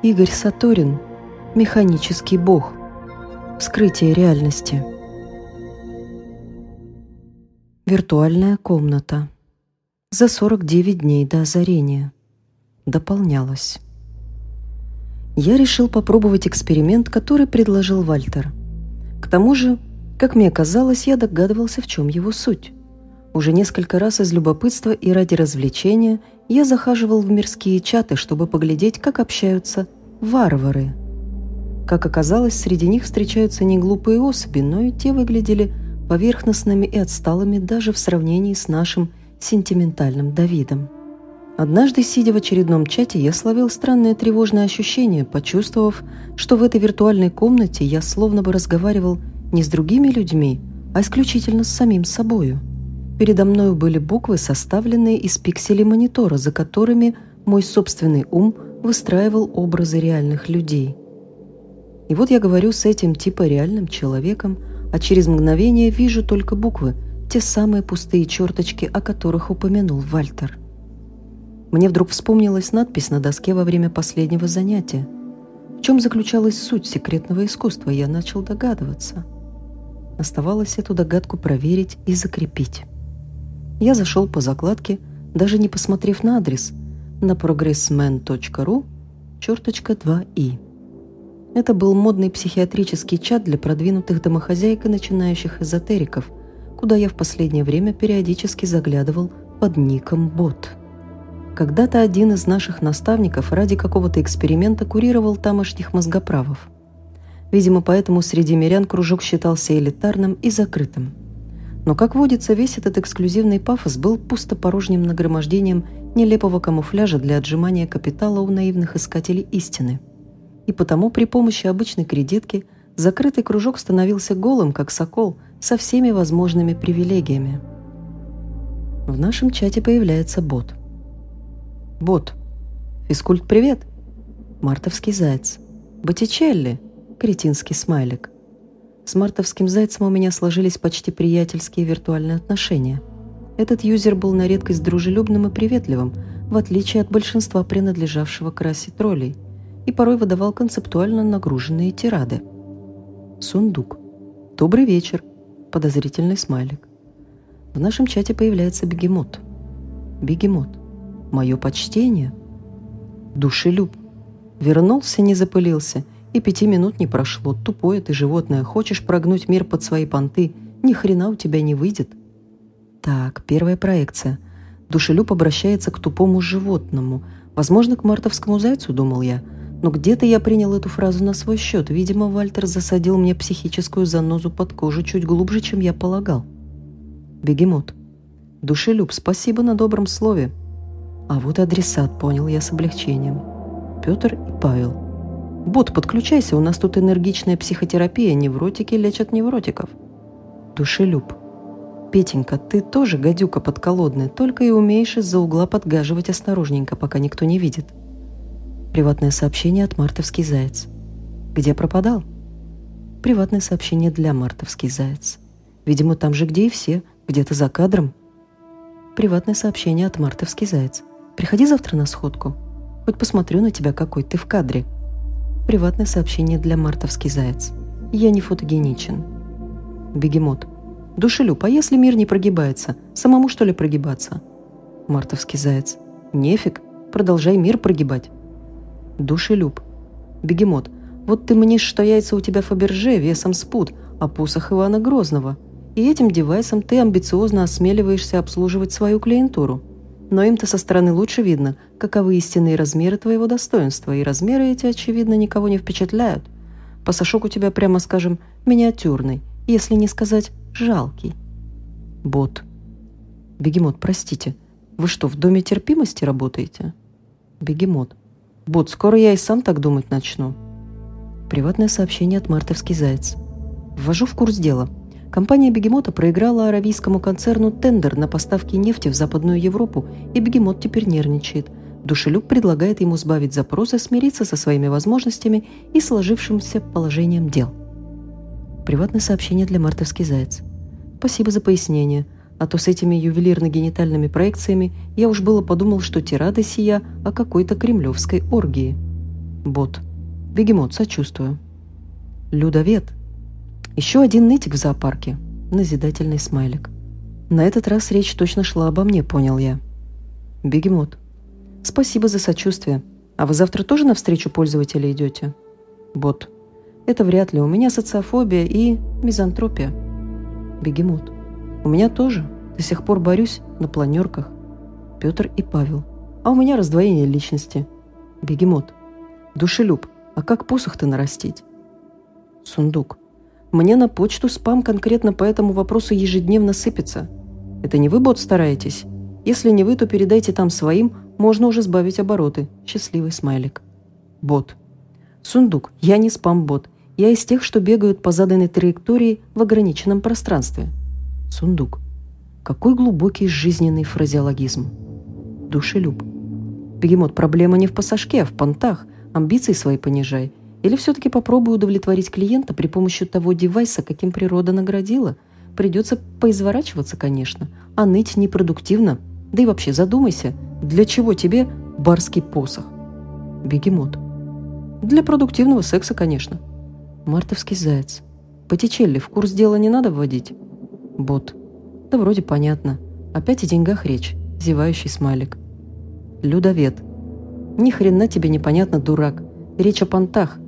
Игорь Саторин. Механический бог. Вскрытие реальности. Виртуальная комната. За 49 дней до озарения. Дополнялось. Я решил попробовать эксперимент, который предложил Вальтер. К тому же, как мне казалось, я догадывался, в чем его суть. Уже несколько раз из любопытства и ради развлечения я захаживал в мирские чаты, чтобы поглядеть, как общаются варвары. Как оказалось, среди них встречаются не глупые особи, но и те выглядели поверхностными и отсталыми даже в сравнении с нашим сентиментальным Давидом. Однажды, сидя в очередном чате, я словил странное тревожное ощущение, почувствовав, что в этой виртуальной комнате я словно бы разговаривал не с другими людьми, а исключительно с самим собою. Передо мною были буквы, составленные из пикселей монитора, за которыми мой собственный ум выстраивал образы реальных людей. И вот я говорю с этим типа реальным человеком, а через мгновение вижу только буквы, те самые пустые черточки, о которых упомянул Вальтер. Мне вдруг вспомнилась надпись на доске во время последнего занятия. В чем заключалась суть секретного искусства, я начал догадываться. Оставалось эту догадку проверить и закрепить. Я зашел по закладке, даже не посмотрев на адрес, на progressman.ru, черточка 2i. Это был модный психиатрический чат для продвинутых домохозяек и начинающих эзотериков, куда я в последнее время периодически заглядывал под ником «Бот». Когда-то один из наших наставников ради какого-то эксперимента курировал тамошних мозгоправов. Видимо, поэтому среди мирян кружок считался элитарным и закрытым – но, как водится, весь этот эксклюзивный пафос был пустопорожним нагромождением нелепого камуфляжа для отжимания капитала у наивных искателей истины. И потому при помощи обычной кредитки закрытый кружок становился голым, как сокол, со всеми возможными привилегиями. В нашем чате появляется бот. Бот. Физкульт, привет. Мартовский заяц. Боттичелли. Кретинский смайлик. С мартовским зайцем у меня сложились почти приятельские виртуальные отношения. Этот юзер был на редкость дружелюбным и приветливым, в отличие от большинства принадлежавшего к расе троллей, и порой выдавал концептуально нагруженные тирады. Сундук. «Добрый вечер», подозрительный смайлик. В нашем чате появляется бегемот. Бегемот. Мое почтение. Душелюб. Вернулся, не запылился – и пяти минут не прошло. Тупое ты животное. Хочешь прогнуть мир под свои понты? Ни хрена у тебя не выйдет. Так, первая проекция. Душелюб обращается к тупому животному. Возможно, к мартовскому зайцу, думал я. Но где-то я принял эту фразу на свой счет. Видимо, Вальтер засадил мне психическую занозу под кожу чуть глубже, чем я полагал. Бегемот. Душелюб, спасибо на добром слове. А вот адресат, понял я с облегчением. Петр и Павел. «Бот, подключайся, у нас тут энергичная психотерапия, невротики лечат невротиков». Душелюб. «Петенька, ты тоже гадюка подколодная, только и умеешь из-за угла подгаживать осторожненько, пока никто не видит». Приватное сообщение от Мартовский Заяц. «Где пропадал?» Приватное сообщение для Мартовский Заяц. Видимо, там же, где и все, где-то за кадром. Приватное сообщение от Мартовский Заяц. «Приходи завтра на сходку. Хоть посмотрю на тебя, какой ты в кадре». Приватное сообщение для Мартовский заяц. Я не фотогеничен. Бегемот. Душелюб, а если мир не прогибается? Самому что ли прогибаться? Мартовский заяц. Нефиг, продолжай мир прогибать. Душелюб. Бегемот. Вот ты мнишь, что яйца у тебя Фаберже весом спут, а посох Ивана Грозного. И этим девайсом ты амбициозно осмеливаешься обслуживать свою клиентуру. Но им-то со стороны лучше видно, каковы истинные размеры твоего достоинства, и размеры эти, очевидно, никого не впечатляют. Пасашок у тебя, прямо скажем, миниатюрный, если не сказать жалкий. Бот. Бегемот, простите, вы что, в доме терпимости работаете? Бегемот. Бот, скоро я и сам так думать начну. Приватное сообщение от Мартовский Заяц. Ввожу в курс дела – Компания «Бегемота» проиграла аравийскому концерну тендер на поставки нефти в Западную Европу, и «Бегемот» теперь нервничает. Душелюб предлагает ему сбавить запросы, смириться со своими возможностями и сложившимся положением дел. Приватное сообщение для «Мартовский заяц». Спасибо за пояснение, а то с этими ювелирно-генитальными проекциями я уж было подумал, что тирада сия о какой-то кремлевской оргии. Бот. Бегемот, сочувствую. Людовед. Еще один нытик в зоопарке. Назидательный смайлик. На этот раз речь точно шла обо мне, понял я. Бегемот. Спасибо за сочувствие. А вы завтра тоже на встречу пользователя идете? Бот. Это вряд ли. У меня социофобия и мизантропия. Бегемот. У меня тоже. До сих пор борюсь на планерках. Петр и Павел. А у меня раздвоение личности. Бегемот. Душелюб. А как посох-то нарастить? Сундук. Мне на почту спам конкретно по этому вопросу ежедневно сыпется. Это не вы, бот, стараетесь? Если не вы, то передайте там своим, можно уже сбавить обороты. Счастливый смайлик. Бот. Сундук. Я не спам-бот. Я из тех, что бегают по заданной траектории в ограниченном пространстве. Сундук. Какой глубокий жизненный фразеологизм. Душелюб. Бегемот, проблема не в пассажке, а в понтах. Амбиции свои понижай. Или все-таки попробуй удовлетворить клиента при помощи того девайса, каким природа наградила. Придется поизворачиваться, конечно. А ныть непродуктивно. Да и вообще задумайся, для чего тебе барский посох? Бегемот. Для продуктивного секса, конечно. Мартовский заяц. Потечелли, в курс дела не надо вводить? Бот. Да вроде понятно. Опять о деньгах речь. Зевающий смайлик. Людовед. Ни хрена тебе непонятно, дурак. Речь о понтах.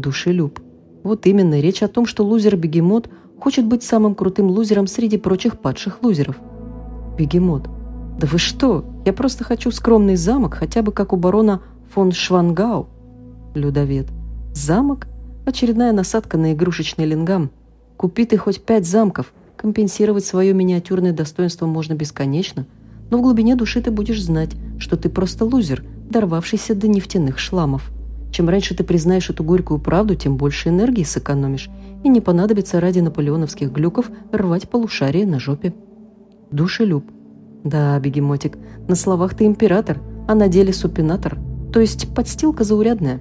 Душелюб. Вот именно, речь о том, что лузер-бегемот хочет быть самым крутым лузером среди прочих падших лузеров. Бегемот. Да вы что? Я просто хочу скромный замок, хотя бы как у барона фон Швангау. Людовед. Замок? Очередная насадка на игрушечный лингам. Купи ты хоть пять замков. Компенсировать свое миниатюрное достоинство можно бесконечно, но в глубине души ты будешь знать, что ты просто лузер, дорвавшийся до нефтяных шламов. Чем раньше ты признаешь эту горькую правду, тем больше энергии сэкономишь, и не понадобится ради наполеоновских глюков рвать полушарие на жопе. Душелюб. Да, бегемотик, на словах ты император, а на деле супинатор, то есть подстилка заурядная.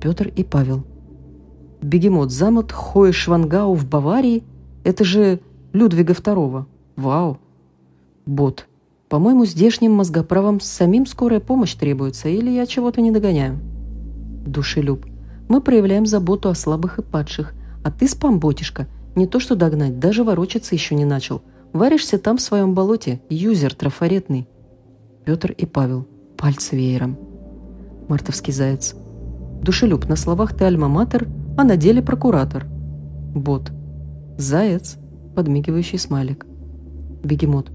Петр и Павел. Бегемот замот Хоя Швангау в Баварии – это же Людвига II. Вау. Бот. По-моему, здешним мозгоправам самим скорая помощь требуется, или я чего-то не догоняю. Душелюб. Мы проявляем заботу о слабых и падших, а ты, спам-ботишка, не то что догнать, даже ворочаться еще не начал. Варишься там в своем болоте, юзер трафаретный. Петр и Павел. Пальцы веером. Мартовский заяц. Душелюб, на словах ты альма-матер, а на деле прокуратор. Бот. Заяц. Подмигивающий смайлик. Бегемот.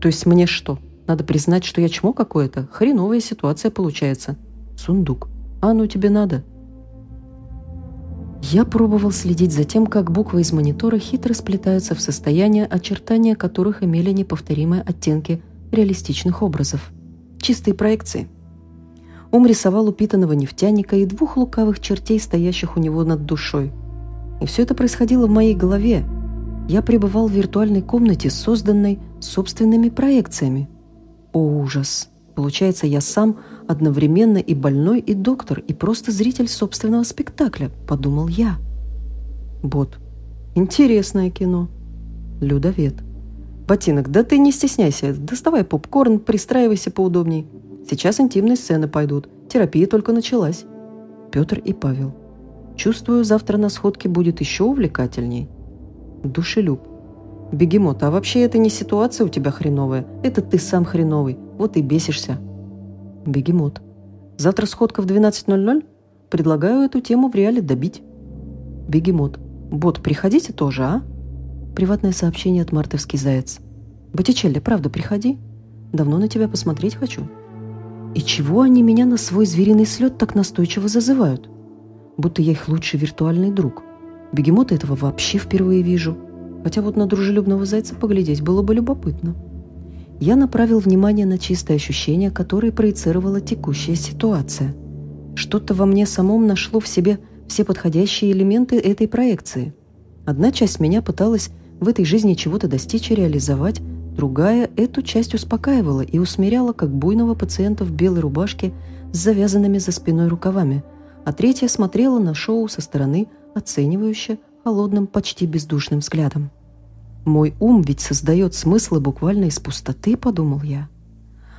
То есть мне что? Надо признать, что я чмо какое-то? Хреновая ситуация получается. Сундук. А ну тебе надо? Я пробовал следить за тем, как буквы из монитора хитро сплетаются в состояние, очертания которых имели неповторимые оттенки реалистичных образов. Чистые проекции. Ум рисовал упитанного нефтяника и двух лукавых чертей, стоящих у него над душой. И все это происходило в моей голове. Я пребывал в виртуальной комнате, созданной собственными проекциями. О, ужас! Получается, я сам одновременно и больной, и доктор, и просто зритель собственного спектакля, подумал я. Бот. Интересное кино. Людовед. Ботинок, да ты не стесняйся. Доставай попкорн, пристраивайся поудобней. Сейчас интимные сцены пойдут. Терапия только началась. Петр и Павел. Чувствую, завтра на сходке будет еще увлекательней. Душелюб. Бегемот, а вообще это не ситуация у тебя хреновая. Это ты сам хреновый. Вот и бесишься. Бегемот. Завтра сходка в 12.00? Предлагаю эту тему в реале добить. Бегемот. Бот, приходите тоже, а? Приватное сообщение от Мартовский Заяц. Боттичелли, правда, приходи. Давно на тебя посмотреть хочу. И чего они меня на свой звериный слет так настойчиво зазывают? Будто я их лучший виртуальный друг. Бегемота этого вообще впервые вижу. Хотя вот на дружелюбного зайца поглядеть было бы любопытно я направил внимание на чистые ощущения, которые проецировала текущая ситуация. Что-то во мне самом нашло в себе все подходящие элементы этой проекции. Одна часть меня пыталась в этой жизни чего-то достичь и реализовать, другая эту часть успокаивала и усмиряла, как буйного пациента в белой рубашке с завязанными за спиной рукавами, а третья смотрела на шоу со стороны, оценивающе, холодным, почти бездушным взглядом. Мой ум ведь создает смыслы буквально из пустоты, подумал я.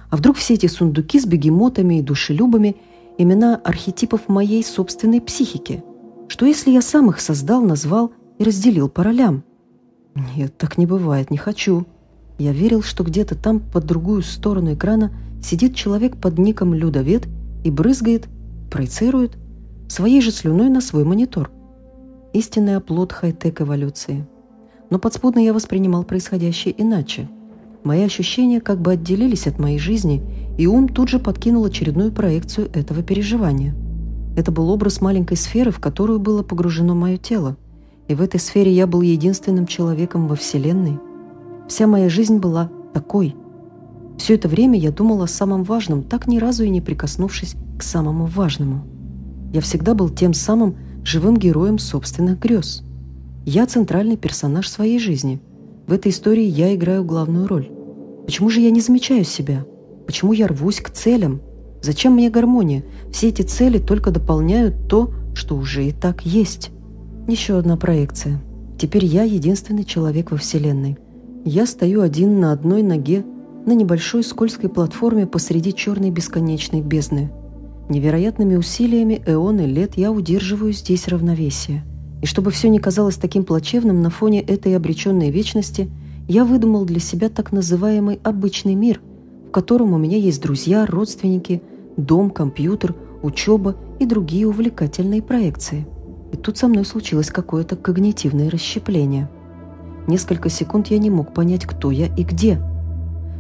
А вдруг все эти сундуки с бегемотами и душелюбами имена архетипов моей собственной психики? Что если я сам их создал, назвал и разделил по ролям? Нет, так не бывает, не хочу. Я верил, что где-то там, под другую сторону экрана, сидит человек под ником Людовед и брызгает, проецирует своей же слюной на свой монитор. Истинный оплот хай-тек эволюции. Но подспудно я воспринимал происходящее иначе. Мои ощущения как бы отделились от моей жизни, и ум тут же подкинул очередную проекцию этого переживания. Это был образ маленькой сферы, в которую было погружено мое тело. И в этой сфере я был единственным человеком во Вселенной. Вся моя жизнь была такой. Все это время я думал о самом важном, так ни разу и не прикоснувшись к самому важному. Я всегда был тем самым живым героем собственных грез. Я центральный персонаж своей жизни. В этой истории я играю главную роль. Почему же я не замечаю себя? Почему я рвусь к целям? Зачем мне гармония? Все эти цели только дополняют то, что уже и так есть. Еще одна проекция. Теперь я единственный человек во Вселенной. Я стою один на одной ноге на небольшой скользкой платформе посреди черной бесконечной бездны. Невероятными усилиями эоны лет я удерживаю здесь равновесие. И чтобы все не казалось таким плачевным на фоне этой обреченной вечности, я выдумал для себя так называемый «обычный мир», в котором у меня есть друзья, родственники, дом, компьютер, учеба и другие увлекательные проекции. И тут со мной случилось какое-то когнитивное расщепление. Несколько секунд я не мог понять, кто я и где.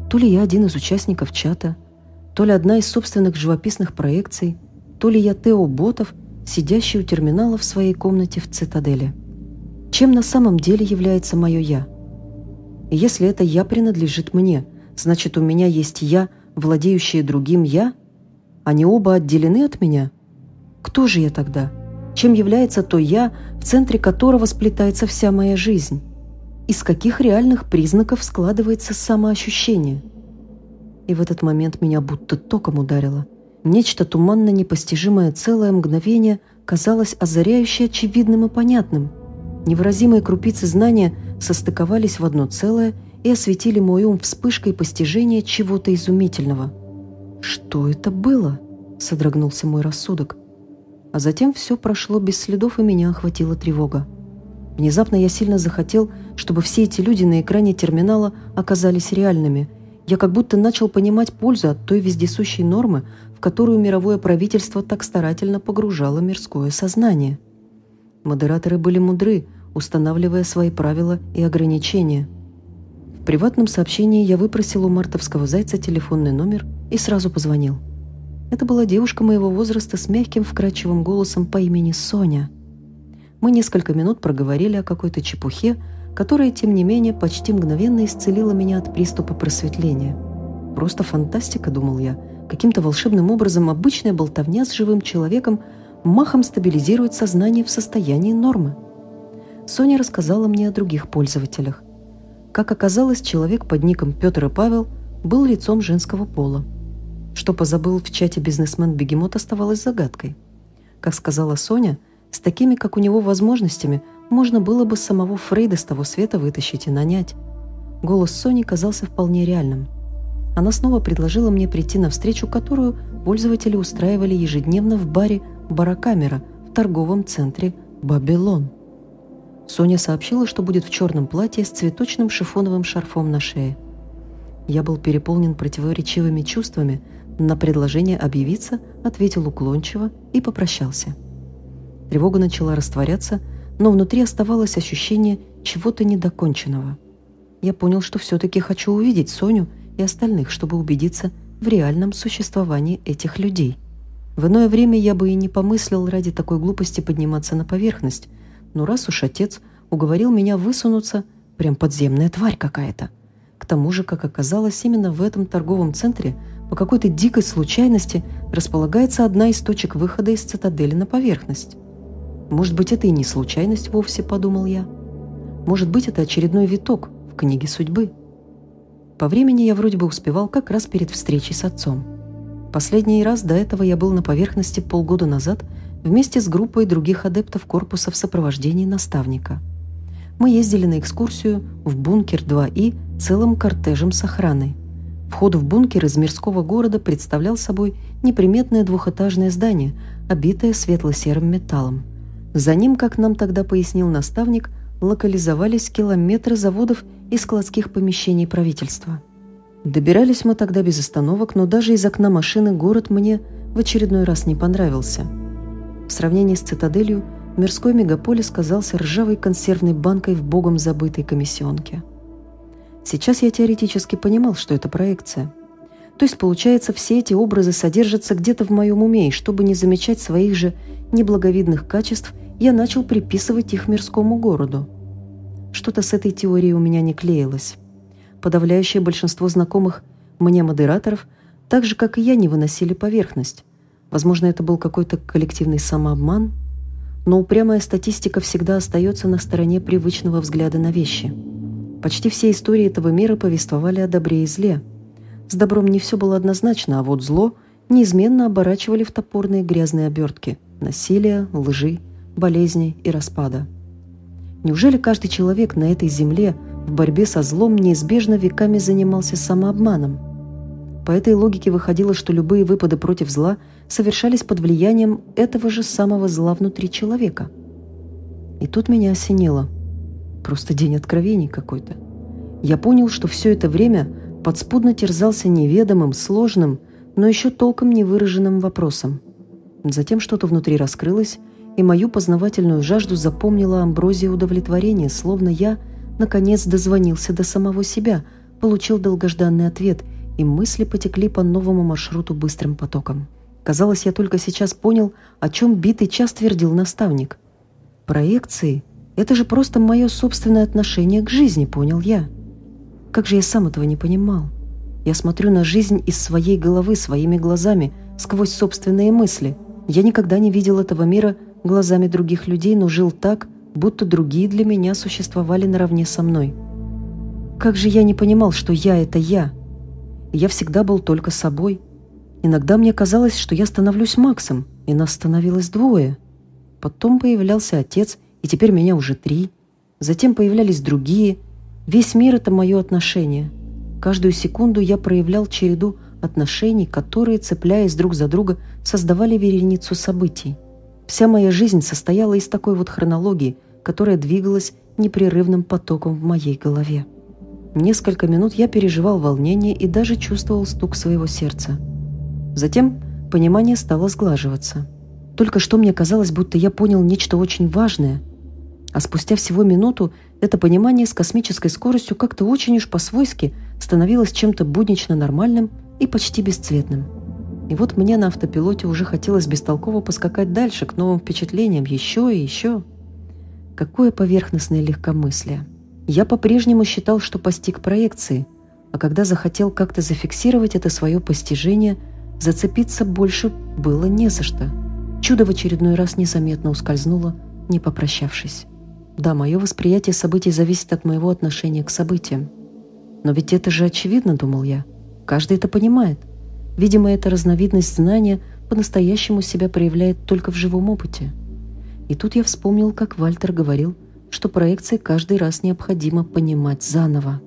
То ли я один из участников чата – то ли одна из собственных живописных проекций, то ли я Тео Ботов, сидящий у терминала в своей комнате в цитадели. Чем на самом деле является мое «я»? Если это «я» принадлежит мне, значит, у меня есть «я», владеющее другим «я», они оба отделены от меня? Кто же я тогда? Чем является то «я», в центре которого сплетается вся моя жизнь? Из каких реальных признаков складывается самоощущение – и в этот момент меня будто током ударило. Нечто туманно непостижимое целое мгновение казалось озаряюще очевидным и понятным. Невыразимые крупицы знания состыковались в одно целое и осветили мой ум вспышкой постижения чего-то изумительного. «Что это было?» — содрогнулся мой рассудок. А затем все прошло без следов, и меня охватила тревога. Внезапно я сильно захотел, чтобы все эти люди на экране терминала оказались реальными — я как будто начал понимать пользу от той вездесущей нормы, в которую мировое правительство так старательно погружало мирское сознание. Модераторы были мудры, устанавливая свои правила и ограничения. В приватном сообщении я выпросил у мартовского зайца телефонный номер и сразу позвонил. Это была девушка моего возраста с мягким вкрадчивым голосом по имени Соня. Мы несколько минут проговорили о какой-то чепухе, которая, тем не менее, почти мгновенно исцелила меня от приступа просветления. Просто фантастика, думал я. Каким-то волшебным образом обычная болтовня с живым человеком махом стабилизирует сознание в состоянии нормы. Соня рассказала мне о других пользователях. Как оказалось, человек под ником Петр и Павел был лицом женского пола. Что позабыл в чате бизнесмен-бегемот оставалось загадкой. Как сказала Соня, с такими, как у него, возможностями – можно было бы самого Фрейда с того света вытащить и нанять. Голос Сони казался вполне реальным. Она снова предложила мне прийти на встречу, которую пользователи устраивали ежедневно в баре «Баракамера» в торговом центре «Бабилон». Соня сообщила, что будет в черном платье с цветочным шифоновым шарфом на шее. Я был переполнен противоречивыми чувствами, на предложение объявиться ответил уклончиво и попрощался. Тревога начала растворяться, но внутри оставалось ощущение чего-то недоконченного. Я понял, что все-таки хочу увидеть Соню и остальных, чтобы убедиться в реальном существовании этих людей. В иное время я бы и не помыслил ради такой глупости подниматься на поверхность, но раз уж отец уговорил меня высунуться, прям подземная тварь какая-то. К тому же, как оказалось, именно в этом торговом центре по какой-то дикой случайности располагается одна из точек выхода из цитадели на поверхность. Может быть, это и не случайность вовсе, подумал я. Может быть, это очередной виток в книге судьбы. По времени я вроде бы успевал как раз перед встречей с отцом. Последний раз до этого я был на поверхности полгода назад вместе с группой других адептов корпуса в сопровождении наставника. Мы ездили на экскурсию в бункер 2И целым кортежем с охраной. Вход в бункер из мирского города представлял собой неприметное двухэтажное здание, обитое светло-серым металлом. За ним, как нам тогда пояснил наставник, локализовались километры заводов и складских помещений правительства. Добирались мы тогда без остановок, но даже из окна машины город мне в очередной раз не понравился. В сравнении с цитаделью мирской мегаполис казался ржавой консервной банкой в богом забытой комиссионке. Сейчас я теоретически понимал, что это проекция. То есть, получается, все эти образы содержатся где-то в моем уме, и чтобы не замечать своих же неблаговидных качеств, я начал приписывать их мирскому городу. Что-то с этой теорией у меня не клеилось. Подавляющее большинство знакомых мне модераторов, так же, как и я, не выносили поверхность. Возможно, это был какой-то коллективный самообман, но упрямая статистика всегда остается на стороне привычного взгляда на вещи. Почти все истории этого мира повествовали о добре и зле. С добром не все было однозначно, а вот зло неизменно оборачивали в топорные грязные обертки – насилия, лжи, болезни и распада. Неужели каждый человек на этой земле в борьбе со злом неизбежно веками занимался самообманом? По этой логике выходило, что любые выпады против зла совершались под влиянием этого же самого зла внутри человека. И тут меня осенило. Просто день откровений какой-то. Я понял, что все это время подспудно терзался неведомым, сложным, но еще толком не выраженным вопросом. Затем что-то внутри раскрылось, и мою познавательную жажду запомнила амброзия удовлетворения, словно я, наконец, дозвонился до самого себя, получил долгожданный ответ, и мысли потекли по новому маршруту быстрым потоком. Казалось, я только сейчас понял, о чем битый час твердил наставник. Проекции — это же просто мое собственное отношение к жизни, понял я. Как же я сам этого не понимал? Я смотрю на жизнь из своей головы, своими глазами, сквозь собственные мысли. Я никогда не видел этого мира — глазами других людей, но жил так, будто другие для меня существовали наравне со мной. Как же я не понимал, что я — это я? Я всегда был только собой. Иногда мне казалось, что я становлюсь Максом, и нас становилось двое. Потом появлялся отец, и теперь меня уже три. Затем появлялись другие. Весь мир — это мое отношение. Каждую секунду я проявлял череду отношений, которые, цепляясь друг за друга, создавали вереницу событий. Вся моя жизнь состояла из такой вот хронологии, которая двигалась непрерывным потоком в моей голове. Несколько минут я переживал волнение и даже чувствовал стук своего сердца. Затем понимание стало сглаживаться. Только что мне казалось, будто я понял нечто очень важное, а спустя всего минуту это понимание с космической скоростью как-то очень уж по-свойски становилось чем-то буднично нормальным и почти бесцветным. И вот мне на автопилоте уже хотелось бестолково поскакать дальше, к новым впечатлениям, еще и еще. Какое поверхностное легкомыслие. Я по-прежнему считал, что постиг проекции, а когда захотел как-то зафиксировать это свое постижение, зацепиться больше было не за что. Чудо в очередной раз незаметно ускользнуло, не попрощавшись. Да, мое восприятие событий зависит от моего отношения к событиям. Но ведь это же очевидно, думал я. Каждый это понимает. Видимо, эта разновидность знания по-настоящему себя проявляет только в живом опыте. И тут я вспомнил, как Вальтер говорил, что проекции каждый раз необходимо понимать заново.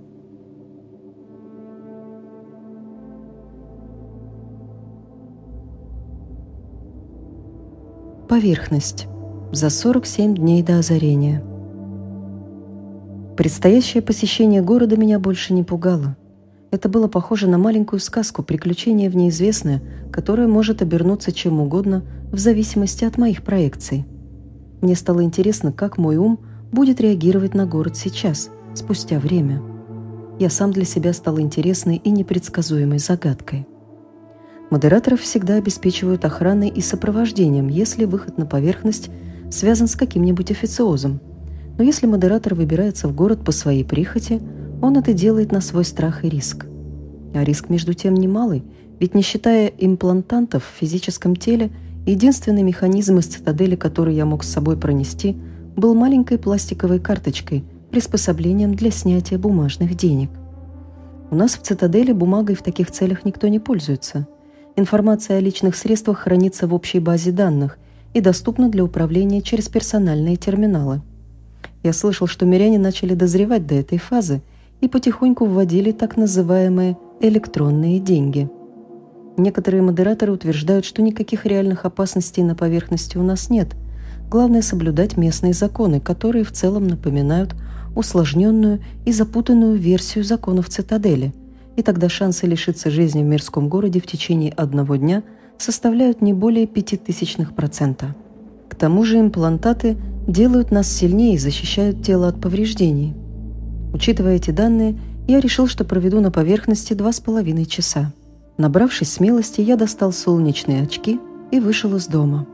Поверхность. За 47 дней до озарения. Предстоящее посещение города меня больше не пугало. Это было похоже на маленькую сказку, приключение в неизвестное, которое может обернуться чем угодно в зависимости от моих проекций. Мне стало интересно, как мой ум будет реагировать на город сейчас, спустя время. Я сам для себя стал интересной и непредсказуемой загадкой. Модераторов всегда обеспечивают охраной и сопровождением, если выход на поверхность связан с каким-нибудь официозом. Но если модератор выбирается в город по своей прихоти – он это делает на свой страх и риск. А риск, между тем, немалый, ведь не считая имплантантов в физическом теле, единственный механизм из цитадели, который я мог с собой пронести, был маленькой пластиковой карточкой, приспособлением для снятия бумажных денег. У нас в цитадели бумагой в таких целях никто не пользуется. Информация о личных средствах хранится в общей базе данных и доступна для управления через персональные терминалы. Я слышал, что миряне начали дозревать до этой фазы – и потихоньку вводили так называемые электронные деньги. Некоторые модераторы утверждают, что никаких реальных опасностей на поверхности у нас нет. Главное соблюдать местные законы, которые в целом напоминают усложненную и запутанную версию законов цитадели. И тогда шансы лишиться жизни в мирском городе в течение одного дня составляют не более процента. К тому же имплантаты делают нас сильнее и защищают тело от повреждений. Учитывая эти данные, я решил, что проведу на поверхности два с половиной часа. Набравшись смелости, я достал солнечные очки и вышел из дома.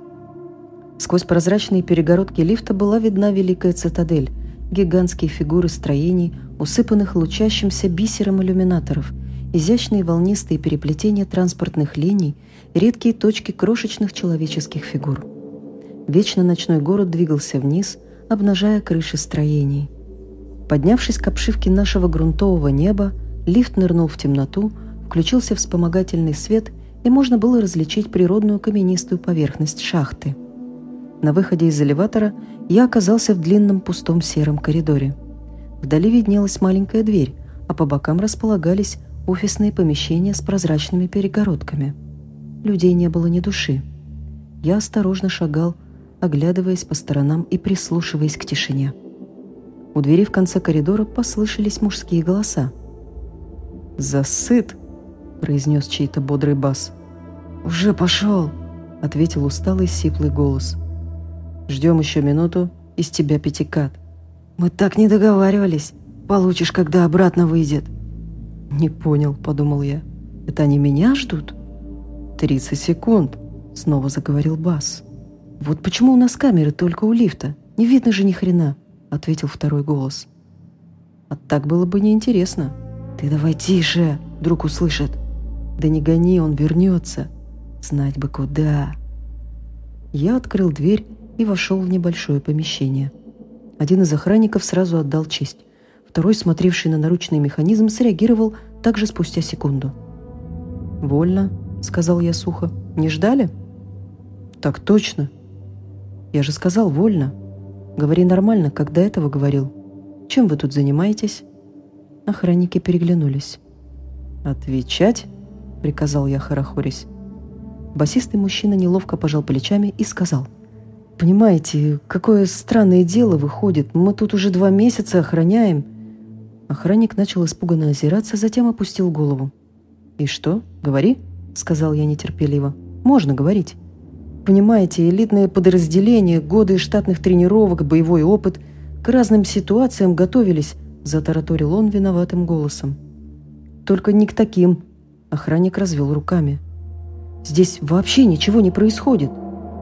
Сквозь прозрачные перегородки лифта была видна великая цитадель, гигантские фигуры строений, усыпанных лучащимся бисером иллюминаторов, изящные волнистые переплетения транспортных линий, редкие точки крошечных человеческих фигур. Вечно ночной город двигался вниз, обнажая крыши строений. Поднявшись к обшивке нашего грунтового неба, лифт нырнул в темноту, включился вспомогательный свет, и можно было различить природную каменистую поверхность шахты. На выходе из элеватора я оказался в длинном пустом сером коридоре. Вдали виднелась маленькая дверь, а по бокам располагались офисные помещения с прозрачными перегородками. Людей не было ни души. Я осторожно шагал, оглядываясь по сторонам и прислушиваясь к тишине. У двери в конце коридора послышались мужские голоса. «Засыт!» – произнес чей-то бодрый бас. «Уже пошел!» – ответил усталый сиплый голос – Ждем еще минуту, из тебя пятикат. Мы так не договаривались. Получишь, когда обратно выйдет. Не понял, подумал я. Это они меня ждут? Тридцать секунд, снова заговорил Бас. Вот почему у нас камеры только у лифта? Не видно же ни хрена, ответил второй голос. А так было бы неинтересно. Ты давай тише, вдруг услышит. Да не гони, он вернется. Знать бы куда. Я открыл дверь и вошел в небольшое помещение. Один из охранников сразу отдал честь. Второй, смотревший на наручный механизм, среагировал также спустя секунду. «Вольно», — сказал я сухо. «Не ждали?» «Так точно». «Я же сказал, вольно. Говори нормально, как до этого говорил. Чем вы тут занимаетесь?» Охранники переглянулись. «Отвечать?» — приказал я, хорохорясь. Басистый мужчина неловко пожал плечами и сказал — Понимаете, какое странное дело выходит. Мы тут уже два месяца охраняем. Охранник начал испуганно озираться, затем опустил голову. «И что? Говори», — сказал я нетерпеливо. «Можно говорить. Понимаете, элитное подразделение, годы штатных тренировок, боевой опыт. К разным ситуациям готовились», — затараторил он виноватым голосом. «Только не к таким», — охранник развел руками. «Здесь вообще ничего не происходит».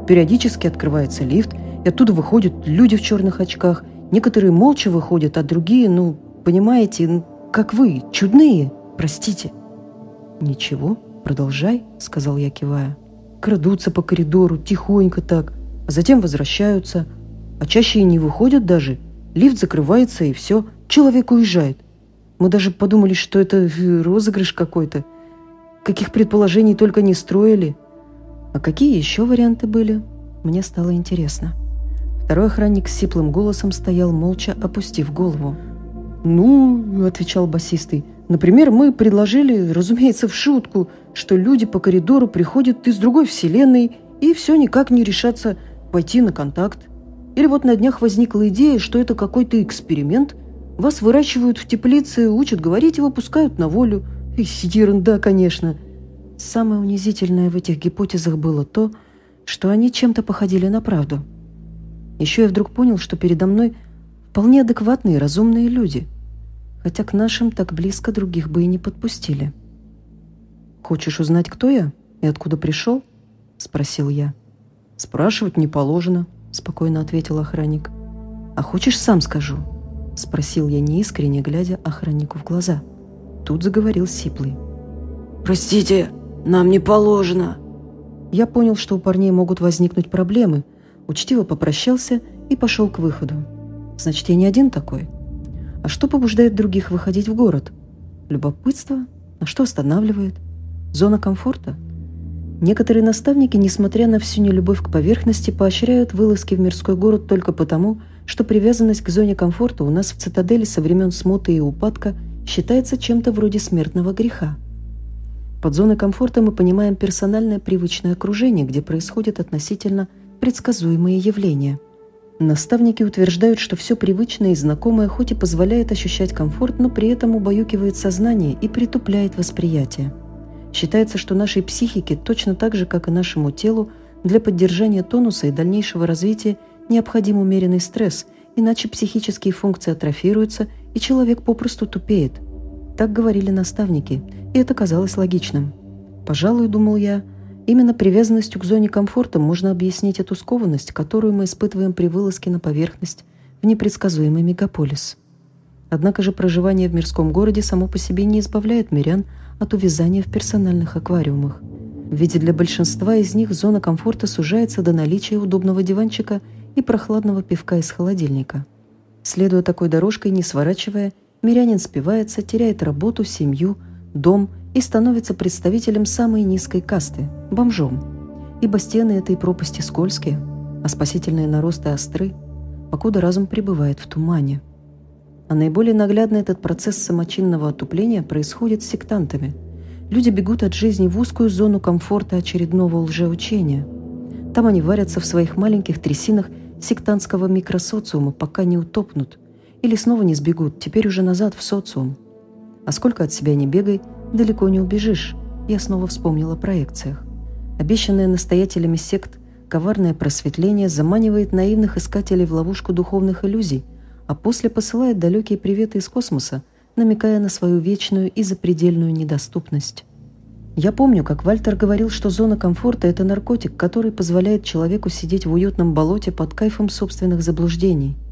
Периодически открывается лифт, и оттуда выходят люди в черных очках. Некоторые молча выходят, а другие, ну, понимаете, как вы, чудные, простите. «Ничего, продолжай», — сказал я, кивая. Крадутся по коридору, тихонько так, а затем возвращаются. А чаще и не выходят даже. Лифт закрывается, и все, человек уезжает. Мы даже подумали, что это э, розыгрыш какой-то. Каких предположений только не строили. А какие еще варианты были? Мне стало интересно. Второй охранник с сиплым голосом стоял молча, опустив голову. «Ну, — отвечал басистый, — например, мы предложили, разумеется, в шутку, что люди по коридору приходят из другой вселенной и все никак не решатся пойти на контакт. Или вот на днях возникла идея, что это какой-то эксперимент. Вас выращивают в теплице, учат говорить и выпускают на волю. И ерунда, конечно. Самое унизительное в этих гипотезах было то, что они чем-то походили на правду. Еще я вдруг понял, что передо мной вполне адекватные разумные люди, хотя к нашим так близко других бы и не подпустили. «Хочешь узнать, кто я и откуда пришел?» — спросил я. «Спрашивать не положено», — спокойно ответил охранник. «А хочешь, сам скажу?» — спросил я неискренне, глядя охраннику в глаза. Тут заговорил Сиплый. «Простите!» Нам не положено». Я понял, что у парней могут возникнуть проблемы, учтиво попрощался и пошел к выходу. Значит, я не один такой. А что побуждает других выходить в город? Любопытство? А что останавливает? Зона комфорта? Некоторые наставники, несмотря на всю нелюбовь к поверхности, поощряют вылазки в мирской город только потому, что привязанность к зоне комфорта у нас в цитадели со времен смуты и упадка считается чем-то вроде смертного греха. Под зоной комфорта мы понимаем персональное привычное окружение, где происходят относительно предсказуемые явления. Наставники утверждают, что все привычное и знакомое хоть и позволяет ощущать комфорт, но при этом убаюкивает сознание и притупляет восприятие. Считается, что нашей психике точно так же, как и нашему телу, для поддержания тонуса и дальнейшего развития необходим умеренный стресс, иначе психические функции атрофируются, и человек попросту тупеет – так говорили наставники, и это казалось логичным. Пожалуй, думал я, именно привязанностью к зоне комфорта можно объяснить эту скованность, которую мы испытываем при вылазке на поверхность в непредсказуемый мегаполис. Однако же проживание в мирском городе само по себе не избавляет мирян от увязания в персональных аквариумах. Ведь для большинства из них зона комфорта сужается до наличия удобного диванчика и прохладного пивка из холодильника. Следуя такой дорожкой, не сворачивая мирянин спивается, теряет работу, семью, дом и становится представителем самой низкой касты – бомжом. Ибо стены этой пропасти скользкие, а спасительные наросты остры, покуда разум пребывает в тумане. А наиболее наглядно этот процесс самочинного отупления происходит с сектантами. Люди бегут от жизни в узкую зону комфорта очередного лжеучения. Там они варятся в своих маленьких трясинах сектантского микросоциума, пока не утопнут – или снова не сбегут, теперь уже назад, в социум. А сколько от себя не бегай, далеко не убежишь. Я снова вспомнила о проекциях. Обещанное настоятелями сект коварное просветление заманивает наивных искателей в ловушку духовных иллюзий, а после посылает далекие приветы из космоса, намекая на свою вечную и запредельную недоступность. Я помню, как Вальтер говорил, что зона комфорта – это наркотик, который позволяет человеку сидеть в уютном болоте под кайфом собственных заблуждений –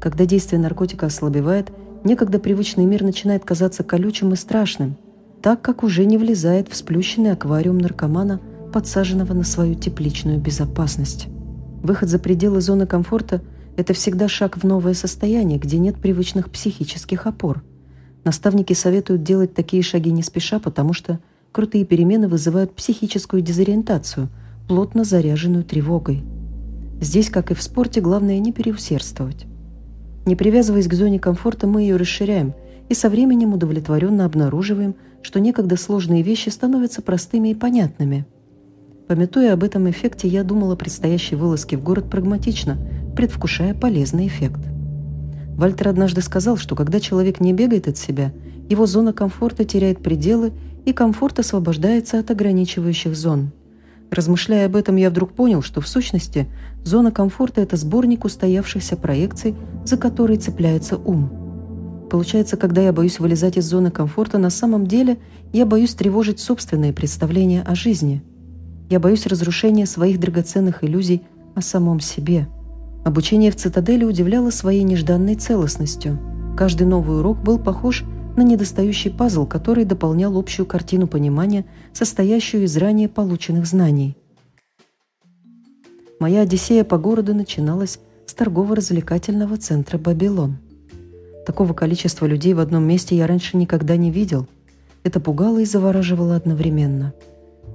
когда действие наркотика ослабевает, некогда привычный мир начинает казаться колючим и страшным, так как уже не влезает в сплющенный аквариум наркомана, подсаженного на свою тепличную безопасность. Выход за пределы зоны комфорта – это всегда шаг в новое состояние, где нет привычных психических опор. Наставники советуют делать такие шаги не спеша, потому что крутые перемены вызывают психическую дезориентацию, плотно заряженную тревогой. Здесь, как и в спорте, главное не переусердствовать. Не привязываясь к зоне комфорта, мы ее расширяем и со временем удовлетворенно обнаруживаем, что некогда сложные вещи становятся простыми и понятными. Пометуя об этом эффекте, я думала о предстоящей вылазке в город прагматично, предвкушая полезный эффект. Вальтер однажды сказал, что когда человек не бегает от себя, его зона комфорта теряет пределы, и комфорт освобождается от ограничивающих зон – Размышляя об этом, я вдруг понял, что в сущности зона комфорта – это сборник устоявшихся проекций, за которые цепляется ум. Получается, когда я боюсь вылезать из зоны комфорта, на самом деле я боюсь тревожить собственные представления о жизни. Я боюсь разрушения своих драгоценных иллюзий о самом себе. Обучение в цитадели удивляло своей нежданной целостностью. Каждый новый урок был похож на недостающий пазл, который дополнял общую картину понимания, состоящую из ранее полученных знаний. Моя Одиссея по городу начиналась с торгово-развлекательного центра «Бабилон». Такого количества людей в одном месте я раньше никогда не видел. Это пугало и завораживало одновременно.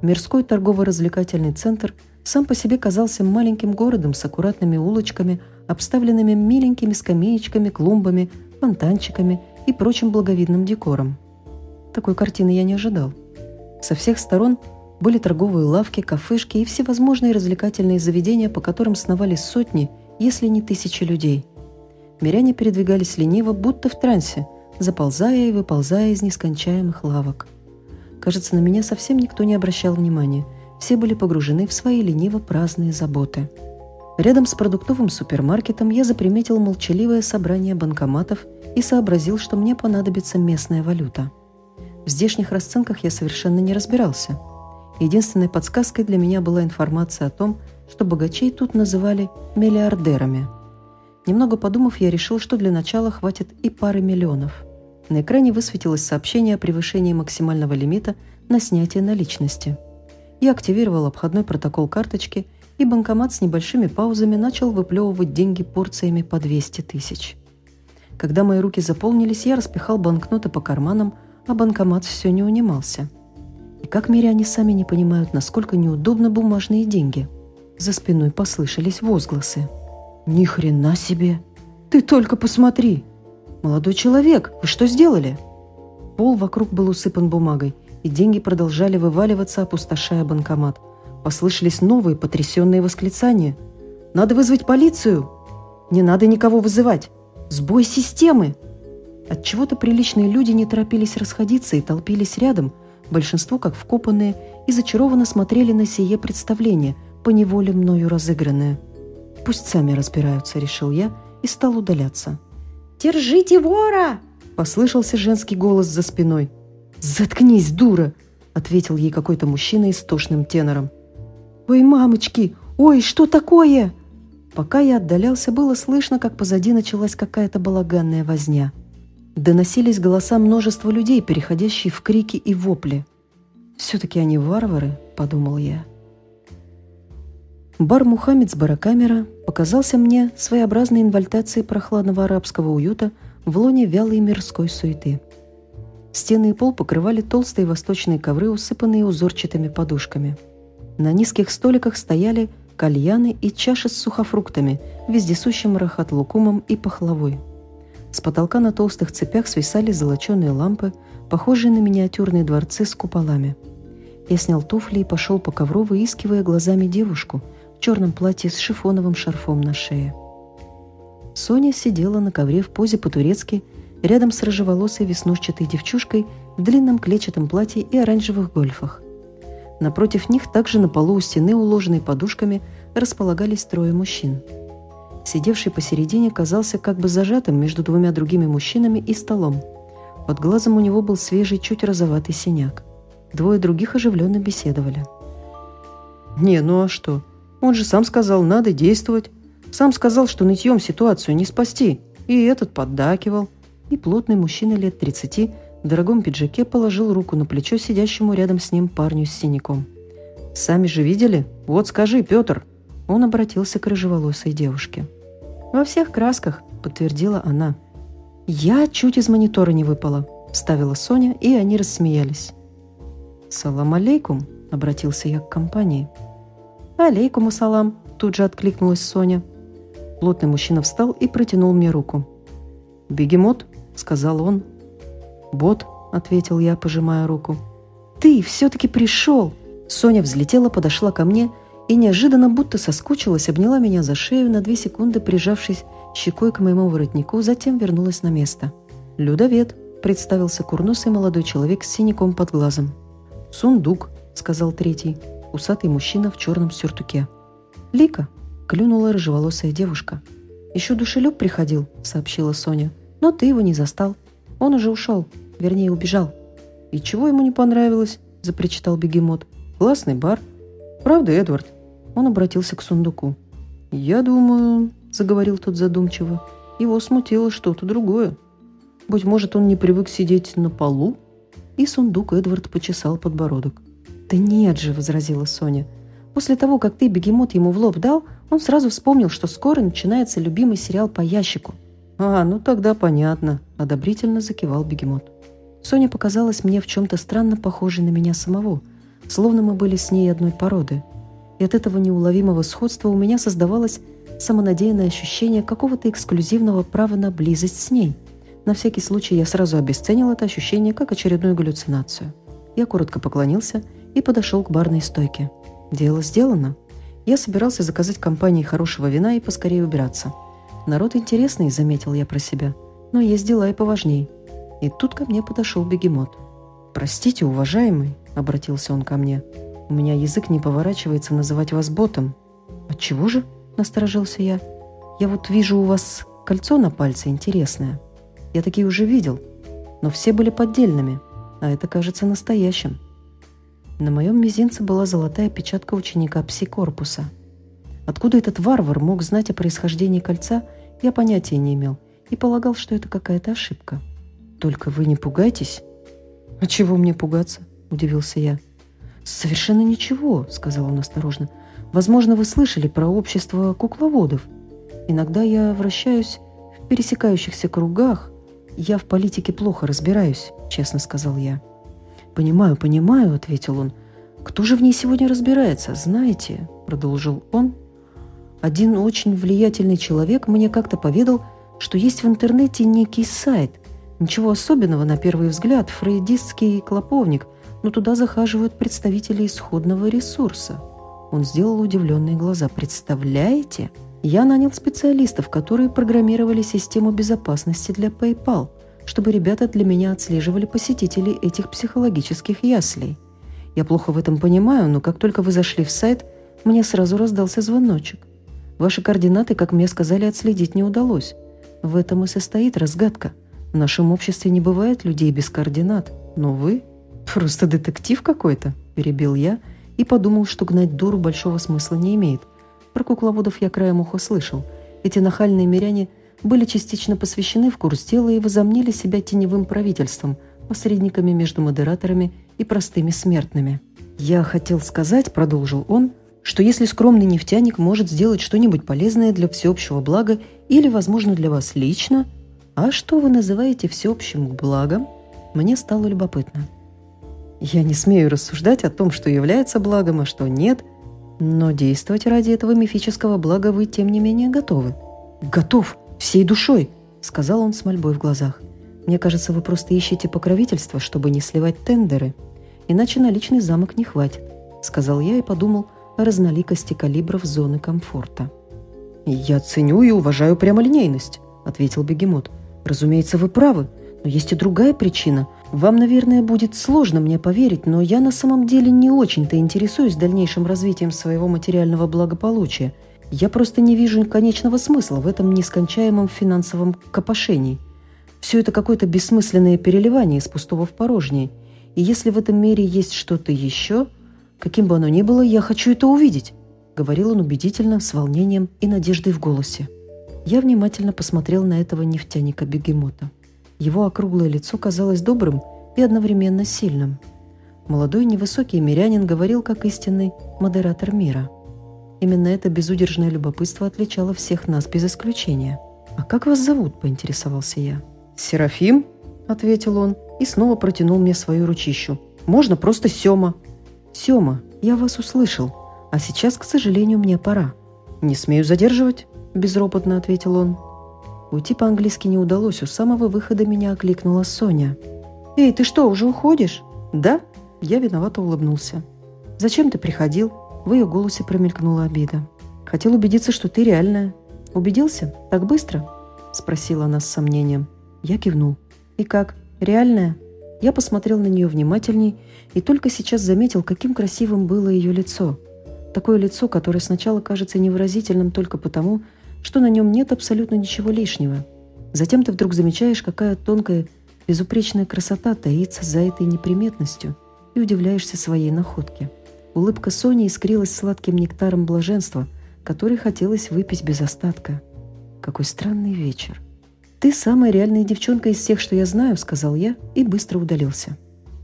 Мирской торгово-развлекательный центр сам по себе казался маленьким городом с аккуратными улочками, обставленными миленькими скамеечками, клумбами, фонтанчиками – и прочим благовидным декором. Такой картины я не ожидал. Со всех сторон были торговые лавки, кафешки и всевозможные развлекательные заведения, по которым сновали сотни, если не тысячи людей. Миряне передвигались лениво, будто в трансе, заползая и выползая из нескончаемых лавок. Кажется, на меня совсем никто не обращал внимания. Все были погружены в свои лениво-праздные заботы. Рядом с продуктовым супермаркетом я заприметил молчаливое собрание банкоматов и сообразил, что мне понадобится местная валюта. В здешних расценках я совершенно не разбирался. Единственной подсказкой для меня была информация о том, что богачей тут называли миллиардерами. Немного подумав, я решил, что для начала хватит и пары миллионов. На экране высветилось сообщение о превышении максимального лимита на снятие наличности. Я активировал обходной протокол карточки, и банкомат с небольшими паузами начал выплевывать деньги порциями по 200 тысяч. Когда мои руки заполнились, я распихал банкноты по карманам, а банкомат все не унимался. И как миряне сами не понимают, насколько неудобны бумажные деньги. За спиной послышались возгласы. «Ни хрена себе! Ты только посмотри! Молодой человек, вы что сделали?» Пол вокруг был усыпан бумагой, и деньги продолжали вываливаться, опустошая банкомат. Послышались новые потрясенные восклицания. «Надо вызвать полицию!» «Не надо никого вызывать!» «Сбой системы!» Отчего-то приличные люди не торопились расходиться и толпились рядом, большинство как вкопанные, и зачарованно смотрели на сие представление, поневоле мною разыгранное. «Пусть сами разбираются», — решил я и стал удаляться. «Держите вора!» — послышался женский голос за спиной. «Заткнись, дура!» — ответил ей какой-то мужчина истошным тенором. «Ой, мамочки! Ой, что такое?» Пока я отдалялся, было слышно, как позади началась какая-то балаганная возня. Доносились голоса множества людей, переходящие в крики и вопли. «Все-таки они варвары», — подумал я. Бар «Мухаммед» с барокамера показался мне своеобразной инвальтацией прохладного арабского уюта в лоне вялой мирской суеты. Стены и пол покрывали толстые восточные ковры, усыпанные узорчатыми подушками. На низких столиках стояли кальяны и чаши с сухофруктами, вездесущим рахат-лукумом и пахлавой. С потолка на толстых цепях свисали золоченые лампы, похожие на миниатюрные дворцы с куполами. Я снял туфли и пошел по ковру, выискивая глазами девушку черном платье с шифоновым шарфом на шее. Соня сидела на ковре в позе по-турецки, рядом с рыжеволосой веснушчатой девчушкой в длинном клетчатом платье и оранжевых гольфах. Напротив них, также на полу у стены, уложенной подушками, располагались трое мужчин. Сидевший посередине казался как бы зажатым между двумя другими мужчинами и столом. Под глазом у него был свежий, чуть розоватый синяк. Двое других оживленно беседовали. «Не, ну а что? Он же сам сказал, надо действовать. Сам сказал, что нытьем ситуацию не спасти. И этот поддакивал». И плотный мужчина лет тридцати в дорогом пиджаке положил руку на плечо сидящему рядом с ним парню с синяком. «Сами же видели? Вот скажи, Петр!» Он обратился к рыжеволосой девушке. «Во всех красках», — подтвердила она. «Я чуть из монитора не выпала», — вставила Соня, и они рассмеялись. «Салам алейкум», — обратился я к компании. «Алейкум ассалам», — тут же откликнулась Соня. Плотный мужчина встал и протянул мне руку. «Бегемот», — сказал он, «Бот», — ответил я, пожимая руку. «Ты все-таки пришел!» Соня взлетела, подошла ко мне и неожиданно, будто соскучилась, обняла меня за шею на две секунды, прижавшись щекой к моему воротнику, затем вернулась на место. «Людовед», — представился курносый молодой человек с синяком под глазом. «Сундук», — сказал третий, усатый мужчина в черном сюртуке. «Лика», — клюнула рыжеволосая девушка. «Еще душелюб приходил», — сообщила Соня. «Но ты его не застал. Он уже ушел. Вернее, убежал. «И чего ему не понравилось?» – запричитал бегемот. «Классный бар». «Правда, Эдвард?» Он обратился к сундуку. «Я думаю...» – заговорил тот задумчиво. «Его смутило что-то другое. Быть может, он не привык сидеть на полу?» И сундук Эдвард почесал подбородок. «Да нет же!» – возразила Соня. «После того, как ты бегемот ему в лоб дал, он сразу вспомнил, что скоро начинается любимый сериал по ящику. «А, ну тогда понятно», – одобрительно закивал бегемот. Соня показалась мне в чем-то странно похожей на меня самого, словно мы были с ней одной породы. И от этого неуловимого сходства у меня создавалось самонадеянное ощущение какого-то эксклюзивного права на близость с ней. На всякий случай я сразу обесценил это ощущение как очередную галлюцинацию. Я коротко поклонился и подошел к барной стойке. Дело сделано. Я собирался заказать компании хорошего вина и поскорее убираться. Народ интересный, заметил я про себя, но есть дела и поважней. И тут ко мне подошел бегемот. «Простите, уважаемый», — обратился он ко мне, — «у меня язык не поворачивается называть вас ботом». «Отчего же?» — насторожился я. «Я вот вижу у вас кольцо на пальце интересное. Я такие уже видел, но все были поддельными, а это кажется настоящим». На моем мизинце была золотая печатка ученика пси-корпуса. Откуда этот варвар мог знать о происхождении кольца, я понятия не имел и полагал, что это какая-то ошибка. Только вы не пугайтесь». «А чего мне пугаться?» – удивился я. «Совершенно ничего», – сказал он осторожно. «Возможно, вы слышали про общество кукловодов. Иногда я вращаюсь в пересекающихся кругах. Я в политике плохо разбираюсь», – честно сказал я. «Понимаю, понимаю», – ответил он. «Кто же в ней сегодня разбирается? Знаете», – продолжил он, – «один очень влиятельный человек мне как-то поведал, что есть в интернете некий сайт, Ничего особенного на первый взгляд, фрейдистский клоповник, но туда захаживают представители исходного ресурса. Он сделал удивленные глаза. «Представляете? Я нанял специалистов, которые программировали систему безопасности для PayPal, чтобы ребята для меня отслеживали посетителей этих психологических яслей. Я плохо в этом понимаю, но как только вы зашли в сайт, мне сразу раздался звоночек. Ваши координаты, как мне сказали, отследить не удалось. В этом и состоит разгадка. В нашем обществе не бывает людей без координат. Но вы просто детектив какой-то, перебил я и подумал, что гнать дуру большого смысла не имеет. Про кукловодов я краем уха слышал. Эти нахальные миряне были частично посвящены в курс дела и возомнили себя теневым правительством, посредниками между модераторами и простыми смертными. «Я хотел сказать», — продолжил он, что если скромный нефтяник может сделать что-нибудь полезное для всеобщего блага или, возможно, для вас лично, а что вы называете всеобщим благом, мне стало любопытно. Я не смею рассуждать о том, что является благом, а что нет, но действовать ради этого мифического блага вы, тем не менее, готовы. «Готов, всей душой», — сказал он с мольбой в глазах. «Мне кажется, вы просто ищете покровительство, чтобы не сливать тендеры, иначе на личный замок не хватит», — сказал я и подумал — разноликости калибров зоны комфорта. «Я ценю и уважаю прямолинейность», — ответил бегемот. «Разумеется, вы правы, но есть и другая причина. Вам, наверное, будет сложно мне поверить, но я на самом деле не очень-то интересуюсь дальнейшим развитием своего материального благополучия. Я просто не вижу конечного смысла в этом нескончаемом финансовом копошении. Все это какое-то бессмысленное переливание из пустого в порожнее. И если в этом мире есть что-то еще, Каким бы оно ни было, я хочу это увидеть», — говорил он убедительно, с волнением и надеждой в голосе. Я внимательно посмотрел на этого нефтяника-бегемота. Его округлое лицо казалось добрым и одновременно сильным. Молодой невысокий мирянин говорил как истинный модератор мира. Именно это безудержное любопытство отличало всех нас без исключения. «А как вас зовут?» – поинтересовался я. «Серафим», – ответил он и снова протянул мне свою ручищу. «Можно просто Сема». «Сема, я вас услышал, а сейчас, к сожалению, мне пора». «Не смею задерживать», – безропотно ответил он. Уйти по-английски не удалось, у самого выхода меня окликнула Соня. «Эй, ты что, уже уходишь?» «Да?» – я виновато улыбнулся. «Зачем ты приходил?» В ее голосе промелькнула обида. «Хотел убедиться, что ты реальная». «Убедился? Так быстро?» – спросила она с сомнением. Я кивнул. «И как? Реальная?» Я посмотрел на нее внимательней и только сейчас заметил, каким красивым было ее лицо. Такое лицо, которое сначала кажется невыразительным только потому, что на нем нет абсолютно ничего лишнего. Затем ты вдруг замечаешь, какая тонкая, безупречная красота таится за этой неприметностью и удивляешься своей находке. Улыбка Сони искрилась сладким нектаром блаженства, который хотелось выпить без остатка. Какой странный вечер. «Ты самая реальная девчонка из всех, что я знаю», — сказал я и быстро удалился.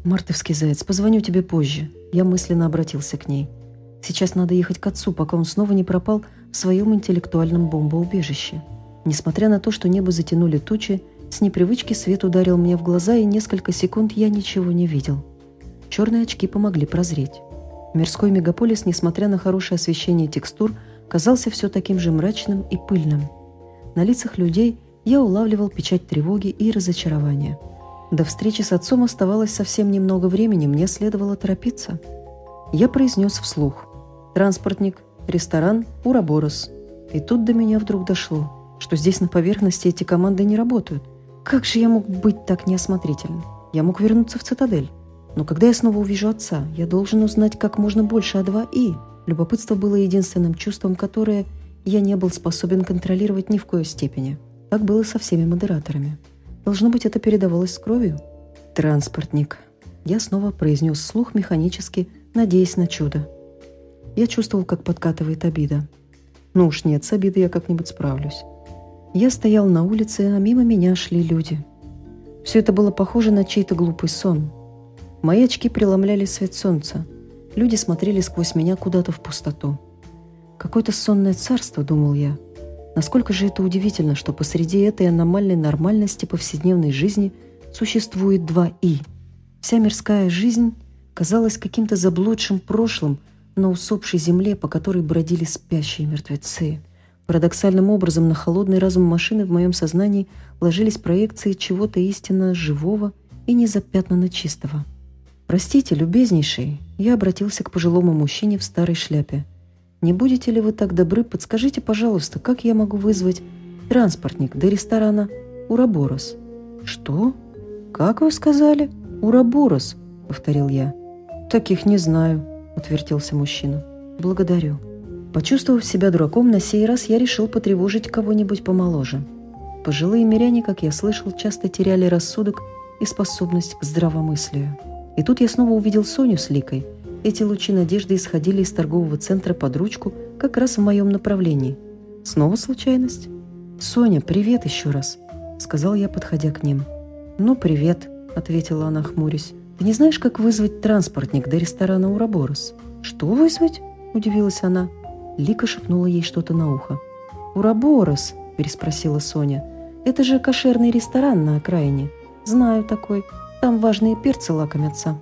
«Мартовский заяц, позвоню тебе позже». Я мысленно обратился к ней. «Сейчас надо ехать к отцу, пока он снова не пропал в своем интеллектуальном бомбоубежище». Несмотря на то, что небо затянули тучи, с непривычки свет ударил мне в глаза, и несколько секунд я ничего не видел. Черные очки помогли прозреть. Мирской мегаполис, несмотря на хорошее освещение текстур, казался все таким же мрачным и пыльным. На лицах людей – я улавливал печать тревоги и разочарования. До встречи с отцом оставалось совсем немного времени, мне следовало торопиться. Я произнес вслух. «Транспортник, ресторан, Ураборос». И тут до меня вдруг дошло, что здесь на поверхности эти команды не работают. Как же я мог быть так неосмотрительным? Я мог вернуться в цитадель. Но когда я снова увижу отца, я должен узнать как можно больше о 2И. Любопытство было единственным чувством, которое я не был способен контролировать ни в коей степени. Так было со всеми модераторами. Должно быть, это передавалось с кровью. «Транспортник». Я снова произнес слух механически, надеясь на чудо. Я чувствовал, как подкатывает обида. Ну уж нет, с обидой я как-нибудь справлюсь. Я стоял на улице, а мимо меня шли люди. Все это было похоже на чей-то глупый сон. Мои очки преломляли свет солнца. Люди смотрели сквозь меня куда-то в пустоту. Какое-то сонное царство, думал я – Насколько же это удивительно, что посреди этой аномальной нормальности повседневной жизни существует два «и». Вся мирская жизнь казалась каким-то заблудшим прошлым на усопшей земле, по которой бродили спящие мертвецы. Парадоксальным образом на холодный разум машины в моем сознании ложились проекции чего-то истинно живого и незапятнанно чистого. «Простите, любезнейший», я обратился к пожилому мужчине в старой шляпе. «Не будете ли вы так добры, подскажите, пожалуйста, как я могу вызвать транспортник до ресторана «Ураборос»?» «Что? Как вы сказали?» «Ураборос», — повторил я. «Таких не знаю», — отвертелся мужчина. «Благодарю». Почувствовав себя дураком, на сей раз я решил потревожить кого-нибудь помоложе. Пожилые миряне, как я слышал, часто теряли рассудок и способность к здравомыслию. И тут я снова увидел Соню с Ликой. Эти лучи надежды исходили из торгового центра под ручку как раз в моем направлении. Снова случайность? «Соня, привет еще раз», — сказал я, подходя к ним. «Ну, привет», — ответила она, хмурясь. «Ты не знаешь, как вызвать транспортник до ресторана «Ураборос»?» «Что вызвать?» — удивилась она. Лика шепнула ей что-то на ухо. «Ураборос?» – переспросила Соня. «Это же кошерный ресторан на окраине. Знаю такой. Там важные перцы лакомятся».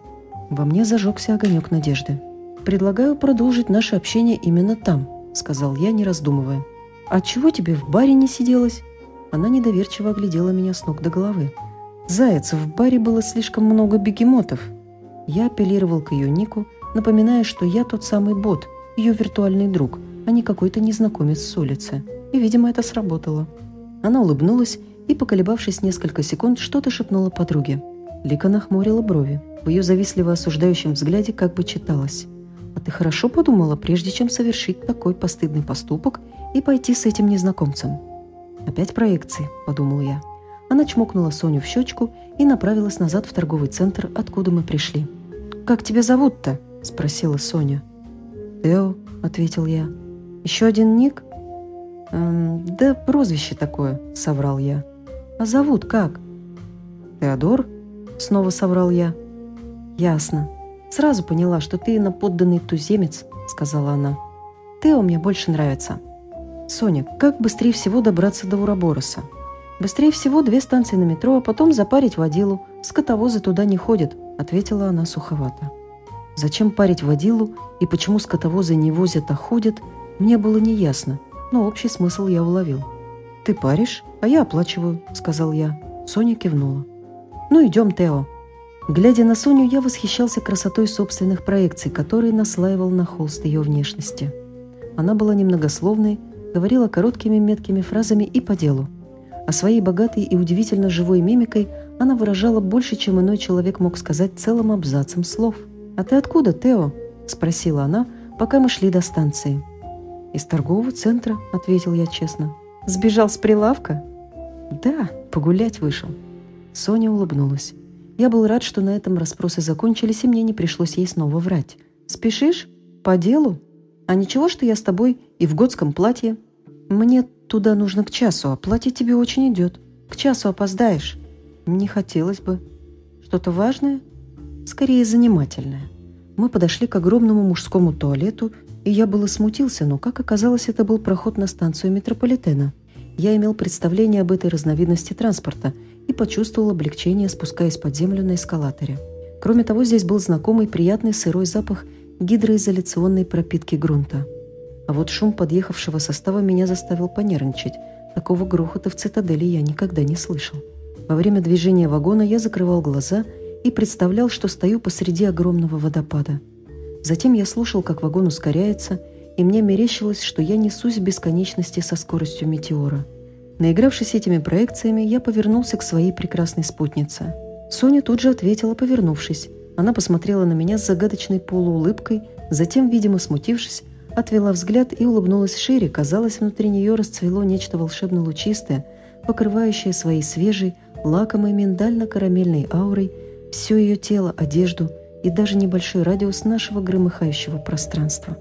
Во мне зажегся огонек надежды. «Предлагаю продолжить наше общение именно там», – сказал я, не раздумывая. «А чего тебе в баре не сиделось?» Она недоверчиво оглядела меня с ног до головы. «Заяц, в баре было слишком много бегемотов». Я апеллировал к ее нику, напоминая, что я тот самый бот, ее виртуальный друг, а не какой-то незнакомец с улицы. И, видимо, это сработало. Она улыбнулась и, поколебавшись несколько секунд, что-то шепнула подруге. Лика нахмурила брови. В ее завистливо осуждающем взгляде как бы читалось. «А ты хорошо подумала, прежде чем совершить такой постыдный поступок и пойти с этим незнакомцем?» «Опять проекции», — подумал я. Она чмокнула Соню в щечку и направилась назад в торговый центр, откуда мы пришли. «Как тебя зовут-то?» — спросила Соня. «Тео», — ответил я. «Еще один ник?» эм, «Да прозвище такое», — соврал я. «А зовут как?» «Теодор?» — снова соврал я. «Ясно. Сразу поняла, что ты наподданный туземец», — сказала она. «Тео мне больше нравится». «Соня, как быстрее всего добраться до Урабороса?» «Быстрее всего две станции на метро, а потом запарить водилу. Скотовозы туда не ходят», — ответила она суховато. Зачем парить водилу и почему скотовозы не возят, а ходят, мне было неясно, но общий смысл я уловил. «Ты паришь, а я оплачиваю», — сказал я. Соня кивнула. «Ну, идем, Тео». Глядя на Соню, я восхищался красотой собственных проекций, которые наслаивал на холст ее внешности. Она была немногословной, говорила короткими меткими фразами и по делу. А своей богатой и удивительно живой мимикой она выражала больше, чем иной человек мог сказать целым абзацем слов – «А ты откуда, Тео?» – спросила она, пока мы шли до станции. «Из торгового центра», – ответил я честно. «Сбежал с прилавка?» «Да, погулять вышел». Соня улыбнулась. Я был рад, что на этом расспросы закончились, и мне не пришлось ей снова врать. «Спешишь? По делу? А ничего, что я с тобой и в готском платье? Мне туда нужно к часу, а платье тебе очень идет. К часу опоздаешь». «Не хотелось бы». «Что-то важное?» скорее занимательная. Мы подошли к огромному мужскому туалету, и я было смутился, но, как оказалось, это был проход на станцию метрополитена. Я имел представление об этой разновидности транспорта и почувствовал облегчение, спускаясь под землю на эскалаторе. Кроме того, здесь был знакомый приятный сырой запах гидроизоляционной пропитки грунта. А вот шум подъехавшего состава меня заставил понервничать. Такого грохота в цитадели я никогда не слышал. Во время движения вагона я закрывал глаза и представлял, что стою посреди огромного водопада. Затем я слушал, как вагон ускоряется, и мне мерещилось, что я несусь в бесконечности со скоростью метеора. Наигравшись этими проекциями, я повернулся к своей прекрасной спутнице. Соня тут же ответила, повернувшись. Она посмотрела на меня с загадочной полуулыбкой, затем, видимо, смутившись, отвела взгляд и улыбнулась шире. Казалось, внутри нее расцвело нечто волшебно лучистое, покрывающее своей свежей, лакомой миндально-карамельной аурой все ее тело, одежду и даже небольшой радиус нашего громыхающего пространства.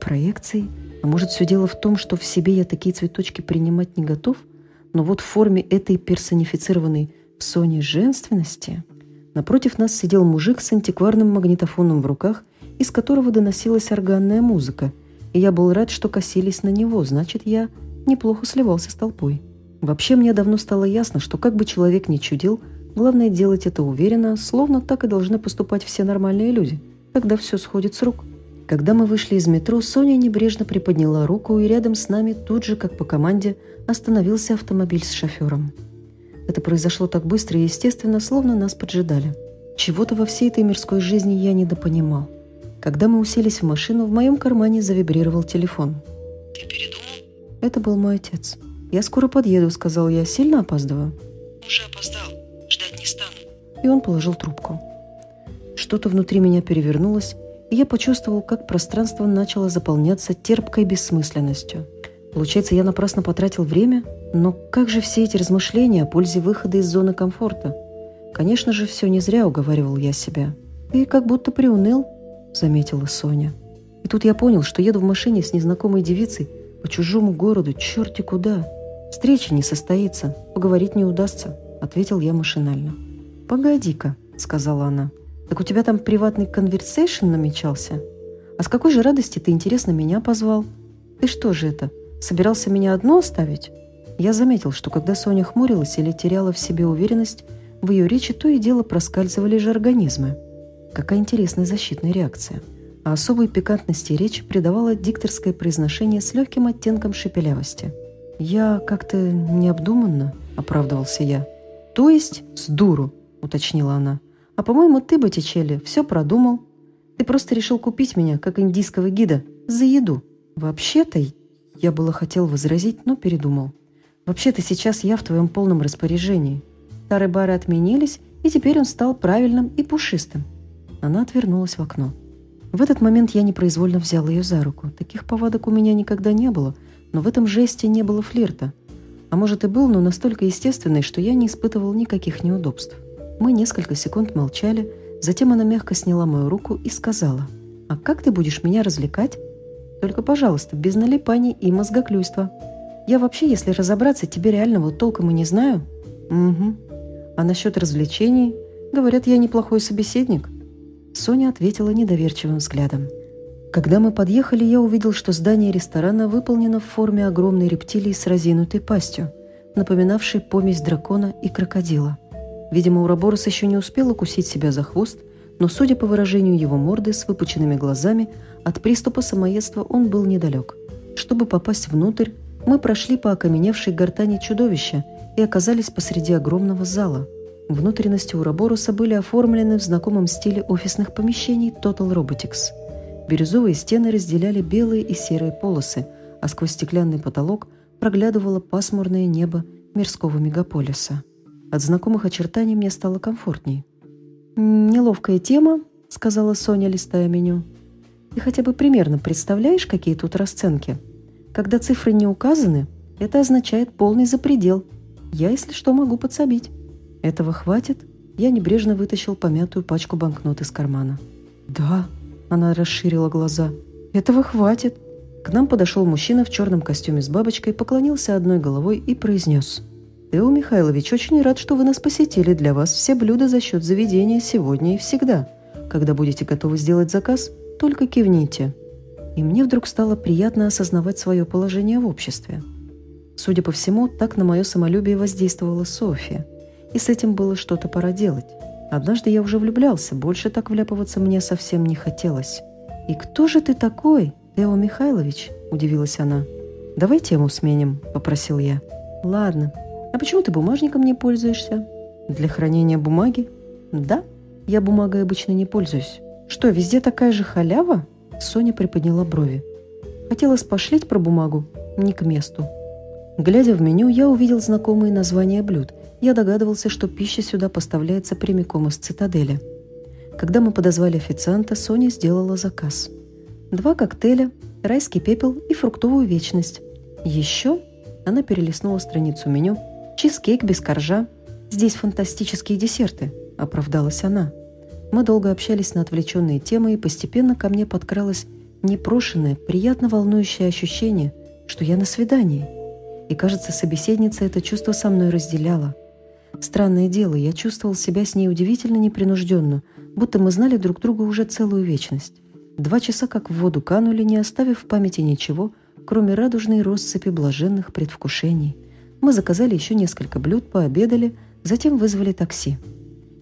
Проекции? А может, все дело в том, что в себе я такие цветочки принимать не готов? Но вот в форме этой персонифицированной в соне женственности напротив нас сидел мужик с антикварным магнитофоном в руках, из которого доносилась органная музыка, и я был рад, что косились на него, значит, я неплохо сливался с толпой. Вообще, мне давно стало ясно, что как бы человек ни чудил – Главное делать это уверенно, словно так и должны поступать все нормальные люди, когда все сходит с рук. Когда мы вышли из метро, Соня небрежно приподняла руку, и рядом с нами тут же, как по команде, остановился автомобиль с шофером. Это произошло так быстро и естественно, словно нас поджидали. Чего-то во всей этой мирской жизни я недопонимал. Когда мы уселись в машину, в моем кармане завибрировал телефон. «Ты передумал?» Это был мой отец. «Я скоро подъеду», — сказал я. «Сильно опаздываю?» «Уже опоздал. Ждать не стану». И он положил трубку. Что-то внутри меня перевернулось, и я почувствовал, как пространство начало заполняться терпкой бессмысленностью. Получается, я напрасно потратил время? Но как же все эти размышления о пользе выхода из зоны комфорта? Конечно же, все не зря уговаривал я себя. «Ты как будто приуныл», — заметила Соня. И тут я понял, что еду в машине с незнакомой девицей по чужому городу, черти куда. Встреча не состоится, поговорить не удастся, — ответил я машинально. «Погоди-ка», — сказала она. «Так у тебя там приватный конверсейшн намечался? А с какой же радости ты, интересно, меня позвал? Ты что же это, собирался меня одно оставить?» Я заметил, что когда Соня хмурилась или теряла в себе уверенность, в ее речи то и дело проскальзывали же организмы. Какая интересная защитная реакция. А особой пикантности речи придавало дикторское произношение с легким оттенком шепелявости. «Я как-то необдуманно», — оправдывался я. «То есть с дуру», — уточнила она. «А по-моему, ты, Боттичелли, все продумал. Ты просто решил купить меня, как индийского гида, за еду. Вообще-то...» Я было хотел возразить, но передумал. «Вообще-то сейчас я в твоем полном распоряжении. Старые бары отменились, и теперь он стал правильным и пушистым». Она отвернулась в окно. В этот момент я непроизвольно взял ее за руку. Таких повадок у меня никогда не было, но в этом жесте не было флирта. А может и был, но настолько естественный, что я не испытывал никаких неудобств. Мы несколько секунд молчали, затем она мягко сняла мою руку и сказала, «А как ты будешь меня развлекать? Только, пожалуйста, без налипаний и мозгоклюйства. Я вообще, если разобраться, тебе реального толком и не знаю». «Угу. А насчет развлечений? Говорят, я неплохой собеседник». Соня ответила недоверчивым взглядом. Когда мы подъехали, я увидел, что здание ресторана выполнено в форме огромной рептилии с разинутой пастью, напоминавшей помесь дракона и крокодила. Видимо, Ураборос еще не успел укусить себя за хвост, но, судя по выражению его морды с выпученными глазами, от приступа самоедства он был недалек. Чтобы попасть внутрь, мы прошли по окаменевшей гортани чудовища и оказались посреди огромного зала. Внутренности Ураборуса были оформлены в знакомом стиле офисных помещений Total Robotics. Бирюзовые стены разделяли белые и серые полосы, а сквозь стеклянный потолок проглядывало пасмурное небо мирского мегаполиса. От знакомых очертаний мне стало комфортней. «Неловкая тема», — сказала Соня, листая меню. «Ты хотя бы примерно представляешь, какие тут расценки? Когда цифры не указаны, это означает полный запредел. Я, если что, могу подсобить». «Этого хватит?» Я небрежно вытащил помятую пачку банкнот из кармана. «Да», — она расширила глаза, — «этого хватит». К нам подошел мужчина в черном костюме с бабочкой, поклонился одной головой и произнес. «Тео Михайлович, очень рад, что вы нас посетили. Для вас все блюда за счет заведения сегодня и всегда. Когда будете готовы сделать заказ, только кивните». И мне вдруг стало приятно осознавать свое положение в обществе. Судя по всему, так на мое самолюбие воздействовала София — и с этим было что-то пора делать. Однажды я уже влюблялся, больше так вляпываться мне совсем не хотелось. «И кто же ты такой, Тео Михайлович?» – удивилась она. «Давай тему сменим», – попросил я. «Ладно. А почему ты бумажником не пользуешься?» «Для хранения бумаги?» «Да, я бумагой обычно не пользуюсь». «Что, везде такая же халява?» Соня приподняла брови. Хотела спошлить про бумагу, не к месту. Глядя в меню, я увидел знакомые названия блюд – я догадывался, что пища сюда поставляется прямиком из цитадели. Когда мы подозвали официанта, Соня сделала заказ. Два коктейля, райский пепел и фруктовую вечность. Еще она перелистнула страницу меню. Чизкейк без коржа. Здесь фантастические десерты, оправдалась она. Мы долго общались на отвлеченные темы, и постепенно ко мне подкралось непрошенное, приятно волнующее ощущение, что я на свидании. И, кажется, собеседница это чувство со мной разделяла – Странное дело, я чувствовал себя с ней удивительно непринужденно, будто мы знали друг друга уже целую вечность. Два часа как в воду канули, не оставив в памяти ничего, кроме радужной россыпи блаженных предвкушений. Мы заказали еще несколько блюд, пообедали, затем вызвали такси.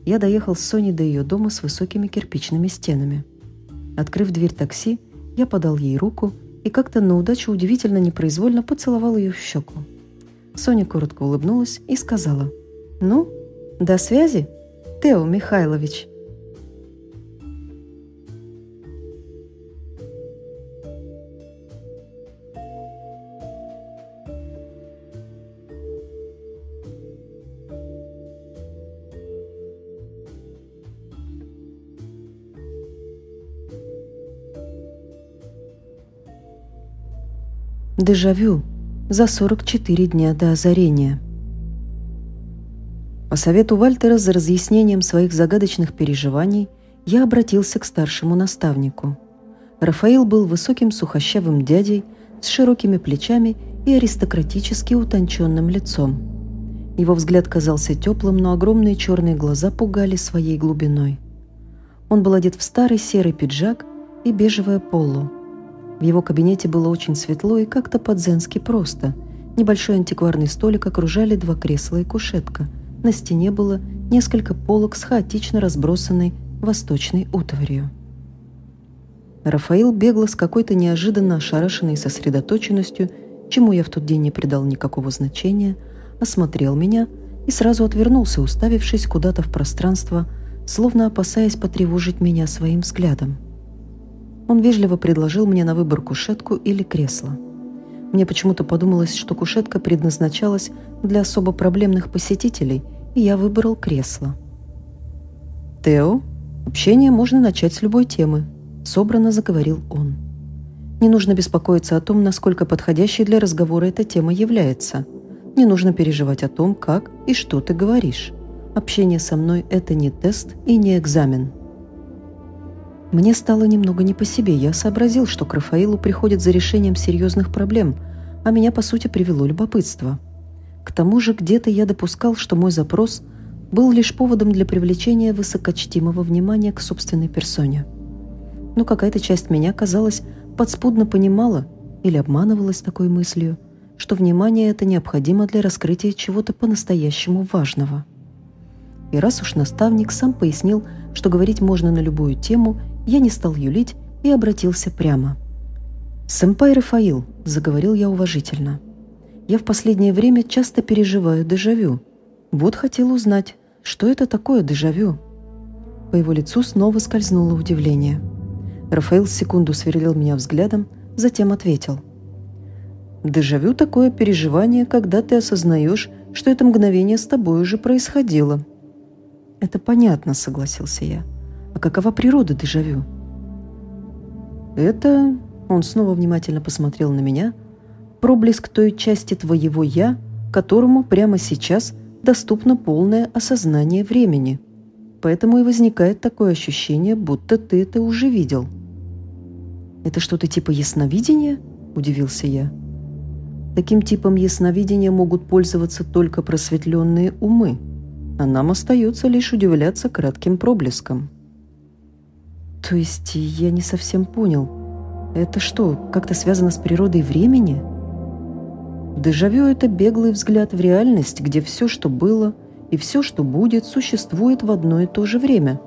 Я доехал с Соней до ее дома с высокими кирпичными стенами. Открыв дверь такси, Я подал ей руку и как-то на удачу удивительно непроизвольно поцеловал ее в щеку. Соня коротко улыбнулась и сказала, «Ну, до связи, Тео Михайлович». Дежавю за 44 дня до озарения. По совету Вальтера за разъяснением своих загадочных переживаний я обратился к старшему наставнику. Рафаил был высоким сухощавым дядей с широкими плечами и аристократически утонченным лицом. Его взгляд казался теплым, но огромные черные глаза пугали своей глубиной. Он был одет в старый серый пиджак и бежевое поло – в его кабинете было очень светло и как-то по-дзенски просто. Небольшой антикварный столик окружали два кресла и кушетка. На стене было несколько полок с хаотично разбросанной восточной утварью. Рафаил бегло с какой-то неожиданно ошарашенной сосредоточенностью, чему я в тот день не придал никакого значения, осмотрел меня и сразу отвернулся, уставившись куда-то в пространство, словно опасаясь потревожить меня своим взглядом. Он вежливо предложил мне на выбор кушетку или кресло. Мне почему-то подумалось, что кушетка предназначалась для особо проблемных посетителей, и я выбрал кресло. «Тео, общение можно начать с любой темы», — собрано заговорил он. «Не нужно беспокоиться о том, насколько подходящей для разговора эта тема является. Не нужно переживать о том, как и что ты говоришь. Общение со мной — это не тест и не экзамен». Мне стало немного не по себе. Я сообразил, что к Рафаилу приходят за решением серьезных проблем, а меня, по сути, привело любопытство. К тому же где-то я допускал, что мой запрос был лишь поводом для привлечения высокочтимого внимания к собственной персоне. Но какая-то часть меня, казалось, подспудно понимала или обманывалась такой мыслью, что внимание это необходимо для раскрытия чего-то по-настоящему важного. И раз уж наставник сам пояснил, что говорить можно на любую тему – я не стал юлить и обратился прямо. «Сэмпай Рафаил», — заговорил я уважительно, — «я в последнее время часто переживаю дежавю. Вот хотел узнать, что это такое дежавю?» По его лицу снова скользнуло удивление. Рафаил секунду сверлил меня взглядом, затем ответил. «Дежавю — такое переживание, когда ты осознаешь, что это мгновение с тобой уже происходило». «Это понятно», — согласился я. А какова природа дежавю? Это, он снова внимательно посмотрел на меня, проблеск той части твоего «я», которому прямо сейчас доступно полное осознание времени. Поэтому и возникает такое ощущение, будто ты это уже видел. «Это что-то типа ясновидения?» – удивился я. Таким типом ясновидения могут пользоваться только просветленные умы, а нам остается лишь удивляться кратким проблеском. То есть я не совсем понял. Это что, как-то связано с природой времени? Дежавю – это беглый взгляд в реальность, где все, что было, и все, что будет, существует в одно и то же время,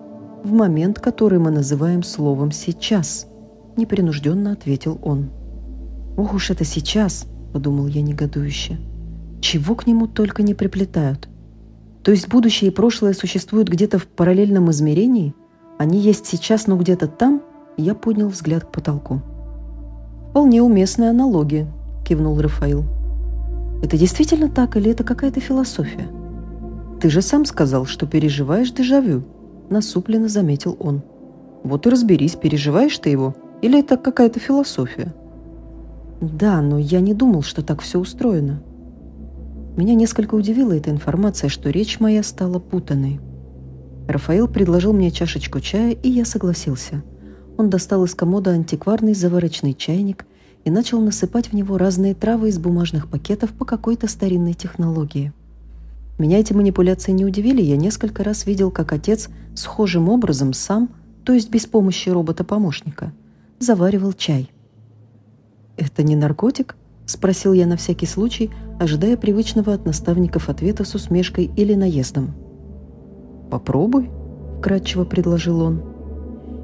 в момент, который мы называем словом «сейчас», – непринужденно ответил он. «Ох уж это сейчас!» – подумал я негодующе. «Чего к нему только не приплетают? То есть будущее и прошлое существуют где-то в параллельном измерении – они есть сейчас, но где-то там, я поднял взгляд к потолку. «Вполне уместная аналогия», – кивнул Рафаил. «Это действительно так или это какая-то философия?» «Ты же сам сказал, что переживаешь дежавю», – насупленно заметил он. «Вот и разберись, переживаешь ты его или это какая-то философия?» «Да, но я не думал, что так все устроено». Меня несколько удивила эта информация, что речь моя стала путанной. Рафаил предложил мне чашечку чая, и я согласился. Он достал из комода антикварный заварочный чайник и начал насыпать в него разные травы из бумажных пакетов по какой-то старинной технологии. Меня эти манипуляции не удивили, я несколько раз видел, как отец схожим образом сам, то есть без помощи робота-помощника, заваривал чай. «Это не наркотик?» – спросил я на всякий случай, ожидая привычного от наставников ответа с усмешкой или наездом. «Попробуй», — кратчево предложил он.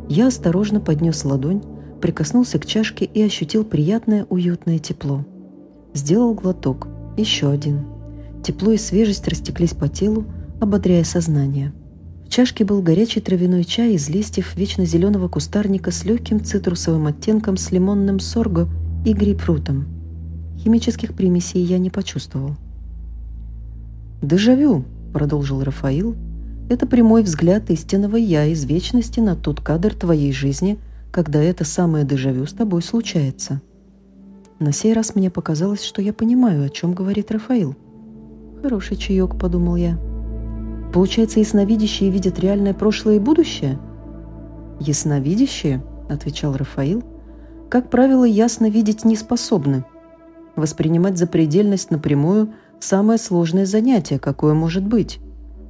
Я осторожно поднес ладонь, прикоснулся к чашке и ощутил приятное уютное тепло. Сделал глоток. Еще один. Тепло и свежесть растеклись по телу, ободряя сознание. В чашке был горячий травяной чай из листьев вечно зеленого кустарника с легким цитрусовым оттенком с лимонным сорго и грейпфрутом. Химических примесей я не почувствовал. «Дежавю», — продолжил Рафаил, — «это прямой взгляд истинного «я» из вечности на тот кадр твоей жизни, когда это самое дежавю с тобой случается». На сей раз мне показалось, что я понимаю, о чем говорит Рафаил. «Хороший чаек», — подумал я. «Получается, ясновидящие видят реальное прошлое и будущее?» «Ясновидящие», — отвечал Рафаил, — «как правило, ясно видеть не способны. Воспринимать запредельность напрямую — самое сложное занятие, какое может быть.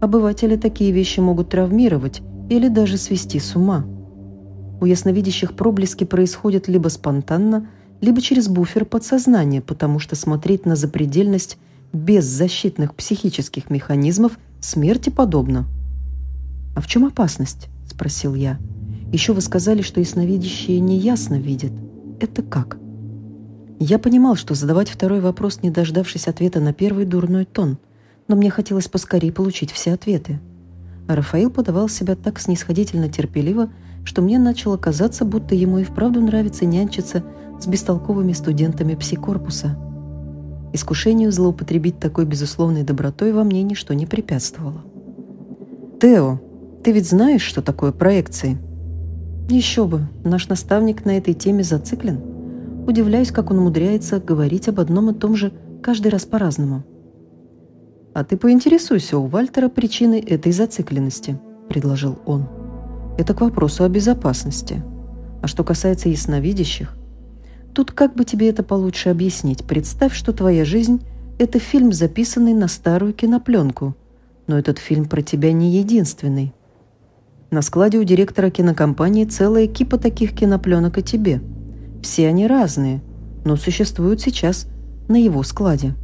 Обыватели такие вещи могут травмировать или даже свести с ума. У ясновидящих проблески происходят либо спонтанно, либо через буфер подсознания, потому что смотреть на запредельность без защитных психических механизмов смерти подобно. «А в чем опасность?» – спросил я. «Еще вы сказали, что ясновидящие неясно видят. Это как?» Я понимал, что задавать второй вопрос, не дождавшись ответа на первый, дурной тон, но мне хотелось поскорее получить все ответы. Рафаил подавал себя так снисходительно терпеливо, что мне начало казаться, будто ему и вправду нравится нянчиться с бестолковыми студентами псикорпуса. Искушению злоупотребить такой безусловной добротой во мне ничто не препятствовало. «Тео, ты ведь знаешь, что такое проекции?» «Еще бы, наш наставник на этой теме зациклен. Удивляюсь, как он умудряется говорить об одном и том же каждый раз по-разному». «А ты поинтересуйся у Вальтера причиной этой зацикленности», — предложил он. «Это к вопросу о безопасности. А что касается ясновидящих, Тут как бы тебе это получше объяснить? Представь, что твоя жизнь – это фильм, записанный на старую кинопленку. Но этот фильм про тебя не единственный. На складе у директора кинокомпании целая кипа таких кинопленок о тебе. Все они разные, но существуют сейчас на его складе.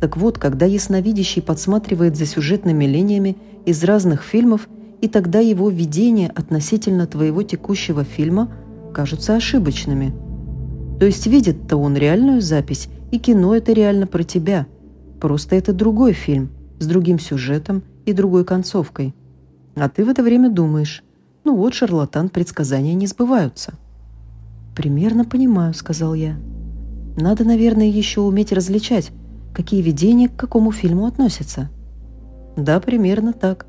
Так вот, когда ясновидящий подсматривает за сюжетными линиями из разных фильмов, и тогда его видения относительно твоего текущего фильма кажутся ошибочными – то есть видит-то он реальную запись, и кино это реально про тебя. Просто это другой фильм, с другим сюжетом и другой концовкой. А ты в это время думаешь, ну вот, шарлатан, предсказания не сбываются. «Примерно понимаю», — сказал я. «Надо, наверное, еще уметь различать, какие видения к какому фильму относятся». «Да, примерно так.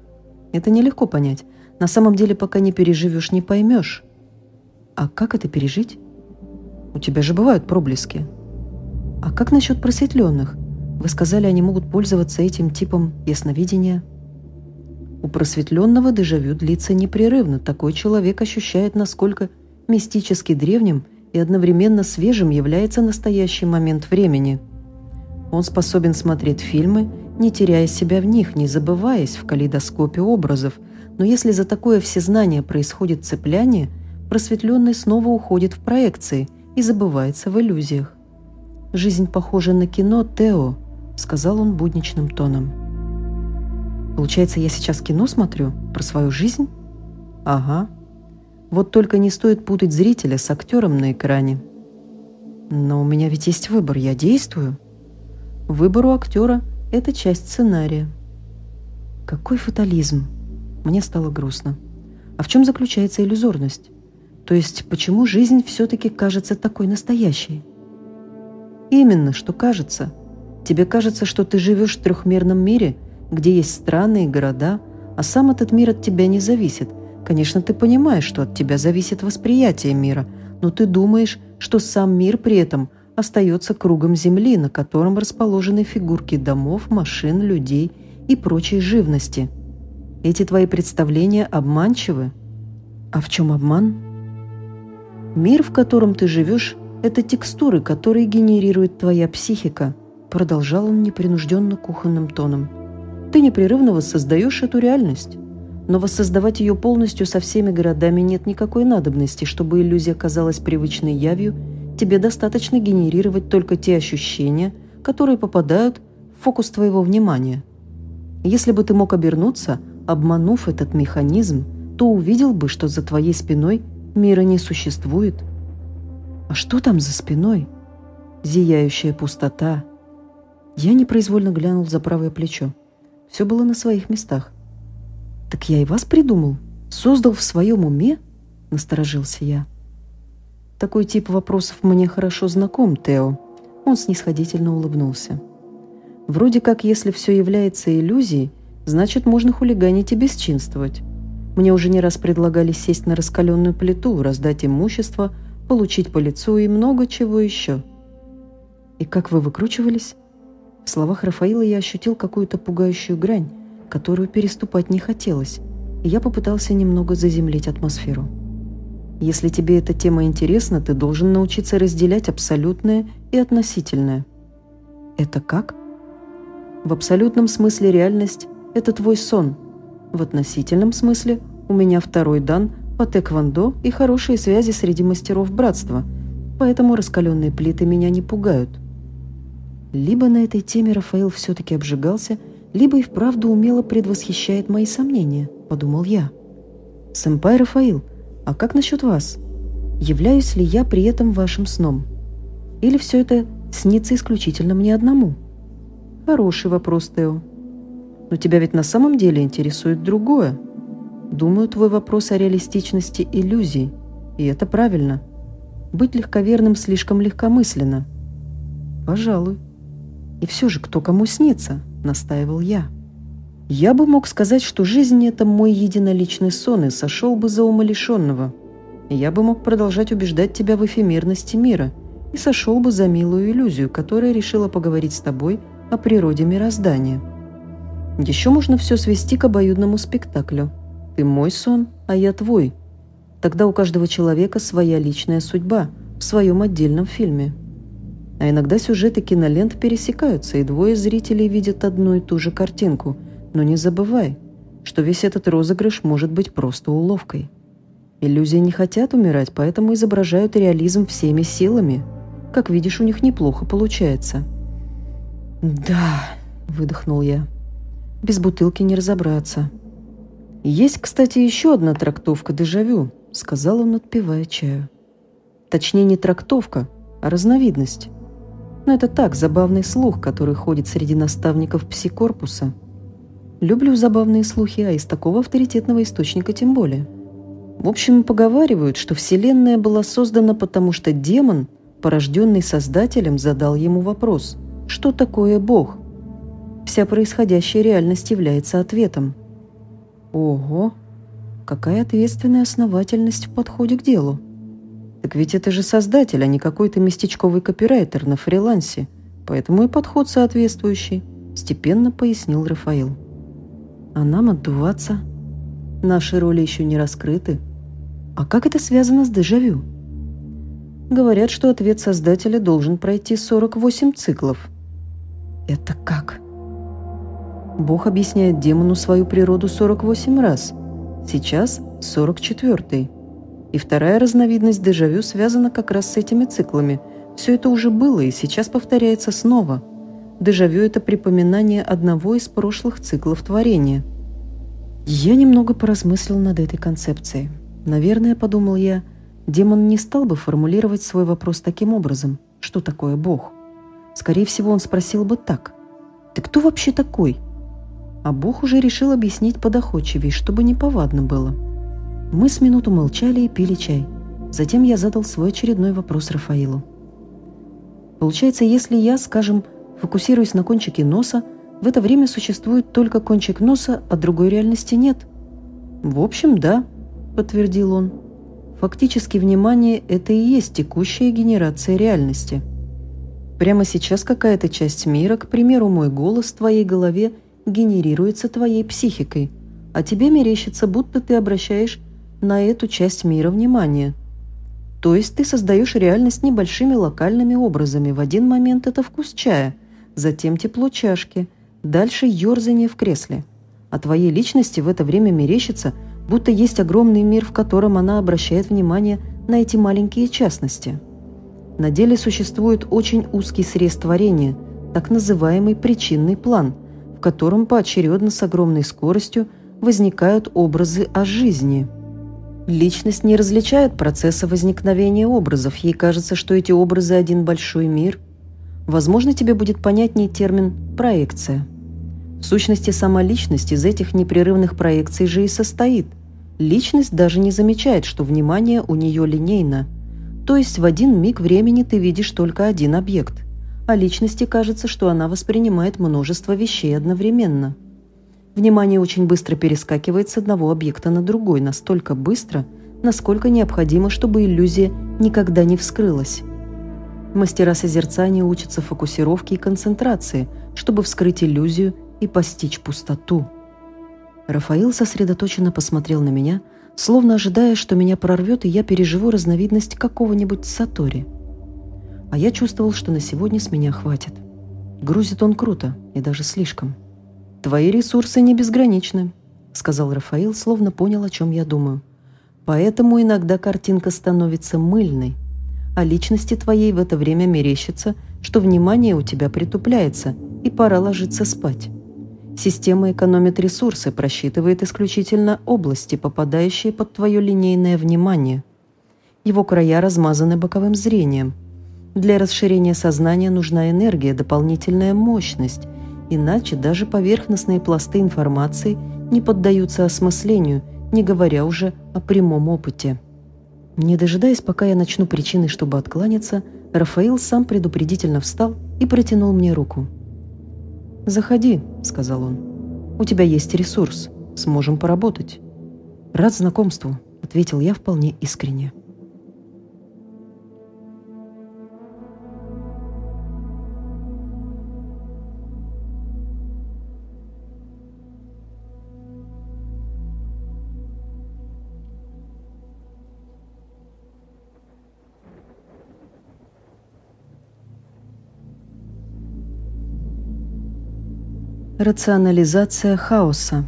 Это нелегко понять. На самом деле, пока не переживешь, не поймешь». «А как это пережить?» У тебя же бывают проблески. А как насчет просветленных? Вы сказали, они могут пользоваться этим типом ясновидения. У просветленного дежавю длится непрерывно. Такой человек ощущает, насколько мистически древним и одновременно свежим является настоящий момент времени. Он способен смотреть фильмы, не теряя себя в них, не забываясь в калейдоскопе образов, но если за такое всезнание происходит цепляние, просветленный снова уходит в проекции – и забывается в иллюзиях. «Жизнь похожа на кино, Тео», — сказал он будничным тоном. «Получается, я сейчас кино смотрю? Про свою жизнь?» «Ага. Вот только не стоит путать зрителя с актером на экране». «Но у меня ведь есть выбор, я действую». «Выбор у актера — это часть сценария». «Какой фатализм!» Мне стало грустно. А в чем заключается иллюзорность? То есть почему жизнь все-таки кажется такой настоящей? Именно, что кажется. Тебе кажется, что ты живешь в трехмерном мире, где есть страны и города, а сам этот мир от тебя не зависит. Конечно, ты понимаешь, что от тебя зависит восприятие мира, но ты думаешь, что сам мир при этом остается кругом Земли, на котором расположены фигурки домов, машин, людей и прочей живности. Эти твои представления обманчивы. А в чем обман? Мир, в котором ты живешь, это текстуры, которые генерирует твоя психика, продолжал он непринужденно кухонным тоном. Ты непрерывно воссоздаешь эту реальность. Но воссоздавать ее полностью со всеми городами нет никакой надобности, чтобы иллюзия казалась привычной явью, тебе достаточно генерировать только те ощущения, которые попадают в фокус твоего внимания. Если бы ты мог обернуться, обманув этот механизм, то увидел бы, что за твоей спиной – Мира не существует, А что там за спиной? Зияющая пустота. Я непроизвольно глянул за правое плечо. Все было на своих местах. «Так я и вас придумал? Создал в своем уме?» — насторожился я. «Такой тип вопросов мне хорошо знаком, Тео». Он снисходительно улыбнулся. «Вроде как, если все является иллюзией, значит, можно хулиганить и бесчинствовать. Мне уже не раз предлагали сесть на раскаленную плиту, раздать имущество, получить по лицу и много чего еще». «И как вы выкручивались?» В словах Рафаила я ощутил какую-то пугающую грань, которую переступать не хотелось, и я попытался немного заземлить атмосферу. Если тебе эта тема интересна, ты должен научиться разделять абсолютное и относительное. Это как? В абсолютном смысле реальность – это твой сон. В относительном смысле у меня второй дан по тэквондо и хорошие связи среди мастеров братства, поэтому раскаленные плиты меня не пугают – либо на этой теме Рафаэл все-таки обжигался, либо и вправду умело предвосхищает мои сомнения, подумал я. «Сэмпай Рафаил, а как насчет вас? Являюсь ли я при этом вашим сном? Или все это снится исключительно мне одному?» «Хороший вопрос, Тео. Но тебя ведь на самом деле интересует другое. Думаю, твой вопрос о реалистичности иллюзий, и это правильно. Быть легковерным слишком легкомысленно». «Пожалуй», и все же, кто кому снится, настаивал я. Я бы мог сказать, что жизнь – это мой единоличный сон и сошел бы за умалишенного. Я бы мог продолжать убеждать тебя в эфемерности мира и сошел бы за милую иллюзию, которая решила поговорить с тобой о природе мироздания. Еще можно все свести к обоюдному спектаклю. Ты мой сон, а я твой. Тогда у каждого человека своя личная судьба в своем отдельном фильме. А иногда сюжеты кинолент пересекаются, и двое зрителей видят одну и ту же картинку. Но не забывай, что весь этот розыгрыш может быть просто уловкой. Иллюзии не хотят умирать, поэтому изображают реализм всеми силами. Как видишь, у них неплохо получается. «Да», — выдохнул я, — «без бутылки не разобраться». «Есть, кстати, еще одна трактовка дежавю», — сказал он, отпивая чаю. «Точнее, не трактовка, а разновидность. Но это так, забавный слух, который ходит среди наставников псикорпуса. Люблю забавные слухи, а из такого авторитетного источника тем более. В общем, поговаривают, что Вселенная была создана потому, что демон, порожденный Создателем, задал ему вопрос «Что такое Бог?». Вся происходящая реальность является ответом. Ого! Какая ответственная основательность в подходе к делу. Так ведь это же создатель, а не какой-то местечковый копирайтер на фрилансе. Поэтому и подход соответствующий, степенно пояснил Рафаил. А нам отдуваться? Наши роли еще не раскрыты. А как это связано с дежавю? Говорят, что ответ создателя должен пройти 48 циклов. Это как? Бог объясняет демону свою природу 48 раз. Сейчас 44-й. И вторая разновидность дежавю связана как раз с этими циклами. Все это уже было и сейчас повторяется снова. Дежавю – это припоминание одного из прошлых циклов творения. Я немного поразмыслил над этой концепцией. Наверное, подумал я, демон не стал бы формулировать свой вопрос таким образом. Что такое Бог? Скорее всего, он спросил бы так. «Ты кто вообще такой?» А Бог уже решил объяснить подоходчивее, чтобы не повадно было – мы с минуту молчали и пили чай. Затем я задал свой очередной вопрос Рафаилу. Получается, если я, скажем, фокусируюсь на кончике носа, в это время существует только кончик носа, а другой реальности нет? В общем, да, подтвердил он. Фактически внимание – это и есть текущая генерация реальности. Прямо сейчас какая-то часть мира, к примеру, мой голос в твоей голове генерируется твоей психикой, а тебе мерещится, будто ты обращаешь на эту часть мира внимание. То есть ты создаешь реальность небольшими локальными образами. В один момент это вкус чая, затем тепло чашки, дальше ерзание в кресле. А твоей личности в это время мерещится, будто есть огромный мир, в котором она обращает внимание на эти маленькие частности. На деле существует очень узкий срез творения, так называемый причинный план, в котором поочередно с огромной скоростью возникают образы о жизни – Личность не различает процесса возникновения образов. Ей кажется, что эти образы – один большой мир. Возможно, тебе будет понятнее термин «проекция». В сущности, сама личность из этих непрерывных проекций же и состоит. Личность даже не замечает, что внимание у нее линейно. То есть в один миг времени ты видишь только один объект, а личности кажется, что она воспринимает множество вещей одновременно – Внимание очень быстро перескакивает с одного объекта на другой, настолько быстро, насколько необходимо, чтобы иллюзия никогда не вскрылась. Мастера созерцания учатся фокусировке и концентрации, чтобы вскрыть иллюзию и постичь пустоту. Рафаил сосредоточенно посмотрел на меня, словно ожидая, что меня прорвет, и я переживу разновидность какого-нибудь сатори. А я чувствовал, что на сегодня с меня хватит. Грузит он круто, и даже слишком. — «Твои ресурсы не безграничны», — сказал Рафаил, словно понял, о чем я думаю. «Поэтому иногда картинка становится мыльной, а личности твоей в это время мерещится, что внимание у тебя притупляется, и пора ложиться спать. Система экономит ресурсы, просчитывает исключительно области, попадающие под твое линейное внимание. Его края размазаны боковым зрением. Для расширения сознания нужна энергия, дополнительная мощность, Иначе даже поверхностные пласты информации не поддаются осмыслению, не говоря уже о прямом опыте. Не дожидаясь, пока я начну причины, чтобы откланяться, Рафаил сам предупредительно встал и протянул мне руку. «Заходи», — сказал он. «У тебя есть ресурс. Сможем поработать». «Рад знакомству», — ответил я вполне искренне. Рационализация хаоса.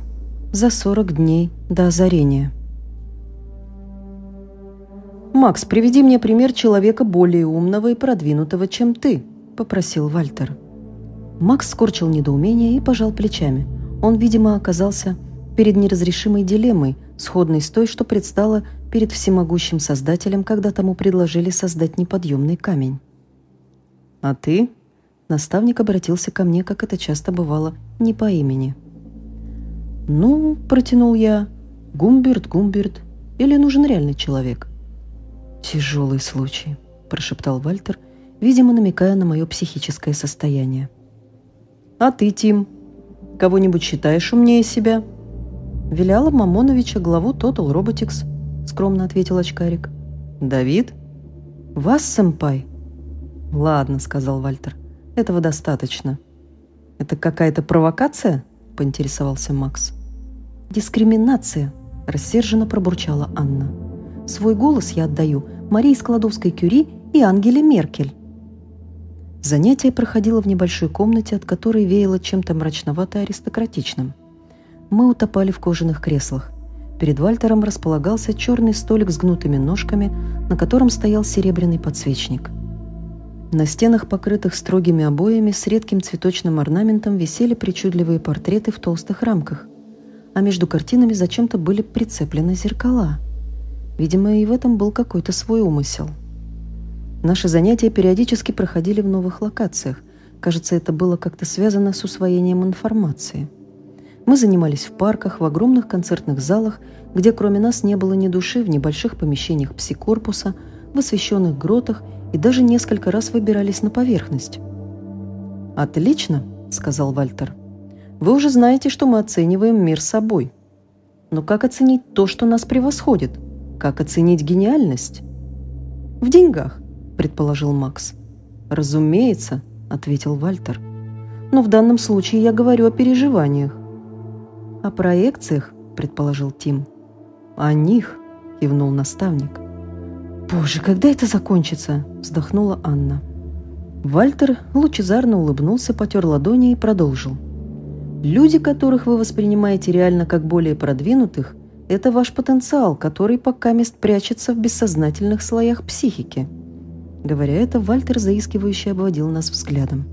За 40 дней до озарения. «Макс, приведи мне пример человека более умного и продвинутого, чем ты», – попросил Вальтер. Макс скорчил недоумение и пожал плечами. Он, видимо, оказался перед неразрешимой дилеммой, сходной с той, что предстала перед всемогущим Создателем, когда тому предложили создать неподъемный камень. «А ты?» Наставник обратился ко мне, как это часто бывало, не по имени. «Ну, — протянул я, — Гумберт, Гумберт, или нужен реальный человек?» «Тяжелый случай», — прошептал Вальтер, видимо, намекая на мое психическое состояние. «А ты, Тим, кого-нибудь считаешь умнее себя?» «Виляла Мамоновича, главу Total Robotics», — скромно ответил очкарик. «Давид?» «Вас, сэмпай?» «Ладно», — сказал Вальтер. Этого достаточно. Это какая-то провокация? Поинтересовался Макс. Дискриминация, рассерженно пробурчала Анна. Свой голос я отдаю Марии Складовской-Кюри и Ангеле Меркель. Занятие проходило в небольшой комнате, от которой веяло чем-то мрачновато-аристократичным. Мы утопали в кожаных креслах. Перед Вальтером располагался черный столик с гнутыми ножками, на котором стоял серебряный подсвечник – на стенах, покрытых строгими обоями с редким цветочным орнаментом, висели причудливые портреты в толстых рамках, а между картинами зачем-то были прицеплены зеркала. Видимо, и в этом был какой-то свой умысел. Наши занятия периодически проходили в новых локациях. Кажется, это было как-то связано с усвоением информации. Мы занимались в парках, в огромных концертных залах, где кроме нас не было ни души, в небольших помещениях псикорпуса, в освещенных гротах – и даже несколько раз выбирались на поверхность. «Отлично», — сказал Вальтер. «Вы уже знаете, что мы оцениваем мир собой. Но как оценить то, что нас превосходит? Как оценить гениальность?» «В деньгах», — предположил Макс. «Разумеется», — ответил Вальтер. «Но в данном случае я говорю о переживаниях». «О проекциях», — предположил Тим. «О них», — кивнул наставник. «Боже, когда это закончится?» – вздохнула Анна. Вальтер лучезарно улыбнулся, потер ладони и продолжил. «Люди, которых вы воспринимаете реально как более продвинутых, это ваш потенциал, который пока мест прячется в бессознательных слоях психики». Говоря это, Вальтер заискивающе обводил нас взглядом.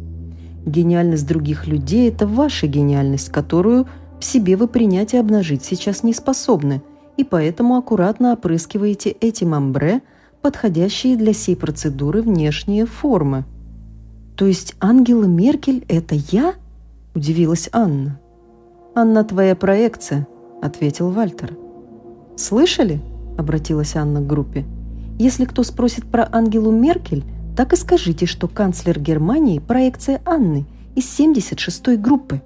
«Гениальность других людей – это ваша гениальность, которую в себе вы принять и обнажить сейчас не способны – и поэтому аккуратно опрыскиваете этим амбре подходящие для сей процедуры внешние формы. То есть Ангела Меркель – это я? Удивилась Анна. «Анна твоя проекция», – ответил Вальтер. «Слышали?» – обратилась Анна к группе. «Если кто спросит про Ангелу Меркель, так и скажите, что канцлер Германии – проекция Анны из 76-й группы.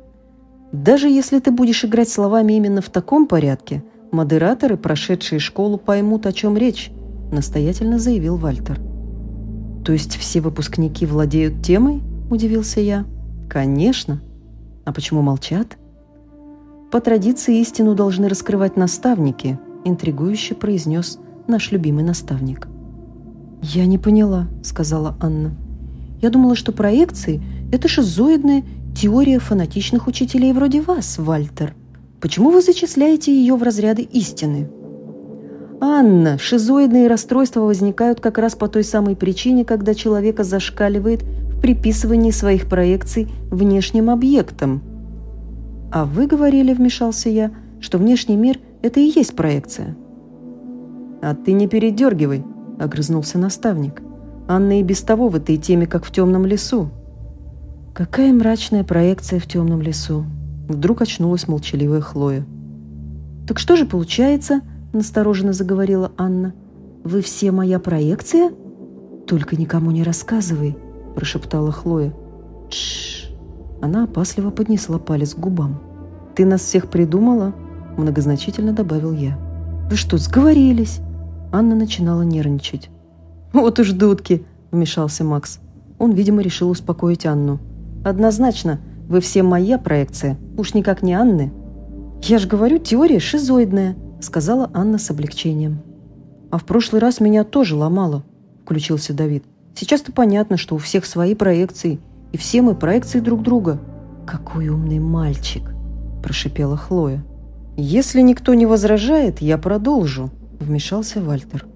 Даже если ты будешь играть словами именно в таком порядке, модераторы, прошедшие школу, поймут, о чем речь», – настоятельно заявил Вальтер. «То есть все выпускники владеют темой?» – удивился я. «Конечно. А почему молчат?» «По традиции истину должны раскрывать наставники», – интригующе произнес наш любимый наставник. «Я не поняла», – сказала Анна. «Я думала, что проекции – это шизоидная теория фанатичных учителей вроде вас, Вальтер. Почему вы зачисляете ее в разряды истины?» «Анна, шизоидные расстройства возникают как раз по той самой причине, когда человека зашкаливает в приписывании своих проекций внешним объектам». «А вы говорили, — вмешался я, — что внешний мир — это и есть проекция». «А ты не передергивай», — огрызнулся наставник. «Анна и без того в этой теме, как в темном лесу». Какая мрачная проекция в темном лесу. Вдруг очнулась молчаливая Хлоя. «Так что же получается?» – настороженно заговорила Анна. «Вы все моя проекция?» «Только никому не рассказывай», – прошептала Хлоя. «Тш!» Она опасливо поднесла палец к губам. «Ты нас всех придумала?» – многозначительно добавил я. «Вы что, сговорились?» Анна начинала нервничать. «Вот уж дудки!» – вмешался Макс. Он, видимо, решил успокоить Анну. «Однозначно, вы все моя проекция, уж никак не Анны». «Я же говорю, теория шизоидная», — сказала Анна с облегчением. «А в прошлый раз меня тоже ломало», — включился Давид. «Сейчас-то понятно, что у всех свои проекции, и все мы проекции друг друга». «Какой умный мальчик!» – прошипела Хлоя. «Если никто не возражает, я продолжу», – вмешался Вальтер.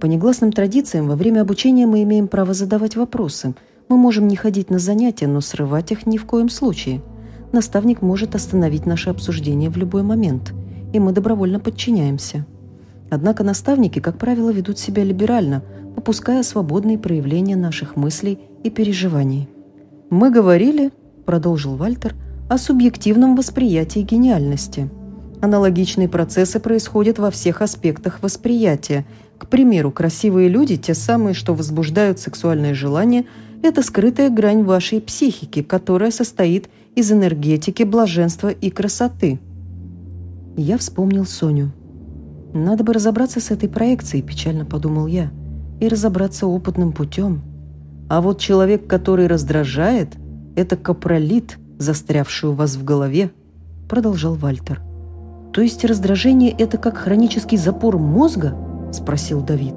«По негласным традициям, во время обучения мы имеем право задавать вопросы. Мы можем не ходить на занятия, но срывать их ни в коем случае. Наставник может остановить наше обсуждение в любой момент – и мы добровольно подчиняемся. Однако наставники, как правило, ведут себя либерально, попуская свободные проявления наших мыслей и переживаний. «Мы говорили», – продолжил Вальтер, – «о субъективном восприятии гениальности. Аналогичные процессы происходят во всех аспектах восприятия. К примеру, красивые люди, те самые, что возбуждают сексуальное желание, это скрытая грань вашей психики, которая состоит из энергетики, блаженства и красоты – я вспомнил Соню. «Надо бы разобраться с этой проекцией», – печально подумал я, – «и разобраться опытным путем. А вот человек, который раздражает, это капролит, застрявший у вас в голове», – продолжал Вальтер. «То есть раздражение – это как хронический запор мозга?» – спросил Давид.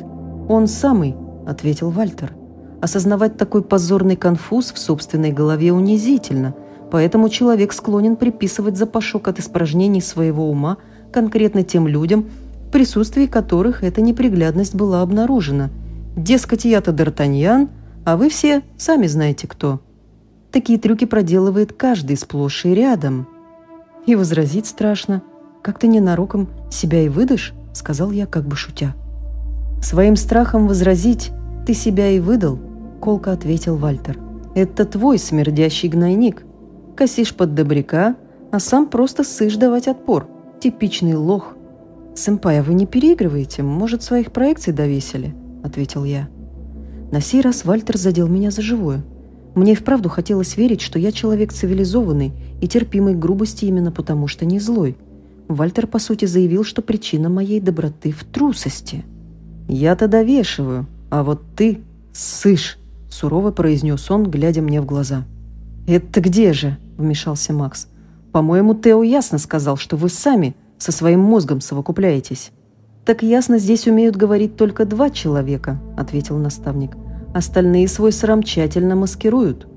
«Он самый», – ответил Вальтер. «Осознавать такой позорный конфуз в собственной голове унизительно – Поэтому человек склонен приписывать запашок от испражнений своего ума конкретно тем людям, в присутствии которых эта неприглядность была обнаружена. Дескать, я-то Д'Артаньян, а вы все сами знаете кто. Такие трюки проделывает каждый сплошь и рядом. И возразить страшно. Как ты ненароком себя и выдашь, сказал я, как бы шутя. Своим страхом возразить ты себя и выдал, колко ответил Вальтер. Это твой смердящий гнойник косишь под добряка, а сам просто сышь давать отпор. Типичный лох. «Сэмпай, вы не переигрываете? Может, своих проекций довесили?» – ответил я. На сей раз Вальтер задел меня за живое. Мне и вправду хотелось верить, что я человек цивилизованный и терпимый к грубости именно потому, что не злой. Вальтер, по сути, заявил, что причина моей доброты в трусости. «Я-то довешиваю, а вот ты сышь», – сурово произнес он, глядя мне в глаза. «Это где же?» – вмешался Макс. «По-моему, Тео ясно сказал, что вы сами со своим мозгом совокупляетесь». «Так ясно здесь умеют говорить только два человека», – ответил наставник. «Остальные свой срам тщательно маскируют».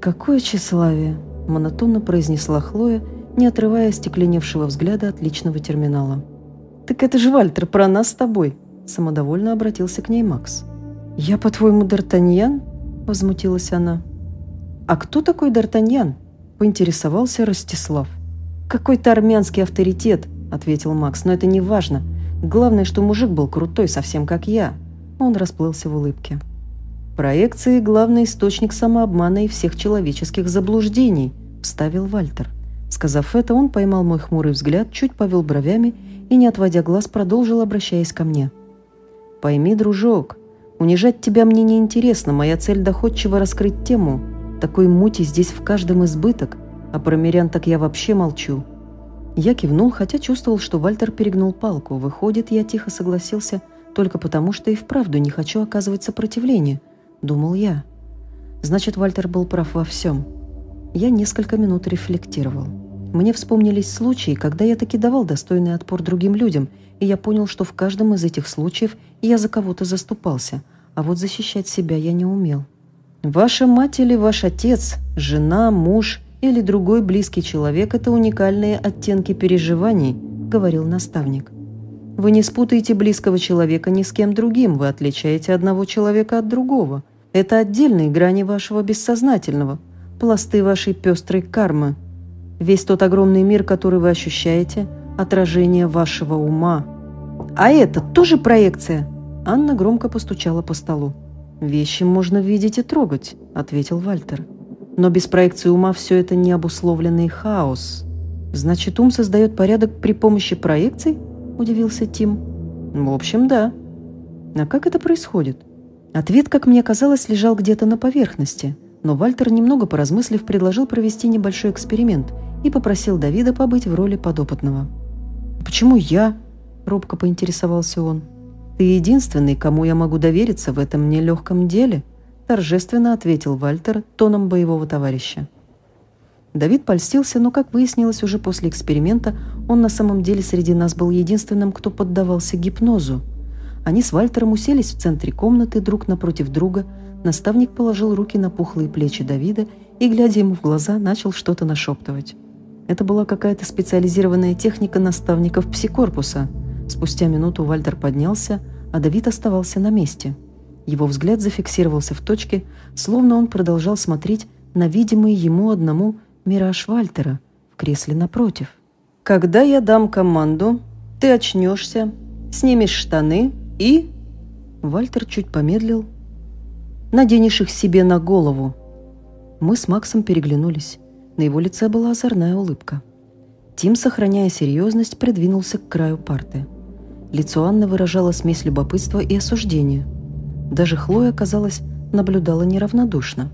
«Какое тщеславие!» – монотонно произнесла Хлоя, не отрывая стекленевшего взгляда от личного терминала. «Так это же Вальтер про нас с тобой!» – самодовольно обратился к ней Макс. «Я, по-твоему, Д'Артаньян?» – возмутилась она. «А кто такой Д'Артаньян?» – поинтересовался Ростислав. «Какой-то армянский авторитет», – ответил Макс, – «но это не важно. Главное, что мужик был крутой, совсем как я. Он расплылся в улыбке. Проекции – главный источник самообмана и всех человеческих заблуждений, вставил Вальтер. Сказав это, он поймал мой хмурый взгляд, чуть повел бровями и, не отводя глаз, продолжил, обращаясь ко мне. «Пойми, дружок, унижать тебя мне не интересно. Моя цель доходчиво раскрыть тему. Такой мути здесь в каждом избыток, а про мирян так я вообще молчу». Я кивнул, хотя чувствовал, что Вальтер перегнул палку. Выходит, я тихо согласился только потому, что и вправду не хочу оказывать сопротивление – думал я. Значит, Вальтер был прав во всем. Я несколько минут рефлектировал. Мне вспомнились случаи, когда я таки давал достойный отпор другим людям, и я понял, что в каждом из этих случаев я за кого-то заступался, а вот защищать себя я не умел. Ваша мать или ваш отец, жена, муж или другой близкий человек – это уникальные оттенки переживаний, говорил наставник. Вы не спутаете близкого человека ни с кем другим, вы отличаете одного человека от другого – это отдельные грани вашего бессознательного, пласты вашей пестрой кармы. Весь тот огромный мир, который вы ощущаете, отражение вашего ума. А это тоже проекция? Анна громко постучала по столу. «Вещи можно видеть и трогать», — ответил Вальтер. «Но без проекции ума все это не обусловленный хаос». «Значит, ум создает порядок при помощи проекций?» — удивился Тим. «В общем, да». «А как это происходит?» Ответ, как мне казалось, лежал где-то на поверхности, но Вальтер, немного поразмыслив, предложил провести небольшой эксперимент и попросил Давида побыть в роли подопытного. «Почему я?» – робко поинтересовался он. «Ты единственный, кому я могу довериться в этом нелегком деле», – торжественно ответил Вальтер тоном боевого товарища. Давид польстился, но, как выяснилось уже после эксперимента, он на самом деле среди нас был единственным, кто поддавался гипнозу – они с Вальтером уселись в центре комнаты друг напротив друга. Наставник положил руки на пухлые плечи Давида и, глядя ему в глаза, начал что-то нашептывать. Это была какая-то специализированная техника наставников псикорпуса. Спустя минуту Вальтер поднялся, а Давид оставался на месте. Его взгляд зафиксировался в точке, словно он продолжал смотреть на видимый ему одному мираж Вальтера в кресле напротив. «Когда я дам команду, ты очнешься, снимешь штаны и...» Вальтер чуть помедлил. «Наденешь их себе на голову». Мы с Максом переглянулись. На его лице была озорная улыбка. Тим, сохраняя серьезность, придвинулся к краю парты. Лицо Анны выражало смесь любопытства и осуждения. Даже Хлоя, казалось, наблюдала неравнодушно.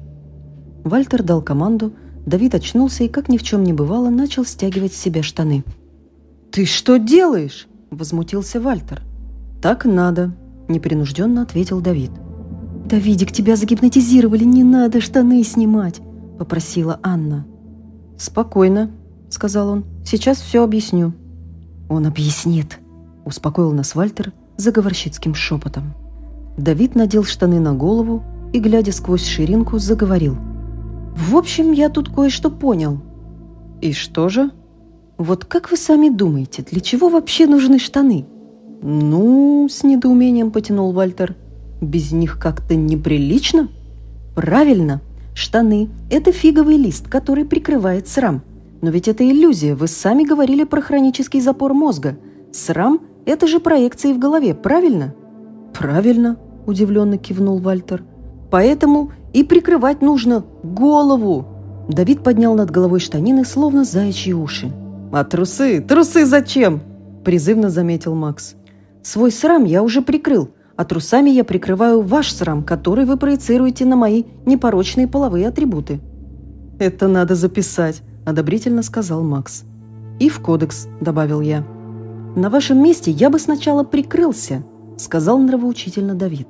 Вальтер дал команду, Давид очнулся и, как ни в чем не бывало, начал стягивать с себя штаны. «Ты что делаешь?» – возмутился Вальтер. «Так надо», – непринужденно ответил Давид. «Давидик, тебя загипнотизировали, не надо штаны снимать», – попросила Анна. «Спокойно», – сказал он, – «сейчас все объясню». «Он объяснит», – успокоил нас Вальтер заговорщицким шепотом. Давид надел штаны на голову и, глядя сквозь ширинку, заговорил. «В общем, я тут кое-что понял». «И что же?» «Вот как вы сами думаете, для чего вообще нужны штаны?» «Ну, — с недоумением потянул Вальтер, — без них как-то неприлично?» «Правильно. Штаны — это фиговый лист, который прикрывает срам. Но ведь это иллюзия. Вы сами говорили про хронический запор мозга. Срам — это же проекции в голове, правильно?» «Правильно», — удивленно кивнул Вальтер. «Поэтому и прикрывать нужно голову!» Давид поднял над головой штанины, словно заячьи уши. «А трусы? Трусы зачем?» – призывно заметил Макс. Свой срам я уже прикрыл, а трусами я прикрываю ваш срам, который вы проецируете на мои непорочные половые атрибуты». «Это надо записать», – одобрительно сказал Макс. «И в кодекс», – добавил я. «На вашем месте я бы сначала прикрылся», – сказал нравоучительно Давид.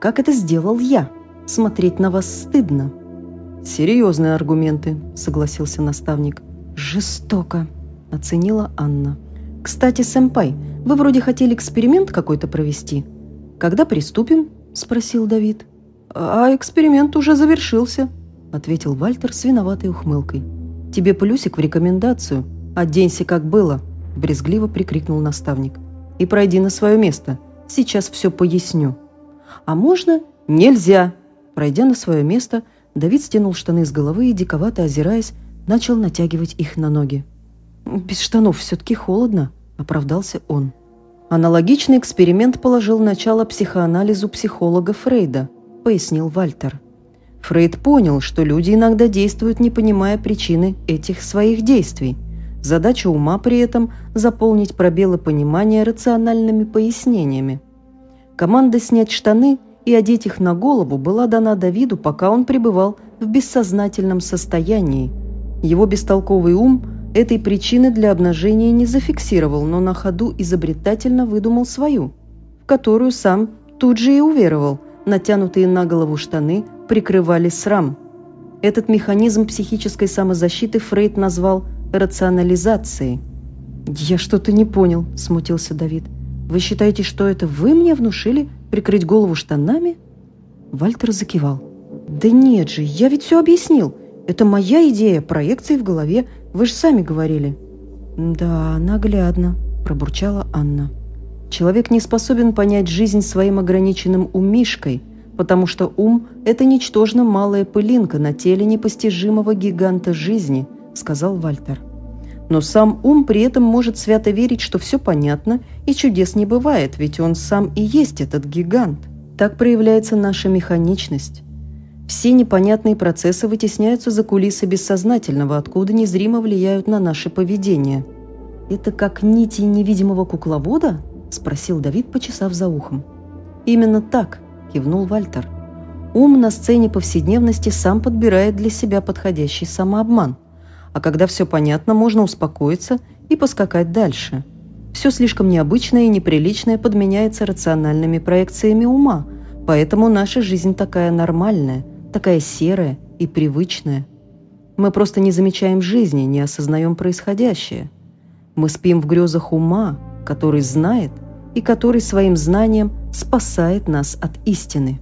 «Как это сделал я? Смотреть на вас стыдно». «Серьезные аргументы», – согласился наставник. «Жестоко», – оценила Анна. «Кстати, сэмпай, вы вроде хотели эксперимент какой-то провести. Когда приступим?» – спросил Давид. «А эксперимент уже завершился», – ответил Вальтер с виноватой ухмылкой. «Тебе плюсик в рекомендацию. Оденься, как было», – брезгливо прикрикнул наставник. «И пройди на свое место. Сейчас все поясню». «А можно?» «Нельзя!» Пройдя на свое место, Давид стянул штаны с головы и, диковато озираясь, начал натягивать их на ноги. «Без штанов все-таки холодно», – оправдался он. Аналогичный эксперимент положил начало психоанализу психолога Фрейда, пояснил Вальтер. Фрейд понял, что люди иногда действуют, не понимая причины этих своих действий. Задача ума при этом – заполнить пробелы понимания рациональными пояснениями. Команда снять штаны и одеть их на голову была дана Давиду, пока он пребывал в бессознательном состоянии. Его бестолковый ум этой причины для обнажения не зафиксировал, но на ходу изобретательно выдумал свою, в которую сам тут же и уверовал. Натянутые на голову штаны прикрывали срам. Этот механизм психической самозащиты Фрейд назвал рационализацией. «Я что-то не понял», – смутился Давид. «Вы считаете, что это вы мне внушили прикрыть голову штанами?» Вальтер закивал. «Да нет же, я ведь все объяснил. Это моя идея, проекции в голове. Вы же сами говорили». «Да, наглядно», – пробурчала Анна. «Человек не способен понять жизнь своим ограниченным умишкой, потому что ум – это ничтожно малая пылинка на теле непостижимого гиганта жизни», – сказал Вальтер. Но сам ум при этом может свято верить, что все понятно и чудес не бывает, ведь он сам и есть этот гигант. Так проявляется наша механичность. Все непонятные процессы вытесняются за кулисы бессознательного, откуда незримо влияют на наше поведение. «Это как нити невидимого кукловода?» – спросил Давид, почесав за ухом. «Именно так», – кивнул Вальтер. «Ум на сцене повседневности сам подбирает для себя подходящий самообман – а когда все понятно, можно успокоиться и поскакать дальше. Все слишком необычное и неприличное подменяется рациональными проекциями ума, поэтому наша жизнь такая нормальная, такая серая и привычная. Мы просто не замечаем жизни, не осознаем происходящее. Мы спим в грезах ума, который знает и который своим знанием спасает нас от истины.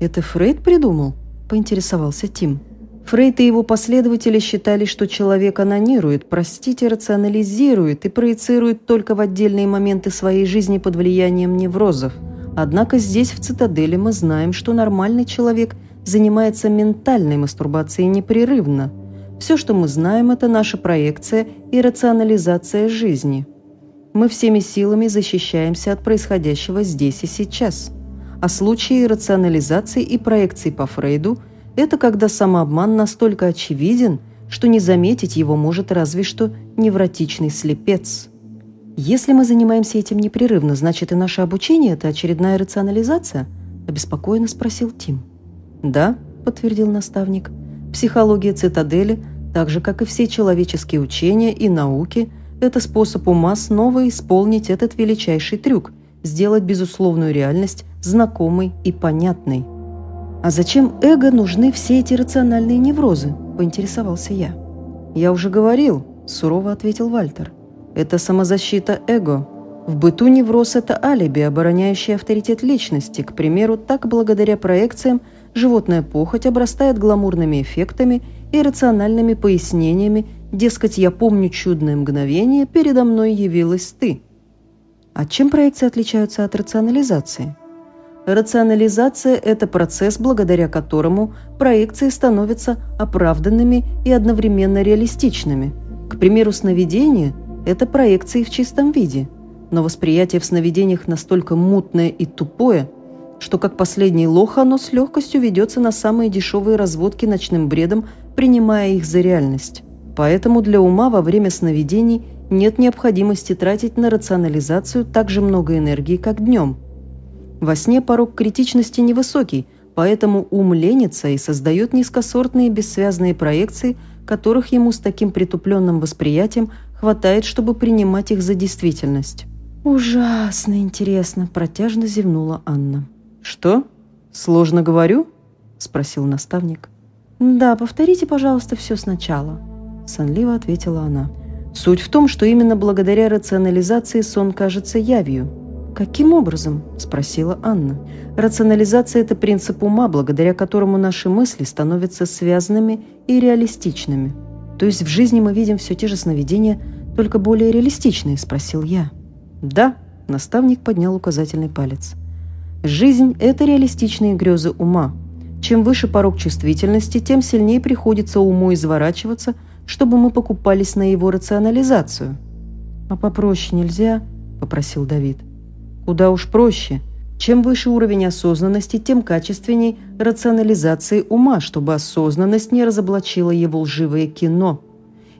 «Это Фрейд придумал?» – поинтересовался Тим. Фрейд и его последователи считали, что человек анонирует, простите, рационализирует и проецирует только в отдельные моменты своей жизни под влиянием неврозов. Однако здесь, в цитадели, мы знаем, что нормальный человек занимается ментальной мастурбацией непрерывно. Все, что мы знаем, это наша проекция и рационализация жизни. Мы всеми силами защищаемся от происходящего здесь и сейчас. А случаи рационализации и проекции по Фрейду – это когда самообман настолько очевиден, что не заметить его может разве что невротичный слепец. Если мы занимаемся этим непрерывно, значит и наше обучение – это очередная рационализация? Обеспокоенно спросил Тим. Да, подтвердил наставник. Психология цитадели, так же, как и все человеческие учения и науки, это способ ума снова исполнить этот величайший трюк – сделать безусловную реальность знакомой и понятной – «А зачем эго нужны все эти рациональные неврозы?» – поинтересовался я. «Я уже говорил», – сурово ответил Вальтер. «Это самозащита эго. В быту невроз – это алиби, обороняющий авторитет личности. К примеру, так благодаря проекциям животная похоть обрастает гламурными эффектами и рациональными пояснениями, дескать, я помню чудное мгновение, передо мной явилась ты». А чем проекции отличаются от рационализации? Рационализация – это процесс, благодаря которому проекции становятся оправданными и одновременно реалистичными. К примеру, сновидение – это проекции в чистом виде, но восприятие в сновидениях настолько мутное и тупое, что как последний лох оно с легкостью ведется на самые дешевые разводки ночным бредом, принимая их за реальность. Поэтому для ума во время сновидений нет необходимости тратить на рационализацию так же много энергии, как днем – во сне порог критичности невысокий, поэтому ум ленится и создает низкосортные бессвязные проекции, которых ему с таким притупленным восприятием хватает, чтобы принимать их за действительность. «Ужасно интересно», – протяжно зевнула Анна. «Что? Сложно говорю?» – спросил наставник. «Да, повторите, пожалуйста, все сначала», – сонливо ответила она. «Суть в том, что именно благодаря рационализации сон кажется явью, «Каким образом?» – спросила Анна. «Рационализация – это принцип ума, благодаря которому наши мысли становятся связанными и реалистичными. То есть в жизни мы видим все те же сновидения, только более реалистичные?» – спросил я. «Да», – наставник поднял указательный палец. «Жизнь – это реалистичные грезы ума. Чем выше порог чувствительности, тем сильнее приходится уму изворачиваться, чтобы мы покупались на его рационализацию». «А попроще нельзя?» – попросил Давид. Куда уж проще. Чем выше уровень осознанности, тем качественней рационализации ума, чтобы осознанность не разоблачила его лживое кино.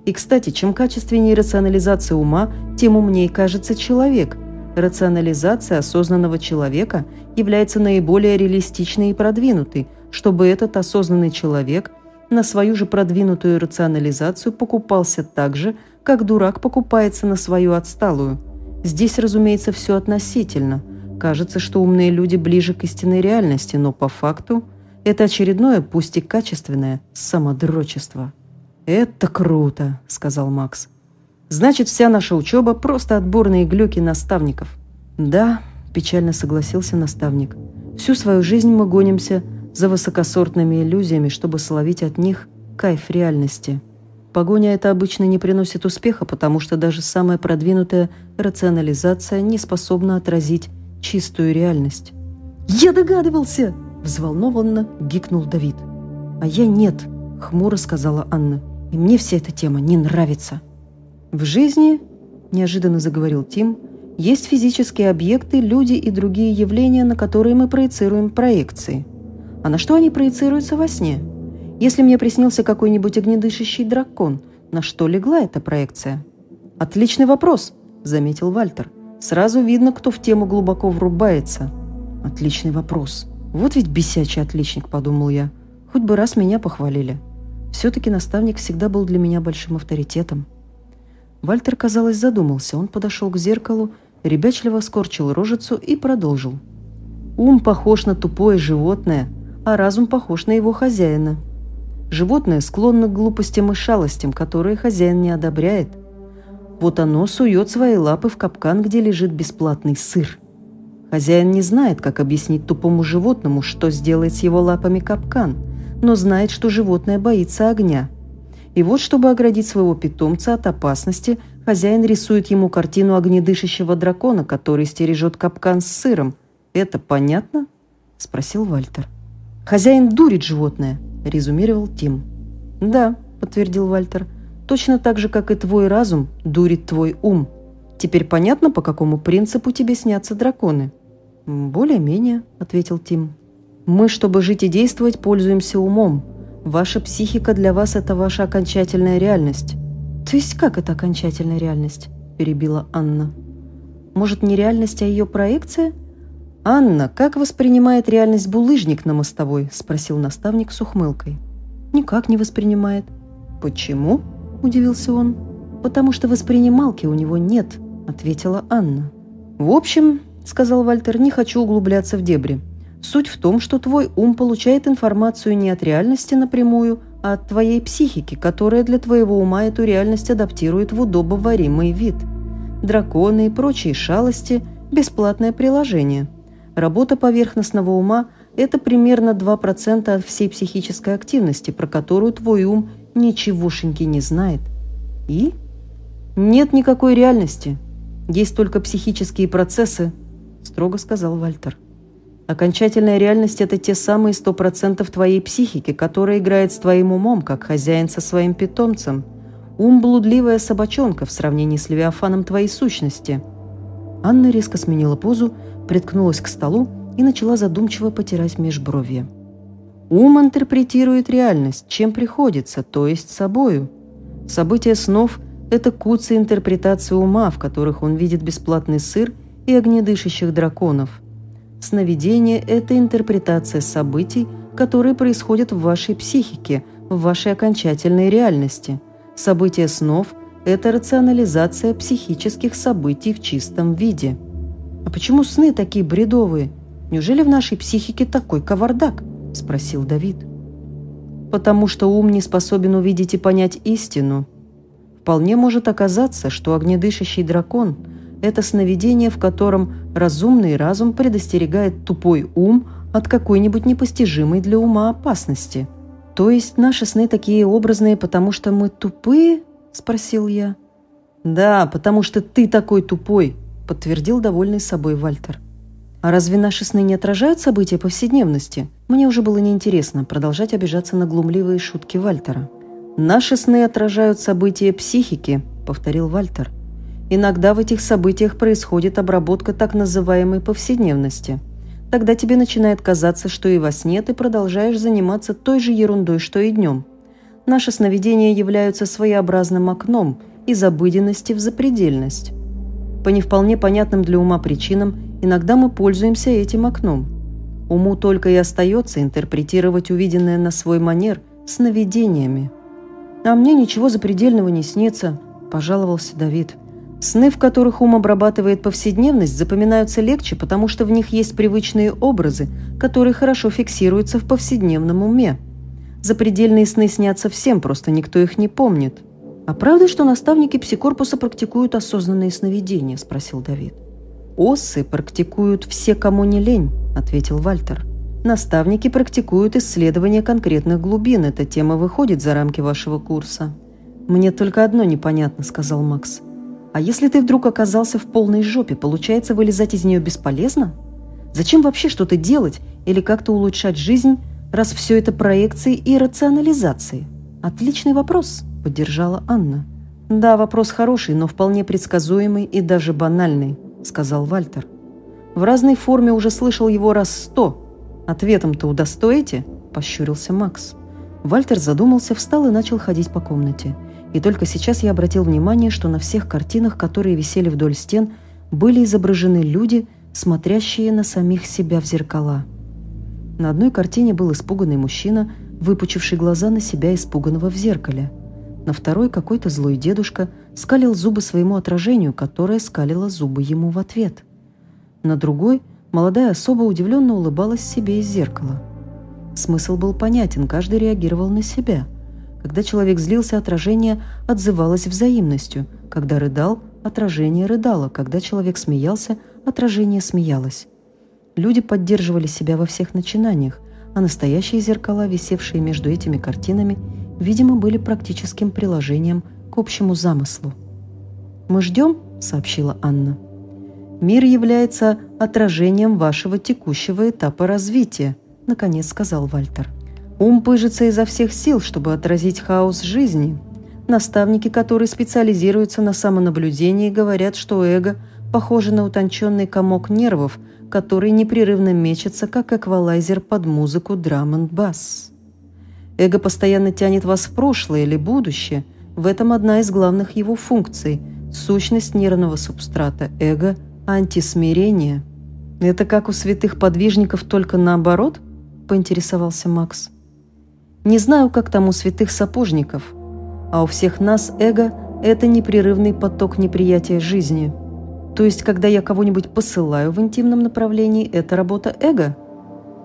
И, кстати, чем качественнее рационализация ума, тем умнее кажется человек. Рационализация осознанного человека является наиболее реалистичной и продвинутой, чтобы этот осознанный человек на свою же продвинутую рационализацию покупался так же, как дурак покупается на свою отсталую. Здесь, разумеется, все относительно. Кажется, что умные люди ближе к истинной реальности, но по факту это очередное, пусть и качественное, самодрочество. «Это круто», — сказал Макс. «Значит, вся наша учеба — просто отборные глюки наставников». «Да», — печально согласился наставник. «Всю свою жизнь мы гонимся за высокосортными иллюзиями, чтобы словить от них кайф реальности. Погоня это обычно не приносит успеха, потому что даже самая продвинутая рационализация не способна отразить чистую реальность. «Я догадывался!» – взволнованно гикнул Давид. «А я нет», – хмуро сказала Анна. «И мне вся эта тема не нравится». «В жизни», – неожиданно заговорил Тим, – «есть физические объекты, люди и другие явления, на которые мы проецируем проекции – а на что они проецируются во сне? Если мне приснился какой-нибудь огнедышащий дракон, на что легла эта проекция? «Отличный вопрос», — заметил Вальтер. «Сразу видно, кто в тему глубоко врубается». «Отличный вопрос. Вот ведь бесячий отличник», — подумал я. «Хоть бы раз меня похвалили». Все-таки наставник всегда был для меня большим авторитетом. Вальтер, казалось, задумался. Он подошел к зеркалу, ребячливо скорчил рожицу и продолжил. «Ум похож на тупое животное, а разум похож на его хозяина. Животное склонно к глупостям и шалостям, которые хозяин не одобряет. Вот оно сует свои лапы в капкан, где лежит бесплатный сыр. Хозяин не знает, как объяснить тупому животному, что сделает с его лапами капкан, но знает, что животное боится огня. И вот, чтобы оградить своего питомца от опасности, хозяин рисует ему картину огнедышащего дракона, который стережет капкан с сыром. «Это понятно?» – спросил Вальтер. «Хозяин дурит животное», – резюмировал Тим. «Да», – подтвердил Вальтер, – «точно так же, как и твой разум дурит твой ум. Теперь понятно, по какому принципу тебе снятся драконы?» «Более-менее», – ответил Тим. «Мы, чтобы жить и действовать, пользуемся умом. Ваша психика для вас – это ваша окончательная реальность». «То есть как это окончательная реальность?» – перебила Анна. «Может, не реальность, а ее проекция?» «Анна, как воспринимает реальность булыжник на мостовой?» – спросил наставник с ухмылкой. «Никак не воспринимает». «Почему?» – удивился он. «Потому что воспринималки у него нет», – ответила Анна. «В общем, – сказал Вальтер, – не хочу углубляться в дебри. Суть в том, что твой ум получает информацию не от реальности напрямую, а от твоей психики, которая для твоего ума эту реальность адаптирует в удобоваримый вид. Драконы и прочие шалости – бесплатное приложение – Работа поверхностного ума – это примерно 2% от всей психической активности, про которую твой ум ничегошеньки не знает. И? Нет никакой реальности. Есть только психические процессы, строго сказал Вальтер. Окончательная реальность – это те самые 100% твоей психики, которая играет с твоим умом, как хозяин со своим питомцем. Ум – блудливая собачонка в сравнении с левиафаном твоей сущности. Анна резко сменила позу, приткнулась к столу и начала задумчиво потирать межбровье. Ум интерпретирует реальность, чем приходится, то есть собою. События снов – это куцы интерпретации ума, в которых он видит бесплатный сыр и огнедышащих драконов. Сновидение – это интерпретация событий, которые происходят в вашей психике, в вашей окончательной реальности. События снов – это рационализация психических событий в чистом виде – «А почему сны такие бредовые? Неужели в нашей психике такой кавардак?» – спросил Давид. «Потому что ум не способен увидеть и понять истину. Вполне может оказаться, что огнедышащий дракон – это сновидение, в котором разумный разум предостерегает тупой ум от какой-нибудь непостижимой для ума опасности. То есть наши сны такие образные, потому что мы тупые?» – спросил я. «Да, потому что ты такой тупой», подтвердил довольный собой Вальтер. «А разве наши сны не отражают события повседневности?» Мне уже было неинтересно продолжать обижаться на глумливые шутки Вальтера. «Наши сны отражают события психики», — повторил Вальтер. Иногда в этих событиях происходит обработка так называемой повседневности. Тогда тебе начинает казаться, что и во сне ты продолжаешь заниматься той же ерундой, что и днем. Наши сновидения являются своеобразным окном из обыденности в запредельность. По не вполне понятным для ума причинам иногда мы пользуемся этим окном. Уму только и остается интерпретировать увиденное на свой манер сновидениями. «А мне ничего запредельного не снится», – пожаловался Давид. Сны, в которых ум обрабатывает повседневность, запоминаются легче, потому что в них есть привычные образы, которые хорошо фиксируются в повседневном уме. Запредельные сны снятся всем, просто никто их не помнит. «А правда, что наставники псикорпуса практикуют осознанные сновидения?» – спросил Давид. «Осы практикуют все, кому не лень», – ответил Вальтер. «Наставники практикуют исследование конкретных глубин. Эта тема выходит за рамки вашего курса». «Мне только одно непонятно», – сказал Макс. А если ты вдруг оказался в полной жопе, получается, вылезать из нее бесполезно? Зачем вообще что-то делать или как-то улучшать жизнь, раз все это проекции и рационализации? Отличный вопрос, поддержала Анна. Да, вопрос хороший, но вполне предсказуемый и даже банальный, сказал Вальтер. В разной форме уже слышал его раз сто. Ответом-то удостоите? Пощурился Макс. Вальтер задумался, встал и начал ходить по комнате – и только сейчас я обратил внимание, что на всех картинах, которые висели вдоль стен, были изображены люди, смотрящие на самих себя в зеркала. На одной картине был испуганный мужчина, выпучивший глаза на себя испуганного в зеркале. На второй какой-то злой дедушка скалил зубы своему отражению, которое скалило зубы ему в ответ. На другой молодая особа удивленно улыбалась себе из зеркала. Смысл был понятен, каждый реагировал на себя – когда человек злился, отражение отзывалось взаимностью. Когда рыдал, отражение рыдало. Когда человек смеялся, отражение смеялось. Люди поддерживали себя во всех начинаниях, а настоящие зеркала, висевшие между этими картинами, видимо, были практическим приложением к общему замыслу. «Мы ждем», — сообщила Анна. «Мир является отражением вашего текущего этапа развития», — наконец сказал Вальтер. Ум пыжится изо всех сил, чтобы отразить хаос жизни. Наставники, которые специализируются на самонаблюдении, говорят, что эго похоже на утонченный комок нервов, который непрерывно мечется, как эквалайзер под музыку драм-н-бас. Эго постоянно тянет вас в прошлое или будущее. В этом одна из главных его функций – сущность нервного субстрата эго – антисмирение. «Это как у святых подвижников, только наоборот?» – поинтересовался Макс. Не знаю, как там у святых сапожников, а у всех нас эго – это непрерывный поток неприятия жизни. То есть, когда я кого-нибудь посылаю в интимном направлении, это работа эго?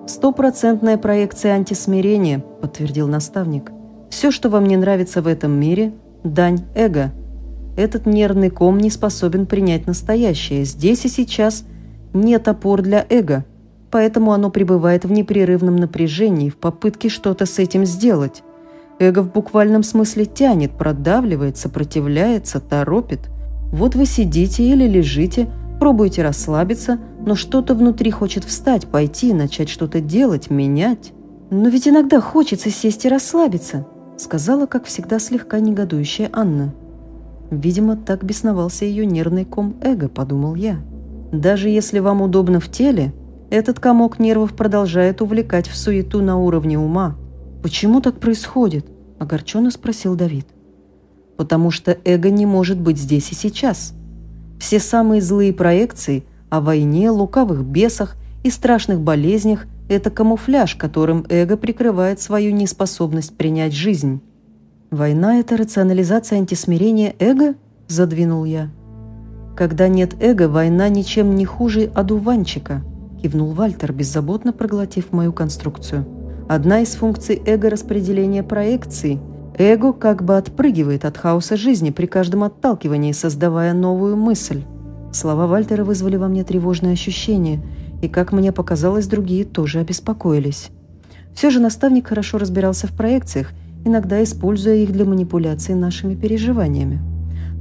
Стопроцентная проекция антисмирения, подтвердил наставник. Все, что вам не нравится в этом мире – дань эго. Этот нервный ком не способен принять настоящее. Здесь и сейчас нет опор для эго – поэтому оно пребывает в непрерывном напряжении в попытке что-то с этим сделать. Эго в буквальном смысле тянет, продавливает, сопротивляется, торопит. Вот вы сидите или лежите, пробуете расслабиться, но что-то внутри хочет встать, пойти, начать что-то делать, менять. «Но ведь иногда хочется сесть и расслабиться», сказала, как всегда, слегка негодующая Анна. Видимо, так бесновался ее нервный ком эго, подумал я. Даже если вам удобно в теле, этот комок нервов продолжает увлекать в суету на уровне ума. «Почему так происходит?» – огорченно спросил Давид. «Потому что эго не может быть здесь и сейчас. Все самые злые проекции о войне, лукавых бесах и страшных болезнях – это камуфляж, которым эго прикрывает свою неспособность принять жизнь». «Война – это рационализация антисмирения эго?» – задвинул я. «Когда нет эго, война ничем не хуже одуванчика», кивнул Вальтер, беззаботно проглотив мою конструкцию. Одна из функций эго – распределение проекций. Эго как бы отпрыгивает от хаоса жизни при каждом отталкивании, создавая новую мысль. Слова Вальтера вызвали во мне тревожное ощущение, и, как мне показалось, другие тоже обеспокоились. Все же наставник хорошо разбирался в проекциях, иногда используя их для манипуляции нашими переживаниями.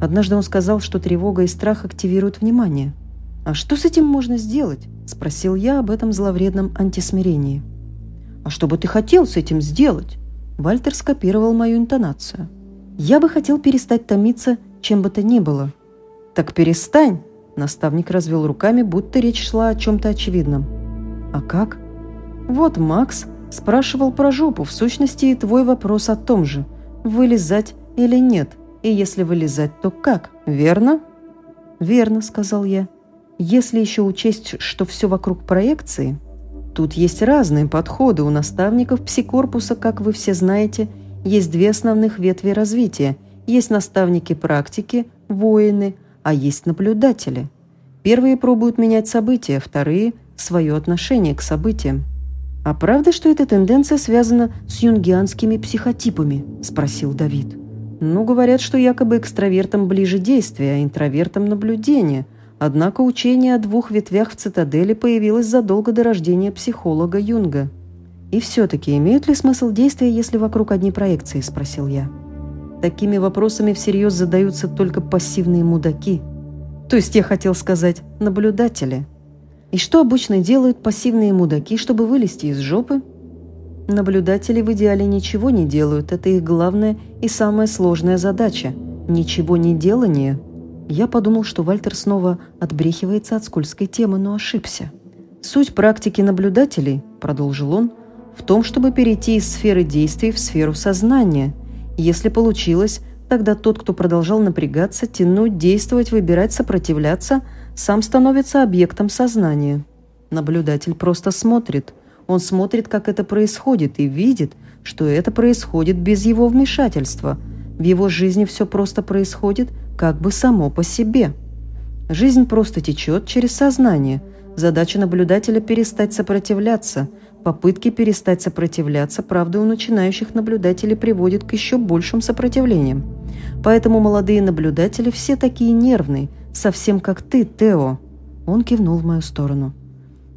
Однажды он сказал, что тревога и страх активируют внимание – «А что с этим можно сделать?» – спросил я об этом зловредном антисмирении. «А что бы ты хотел с этим сделать?» Вальтер скопировал мою интонацию. «Я бы хотел перестать томиться, чем бы то ни было. «Так перестань!» Наставник развел руками, будто речь шла о чем-то очевидном. «А как?» «Вот Макс спрашивал про жопу, в сущности и твой вопрос о том же. Вылезать или нет? И если вылезать, то как? Верно?» «Верно», — сказал я. «Если еще учесть, что все вокруг проекции...» Тут есть разные подходы. У наставников псикорпуса, как вы все знаете, есть две основных ветви развития. Есть наставники практики, воины, а есть наблюдатели. Первые пробуют менять события, вторые – свое отношение к событиям. «А правда, что эта тенденция связана с юнгианскими психотипами?» – спросил Давид. «Ну, говорят, что якобы экстравертам ближе действия, а интровертам наблюдение. Однако учение о двух ветвях в цитадели появилось задолго до рождения психолога Юнга. «И все-таки имеют ли смысл действия, если вокруг одни проекции?» – спросил я. Такими вопросами всерьез задаются только пассивные мудаки. То есть я хотел сказать наблюдатели. И что обычно делают пассивные мудаки, чтобы вылезти из жопы? Наблюдатели в идеале ничего не делают, это их главная и самая сложная задача. Ничего не делание – я подумал, что Вальтер снова отбрехивается от скользкой темы, но ошибся. «Суть практики наблюдателей», – продолжил он, – «в том, чтобы перейти из сферы действий в сферу сознания. Если получилось, тогда тот, кто продолжал напрягаться, тянуть, действовать, выбирать, сопротивляться, сам становится объектом сознания. Наблюдатель просто смотрит. Он смотрит, как это происходит, и видит, что это происходит без его вмешательства. В его жизни все просто происходит – как бы само по себе. Жизнь просто течет через сознание. Задача наблюдателя – перестать сопротивляться. Попытки перестать сопротивляться, правда, у начинающих наблюдателей приводит к еще большим сопротивлениям. Поэтому молодые наблюдатели все такие нервные, совсем как ты, Тео. Он кивнул в мою сторону.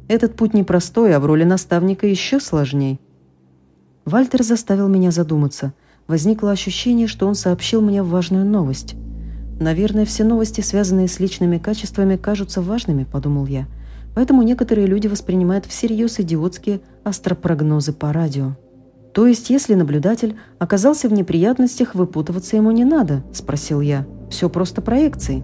Этот путь непростой, а в роли наставника еще сложней. Вальтер заставил меня задуматься. Возникло ощущение, что он сообщил мне важную новость. «Наверное, все новости, связанные с личными качествами, кажутся важными», – подумал я. Поэтому некоторые люди воспринимают всерьез идиотские астропрогнозы по радио. «То есть, если наблюдатель оказался в неприятностях, выпутываться ему не надо?» – спросил я. «Все просто проекции».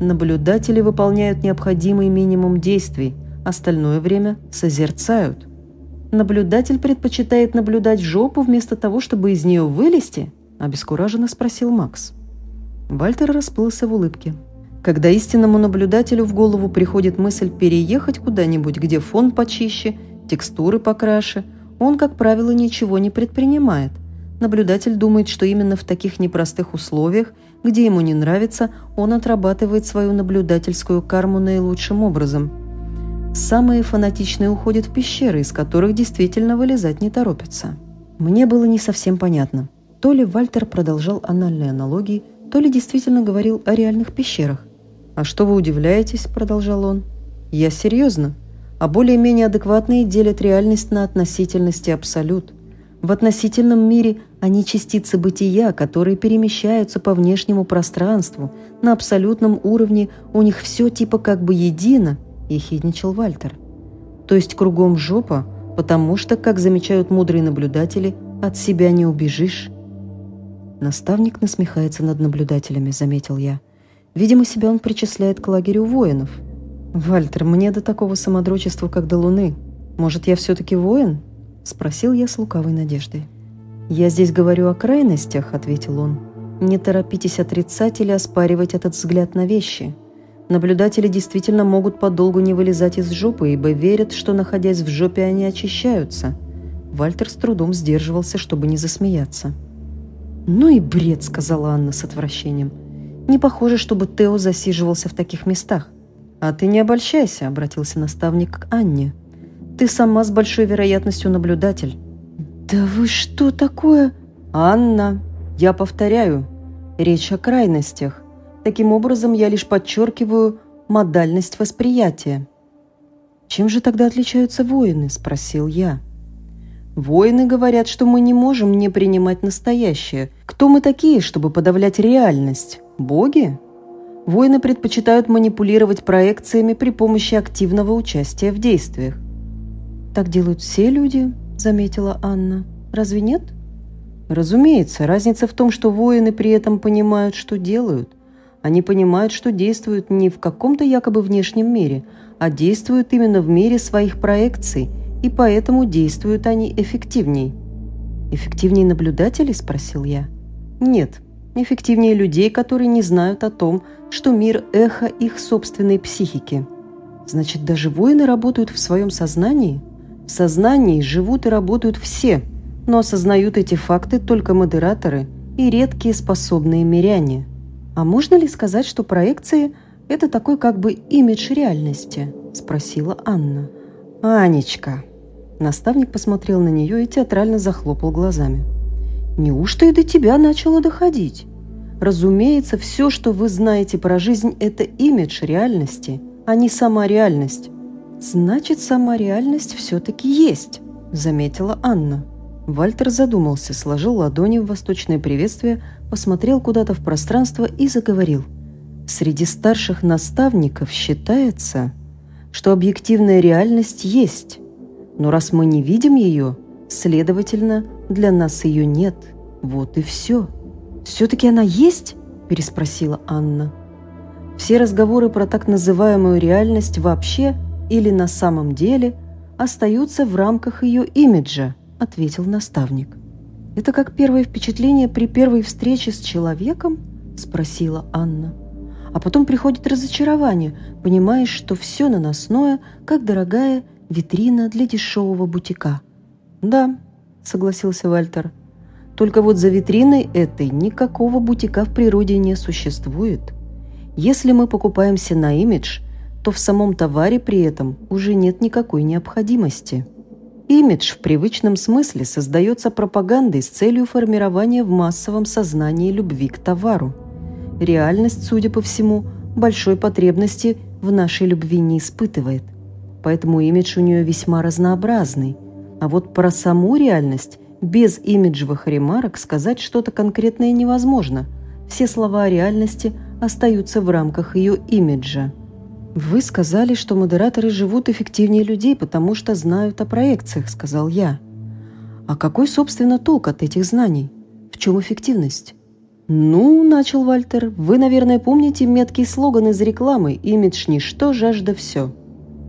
Наблюдатели выполняют необходимый минимум действий, остальное время созерцают. «Наблюдатель предпочитает наблюдать жопу вместо того, чтобы из нее вылезти?» – обескураженно спросил Макс. Вальтер расплылся в улыбке. Когда истинному наблюдателю в голову приходит мысль переехать куда-нибудь, где фон почище, текстуры покраше, он, как правило, ничего не предпринимает. Наблюдатель думает, что именно в таких непростых условиях, где ему не нравится, он отрабатывает свою наблюдательскую карму наилучшим образом. Самые фанатичные уходят в пещеры, из которых действительно вылезать не торопятся. Мне было не совсем понятно. То ли Вальтер продолжал анальные аналогии, то ли действительно говорил о реальных пещерах. «А что вы удивляетесь?» – продолжал он. «Я серьезно. А более-менее адекватные делят реальность на относительность и абсолют. В относительном мире они частицы бытия, которые перемещаются по внешнему пространству. На абсолютном уровне у них все типа как бы едино», – ехидничал Вальтер. «То есть кругом жопа, потому что, как замечают мудрые наблюдатели, от себя не убежишь». Наставник насмехается над наблюдателями, заметил я. Видимо, себя он причисляет к лагерю воинов. «Вальтер, мне до такого самодрочества, как до луны. Может, я все-таки воин?» Спросил я с лукавой надеждой. «Я здесь говорю о крайностях», — ответил он. «Не торопитесь отрицать или оспаривать этот взгляд на вещи. Наблюдатели действительно могут подолгу не вылезать из жопы, ибо верят, что, находясь в жопе, они очищаются». Вальтер с трудом сдерживался, чтобы не засмеяться. «Ну и бред», — сказала Анна с отвращением. «Не похоже, чтобы Тео засиживался в таких местах». «А ты не обольщайся», — обратился наставник к Анне. «Ты сама с большой вероятностью наблюдатель». «Да вы что такое?» «Анна, я повторяю, речь о крайностях. Таким образом, я лишь подчеркиваю модальность восприятия». «Чем же тогда отличаются воины?» – спросил я. Воины говорят, что мы не можем не принимать настоящее. Кто мы такие, чтобы подавлять реальность? Боги? Воины предпочитают манипулировать проекциями при помощи активного участия в действиях. «Так делают все люди», — заметила Анна. «Разве нет?» «Разумеется, разница в том, что воины при этом понимают, что делают. Они понимают, что действуют не в каком-то якобы внешнем мире, а действуют именно в мире своих проекций, и поэтому действуют они эффективней. «Эффективнее наблюдателей?» – спросил я. «Нет, эффективнее людей, которые не знают о том, что мир – эхо их собственной психики. Значит, даже воины работают в своем сознании? В сознании живут и работают все, но осознают эти факты только модераторы и редкие способные миряне. А можно ли сказать, что проекции – это такой как бы имидж реальности?» – спросила Анна. «Анечка!» Наставник посмотрел на нее и театрально захлопал глазами. «Неужто и до тебя начало доходить? Разумеется, все, что вы знаете про жизнь, это имидж реальности, а не сама реальность». «Значит, сама реальность все-таки есть», – заметила Анна. Вальтер задумался, сложил ладони в восточное приветствие, посмотрел куда-то в пространство и заговорил. «Среди старших наставников считается, что объективная реальность есть, но раз мы не видим ее, следовательно, для нас ее нет. Вот и все. «Все-таки она есть?» – переспросила Анна. Все разговоры про так называемую реальность вообще или на самом деле остаются в рамках ее имиджа, ответил наставник. «Это как первое впечатление при первой встрече с человеком?» – спросила Анна. А потом приходит разочарование, понимаешь, что все наносное, как дорогая витрина для дешевого бутика. «Да», — согласился Вальтер. «Только вот за витриной этой никакого бутика в природе не существует. Если мы покупаемся на имидж, то в самом товаре при этом уже нет никакой необходимости». Имидж в привычном смысле создается пропагандой с целью формирования в массовом сознании любви к товару. Реальность, судя по всему, большой потребности в нашей любви не испытывает поэтому имидж у нее весьма разнообразный. А вот про саму реальность без имиджевых ремарок сказать что-то конкретное невозможно. Все слова о реальности остаются в рамках ее имиджа. «Вы сказали, что модераторы живут эффективнее людей, потому что знают о проекциях», — сказал я. «А какой, собственно, толк от этих знаний? В чем эффективность?» «Ну, — начал Вальтер, — вы, наверное, помните меткий слоган из рекламы «Имидж – ничто, жажда – все».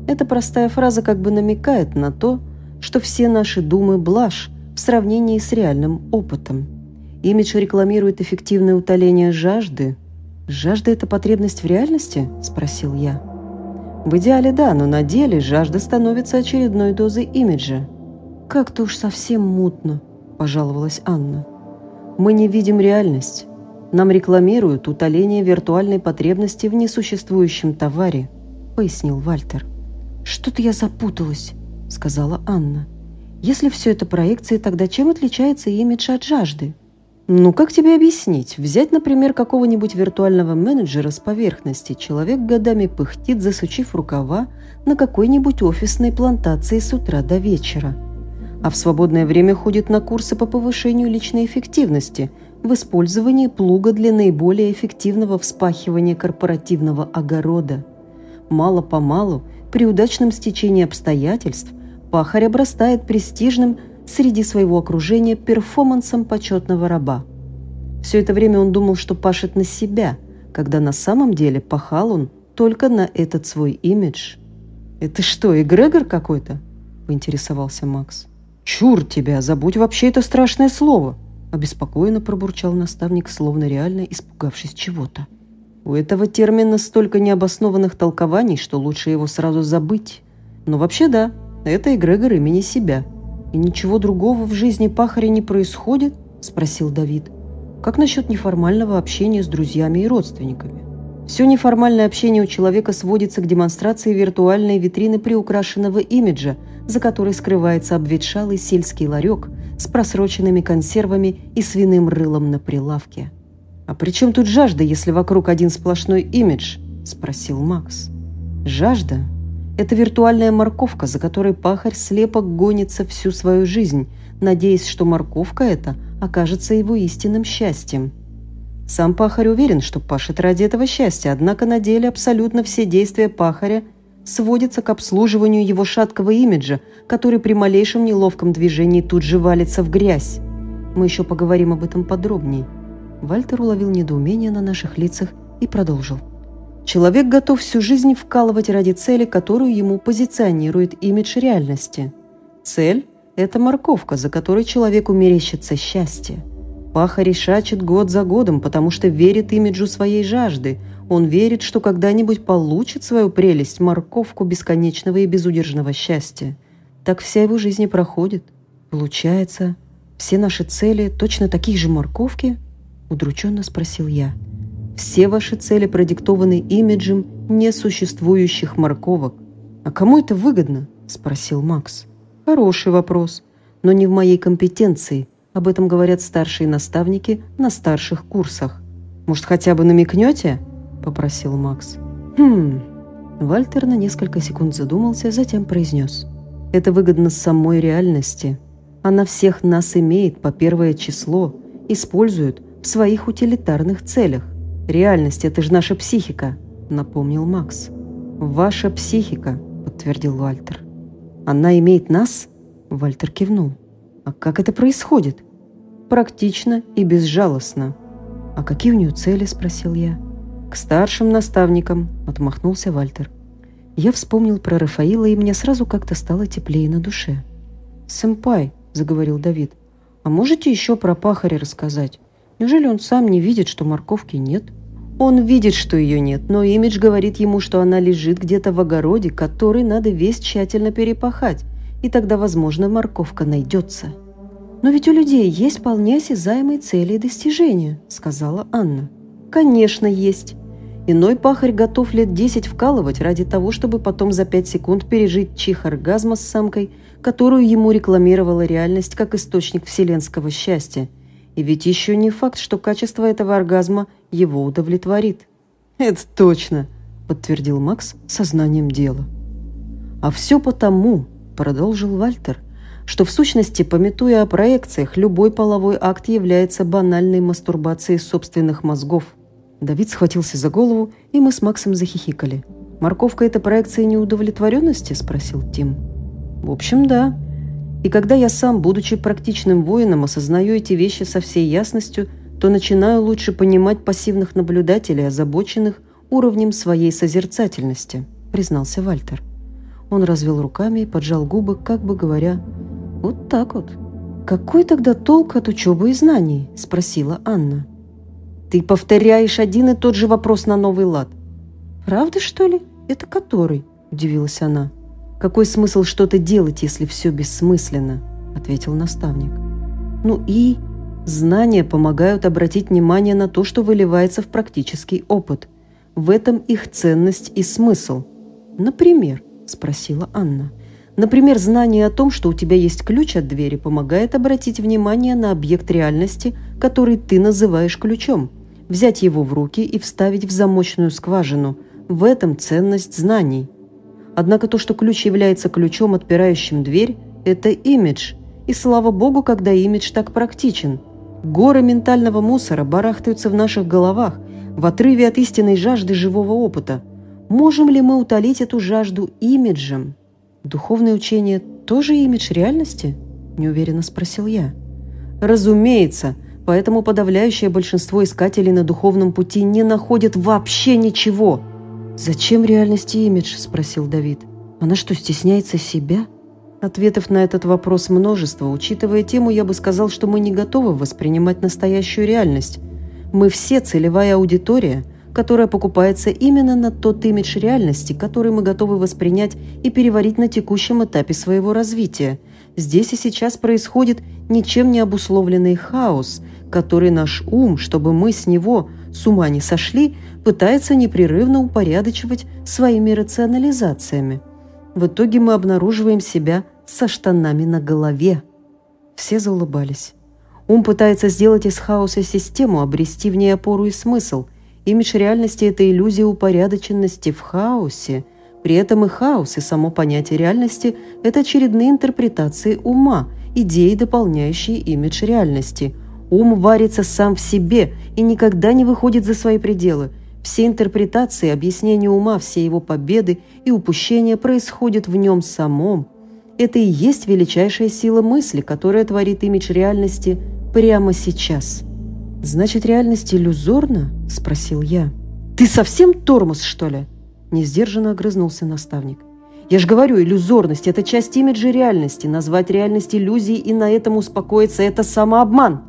Эта простая фраза как бы намекает на то, что все наши думы – блажь в сравнении с реальным опытом. Имидж рекламирует эффективное утоление жажды. «Жажда – это потребность в реальности?» – спросил я. В идеале да, но на деле жажда становится очередной дозой имиджа. «Как-то уж совсем мутно», – пожаловалась Анна. «Мы не видим реальность. Нам рекламируют утоление виртуальной потребности в несуществующем товаре», – пояснил Вальтер. «Что-то я запуталась», — сказала Анна. «Если все это проекции, тогда чем отличается имидж от жажды?» «Ну, как тебе объяснить? Взять, например, какого-нибудь виртуального менеджера с поверхности. Человек годами пыхтит, засучив рукава на какой-нибудь офисной плантации с утра до вечера. А в свободное время ходит на курсы по повышению личной эффективности в использовании плуга для наиболее эффективного вспахивания корпоративного огорода. Мало-помалу – при удачном стечении обстоятельств пахарь обрастает престижным среди своего окружения перформансом почетного раба. Все это время он думал, что пашет на себя, когда на самом деле пахал он только на этот свой имидж. «Это что, эгрегор какой-то?» – поинтересовался Макс. «Чур тебя, забудь вообще это страшное слово!» – обеспокоенно пробурчал наставник, словно реально испугавшись чего-то. У этого термина столько необоснованных толкований, что лучше его сразу забыть. Но вообще да, это эгрегор имени себя. И ничего другого в жизни пахаря не происходит? Спросил Давид. Как насчет неформального общения с друзьями и родственниками? Все неформальное общение у человека сводится к демонстрации виртуальной витрины приукрашенного имиджа, за которой скрывается обветшалый сельский ларек с просроченными консервами и свиным рылом на прилавке. «А при чем тут жажда, если вокруг один сплошной имидж?» – спросил Макс. «Жажда – это виртуальная морковка, за которой пахарь слепо гонится всю свою жизнь, надеясь, что морковка эта окажется его истинным счастьем. Сам пахарь уверен, что пашет ради этого счастья, однако на деле абсолютно все действия пахаря сводятся к обслуживанию его шаткого имиджа, который при малейшем неловком движении тут же валится в грязь. Мы еще поговорим об этом подробнее. Вальтер уловил недоумение на наших лицах и продолжил. Человек готов всю жизнь вкалывать ради цели, которую ему позиционирует имидж реальности. Цель – это морковка, за которой человеку мерещится счастье. Пахарь шачет год за годом, потому что верит имиджу своей жажды. Он верит, что когда-нибудь получит свою прелесть, морковку бесконечного и безудержного счастья. Так вся его жизнь и проходит. Получается, все наши цели точно такие же морковки? Удрученно спросил я. Все ваши цели продиктованы имиджем несуществующих морковок. А кому это выгодно? Спросил Макс. Хороший вопрос, но не в моей компетенции. Об этом говорят старшие наставники на старших курсах. Может, хотя бы намекнете? Попросил Макс. Хм. Вальтер на несколько секунд задумался, затем произнес. Это выгодно самой реальности. Она всех нас имеет по первое число, использует в своих утилитарных целях. «Реальность – это же наша психика», – напомнил Макс. «Ваша психика», – подтвердил Вальтер. «Она имеет нас?» – Вальтер кивнул. «А как это происходит?» «Практично и безжалостно». «А какие у нее цели?» – спросил я. «К старшим наставникам», – отмахнулся Вальтер. Я вспомнил про Рафаила, и мне сразу как-то стало теплее на душе. «Сэмпай», – заговорил Давид, – «а можете еще про пахаря рассказать? Неужели он сам не видит, что морковки нет?» Он видит, что ее нет, но имидж говорит ему, что она лежит где-то в огороде, который надо весь тщательно перепахать, и тогда, возможно, морковка найдется. «Но ведь у людей есть вполне осязаемые цели и достижения», — сказала Анна. «Конечно, есть. Иной пахарь готов лет десять вкалывать ради того, чтобы потом за пять секунд пережить чих оргазма с самкой, которую ему рекламировала реальность как источник вселенского счастья, и ведь еще не факт, что качество этого оргазма его удовлетворит. «Это точно», — подтвердил Макс сознанием дела. «А все потому», — продолжил Вальтер, что в сущности, пометуя о проекциях, любой половой акт является банальной мастурбацией собственных мозгов. Давид схватился за голову, и мы с Максом захихикали. «Морковка – это проекция неудовлетворенности?» – спросил Тим. «В общем, да. И когда я сам, будучи практичным воином, осознаю эти вещи со всей ясностью, то начинаю лучше понимать пассивных наблюдателей, озабоченных уровнем своей созерцательности», – признался Вальтер. Он развел руками и поджал губы, как бы говоря, «Вот так вот». «Какой тогда толк от учебы и знаний?» – спросила Анна. «Ты повторяешь один и тот же вопрос на новый лад». «Правда, что ли? Это который?» – удивилась она. «Какой смысл что-то делать, если все бессмысленно?» – ответил наставник. «Ну и...» Знания помогают обратить внимание на то, что выливается в практический опыт. В этом их ценность и смысл. «Например?» – спросила Анна. «Например, знание о том, что у тебя есть ключ от двери, помогает обратить внимание на объект реальности, который ты называешь ключом, взять его в руки и вставить в замочную скважину. В этом ценность знаний». Однако то, что ключ является ключом, отпирающим дверь, это имидж. И слава богу, когда имидж так практичен. Горы ментального мусора барахтаются в наших головах, в отрыве от истинной жажды живого опыта. Можем ли мы утолить эту жажду имиджем? Духовное учение тоже имидж реальности? Неуверенно спросил я. Разумеется, поэтому подавляющее большинство искателей на духовном пути не находят вообще ничего – «Зачем реальности имидж?» – спросил Давид. «Она что, стесняется себя?» Ответов на этот вопрос множество. Учитывая тему, я бы сказал, что мы не готовы воспринимать настоящую реальность. Мы все целевая аудитория, которая покупается именно на тот имидж реальности, который мы готовы воспринять и переварить на текущем этапе своего развития. Здесь и сейчас происходит ничем не обусловленный хаос, который наш ум, чтобы мы с него с ума не сошли, пытается непрерывно упорядочивать своими рационализациями. В итоге мы обнаруживаем себя со штанами на голове. Все заулыбались. Ум пытается сделать из хаоса систему, обрести в ней опору и смысл. Имидж реальности – это иллюзия упорядоченности в хаосе. При этом и хаос, и само понятие реальности – это очередные интерпретации ума, идеи, дополняющие имидж реальности. Ум варится сам в себе и никогда не выходит за свои пределы – все интерпретации, объяснения ума, все его победы и упущения происходят в нем самом. Это и есть величайшая сила мысли, которая творит имидж реальности прямо сейчас. «Значит, реальность иллюзорна?» – спросил я. Ты совсем тормоз, что ли?» Несдержанно огрызнулся наставник. «Я же говорю, иллюзорность – это часть имиджа реальности. Назвать реальность иллюзией и на этом успокоиться – это самообман.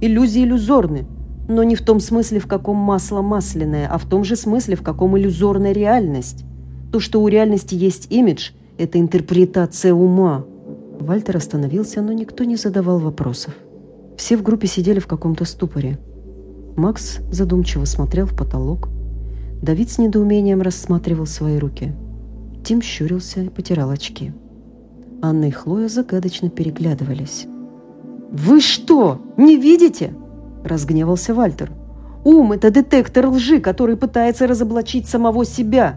Иллюзии иллюзорны, но не в том смысле, в каком масло масляное, а в том же смысле, в каком иллюзорная реальность. То, что у реальности есть имидж – это интерпретация ума». Вальтер остановился, но никто не задавал вопросов. Все в группе сидели в каком-то ступоре. Макс задумчиво смотрел в потолок. Давид с недоумением рассматривал свои руки. Тим щурился и потирал очки. Анна и Хлоя загадочно переглядывались. «Вы что, не видите?» – разгневался Вальтер. «Ум – это детектор лжи, который пытается разоблачить самого себя.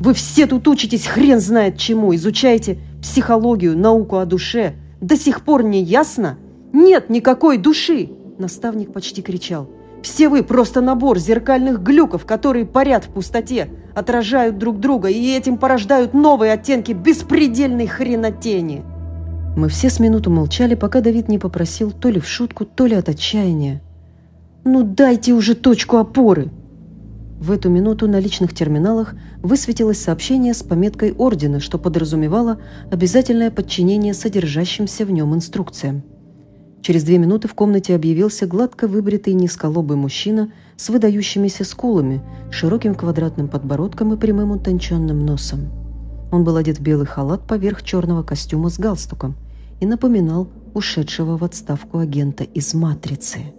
Вы все тут учитесь хрен знает чему, изучаете психологию, науку о душе. До сих пор не ясно? Нет никакой души!» Наставник почти кричал. «Все вы просто набор зеркальных глюков, которые парят в пустоте, отражают друг друга и этим порождают новые оттенки беспредельной хренотени!» Мы все с минуту молчали, пока Давид не попросил то ли в шутку, то ли от отчаяния. «Ну дайте уже точку опоры!» В эту минуту на личных терминалах высветилось сообщение с пометкой ордена, что подразумевало обязательное подчинение содержащимся в нем инструкциям. Через две минуты в комнате объявился гладко выбритый низколобый мужчина с выдающимися скулами, широким квадратным подбородком и прямым утонченным носом. Он был одет в белый халат поверх черного костюма с галстуком и напоминал ушедшего в отставку агента из «Матрицы».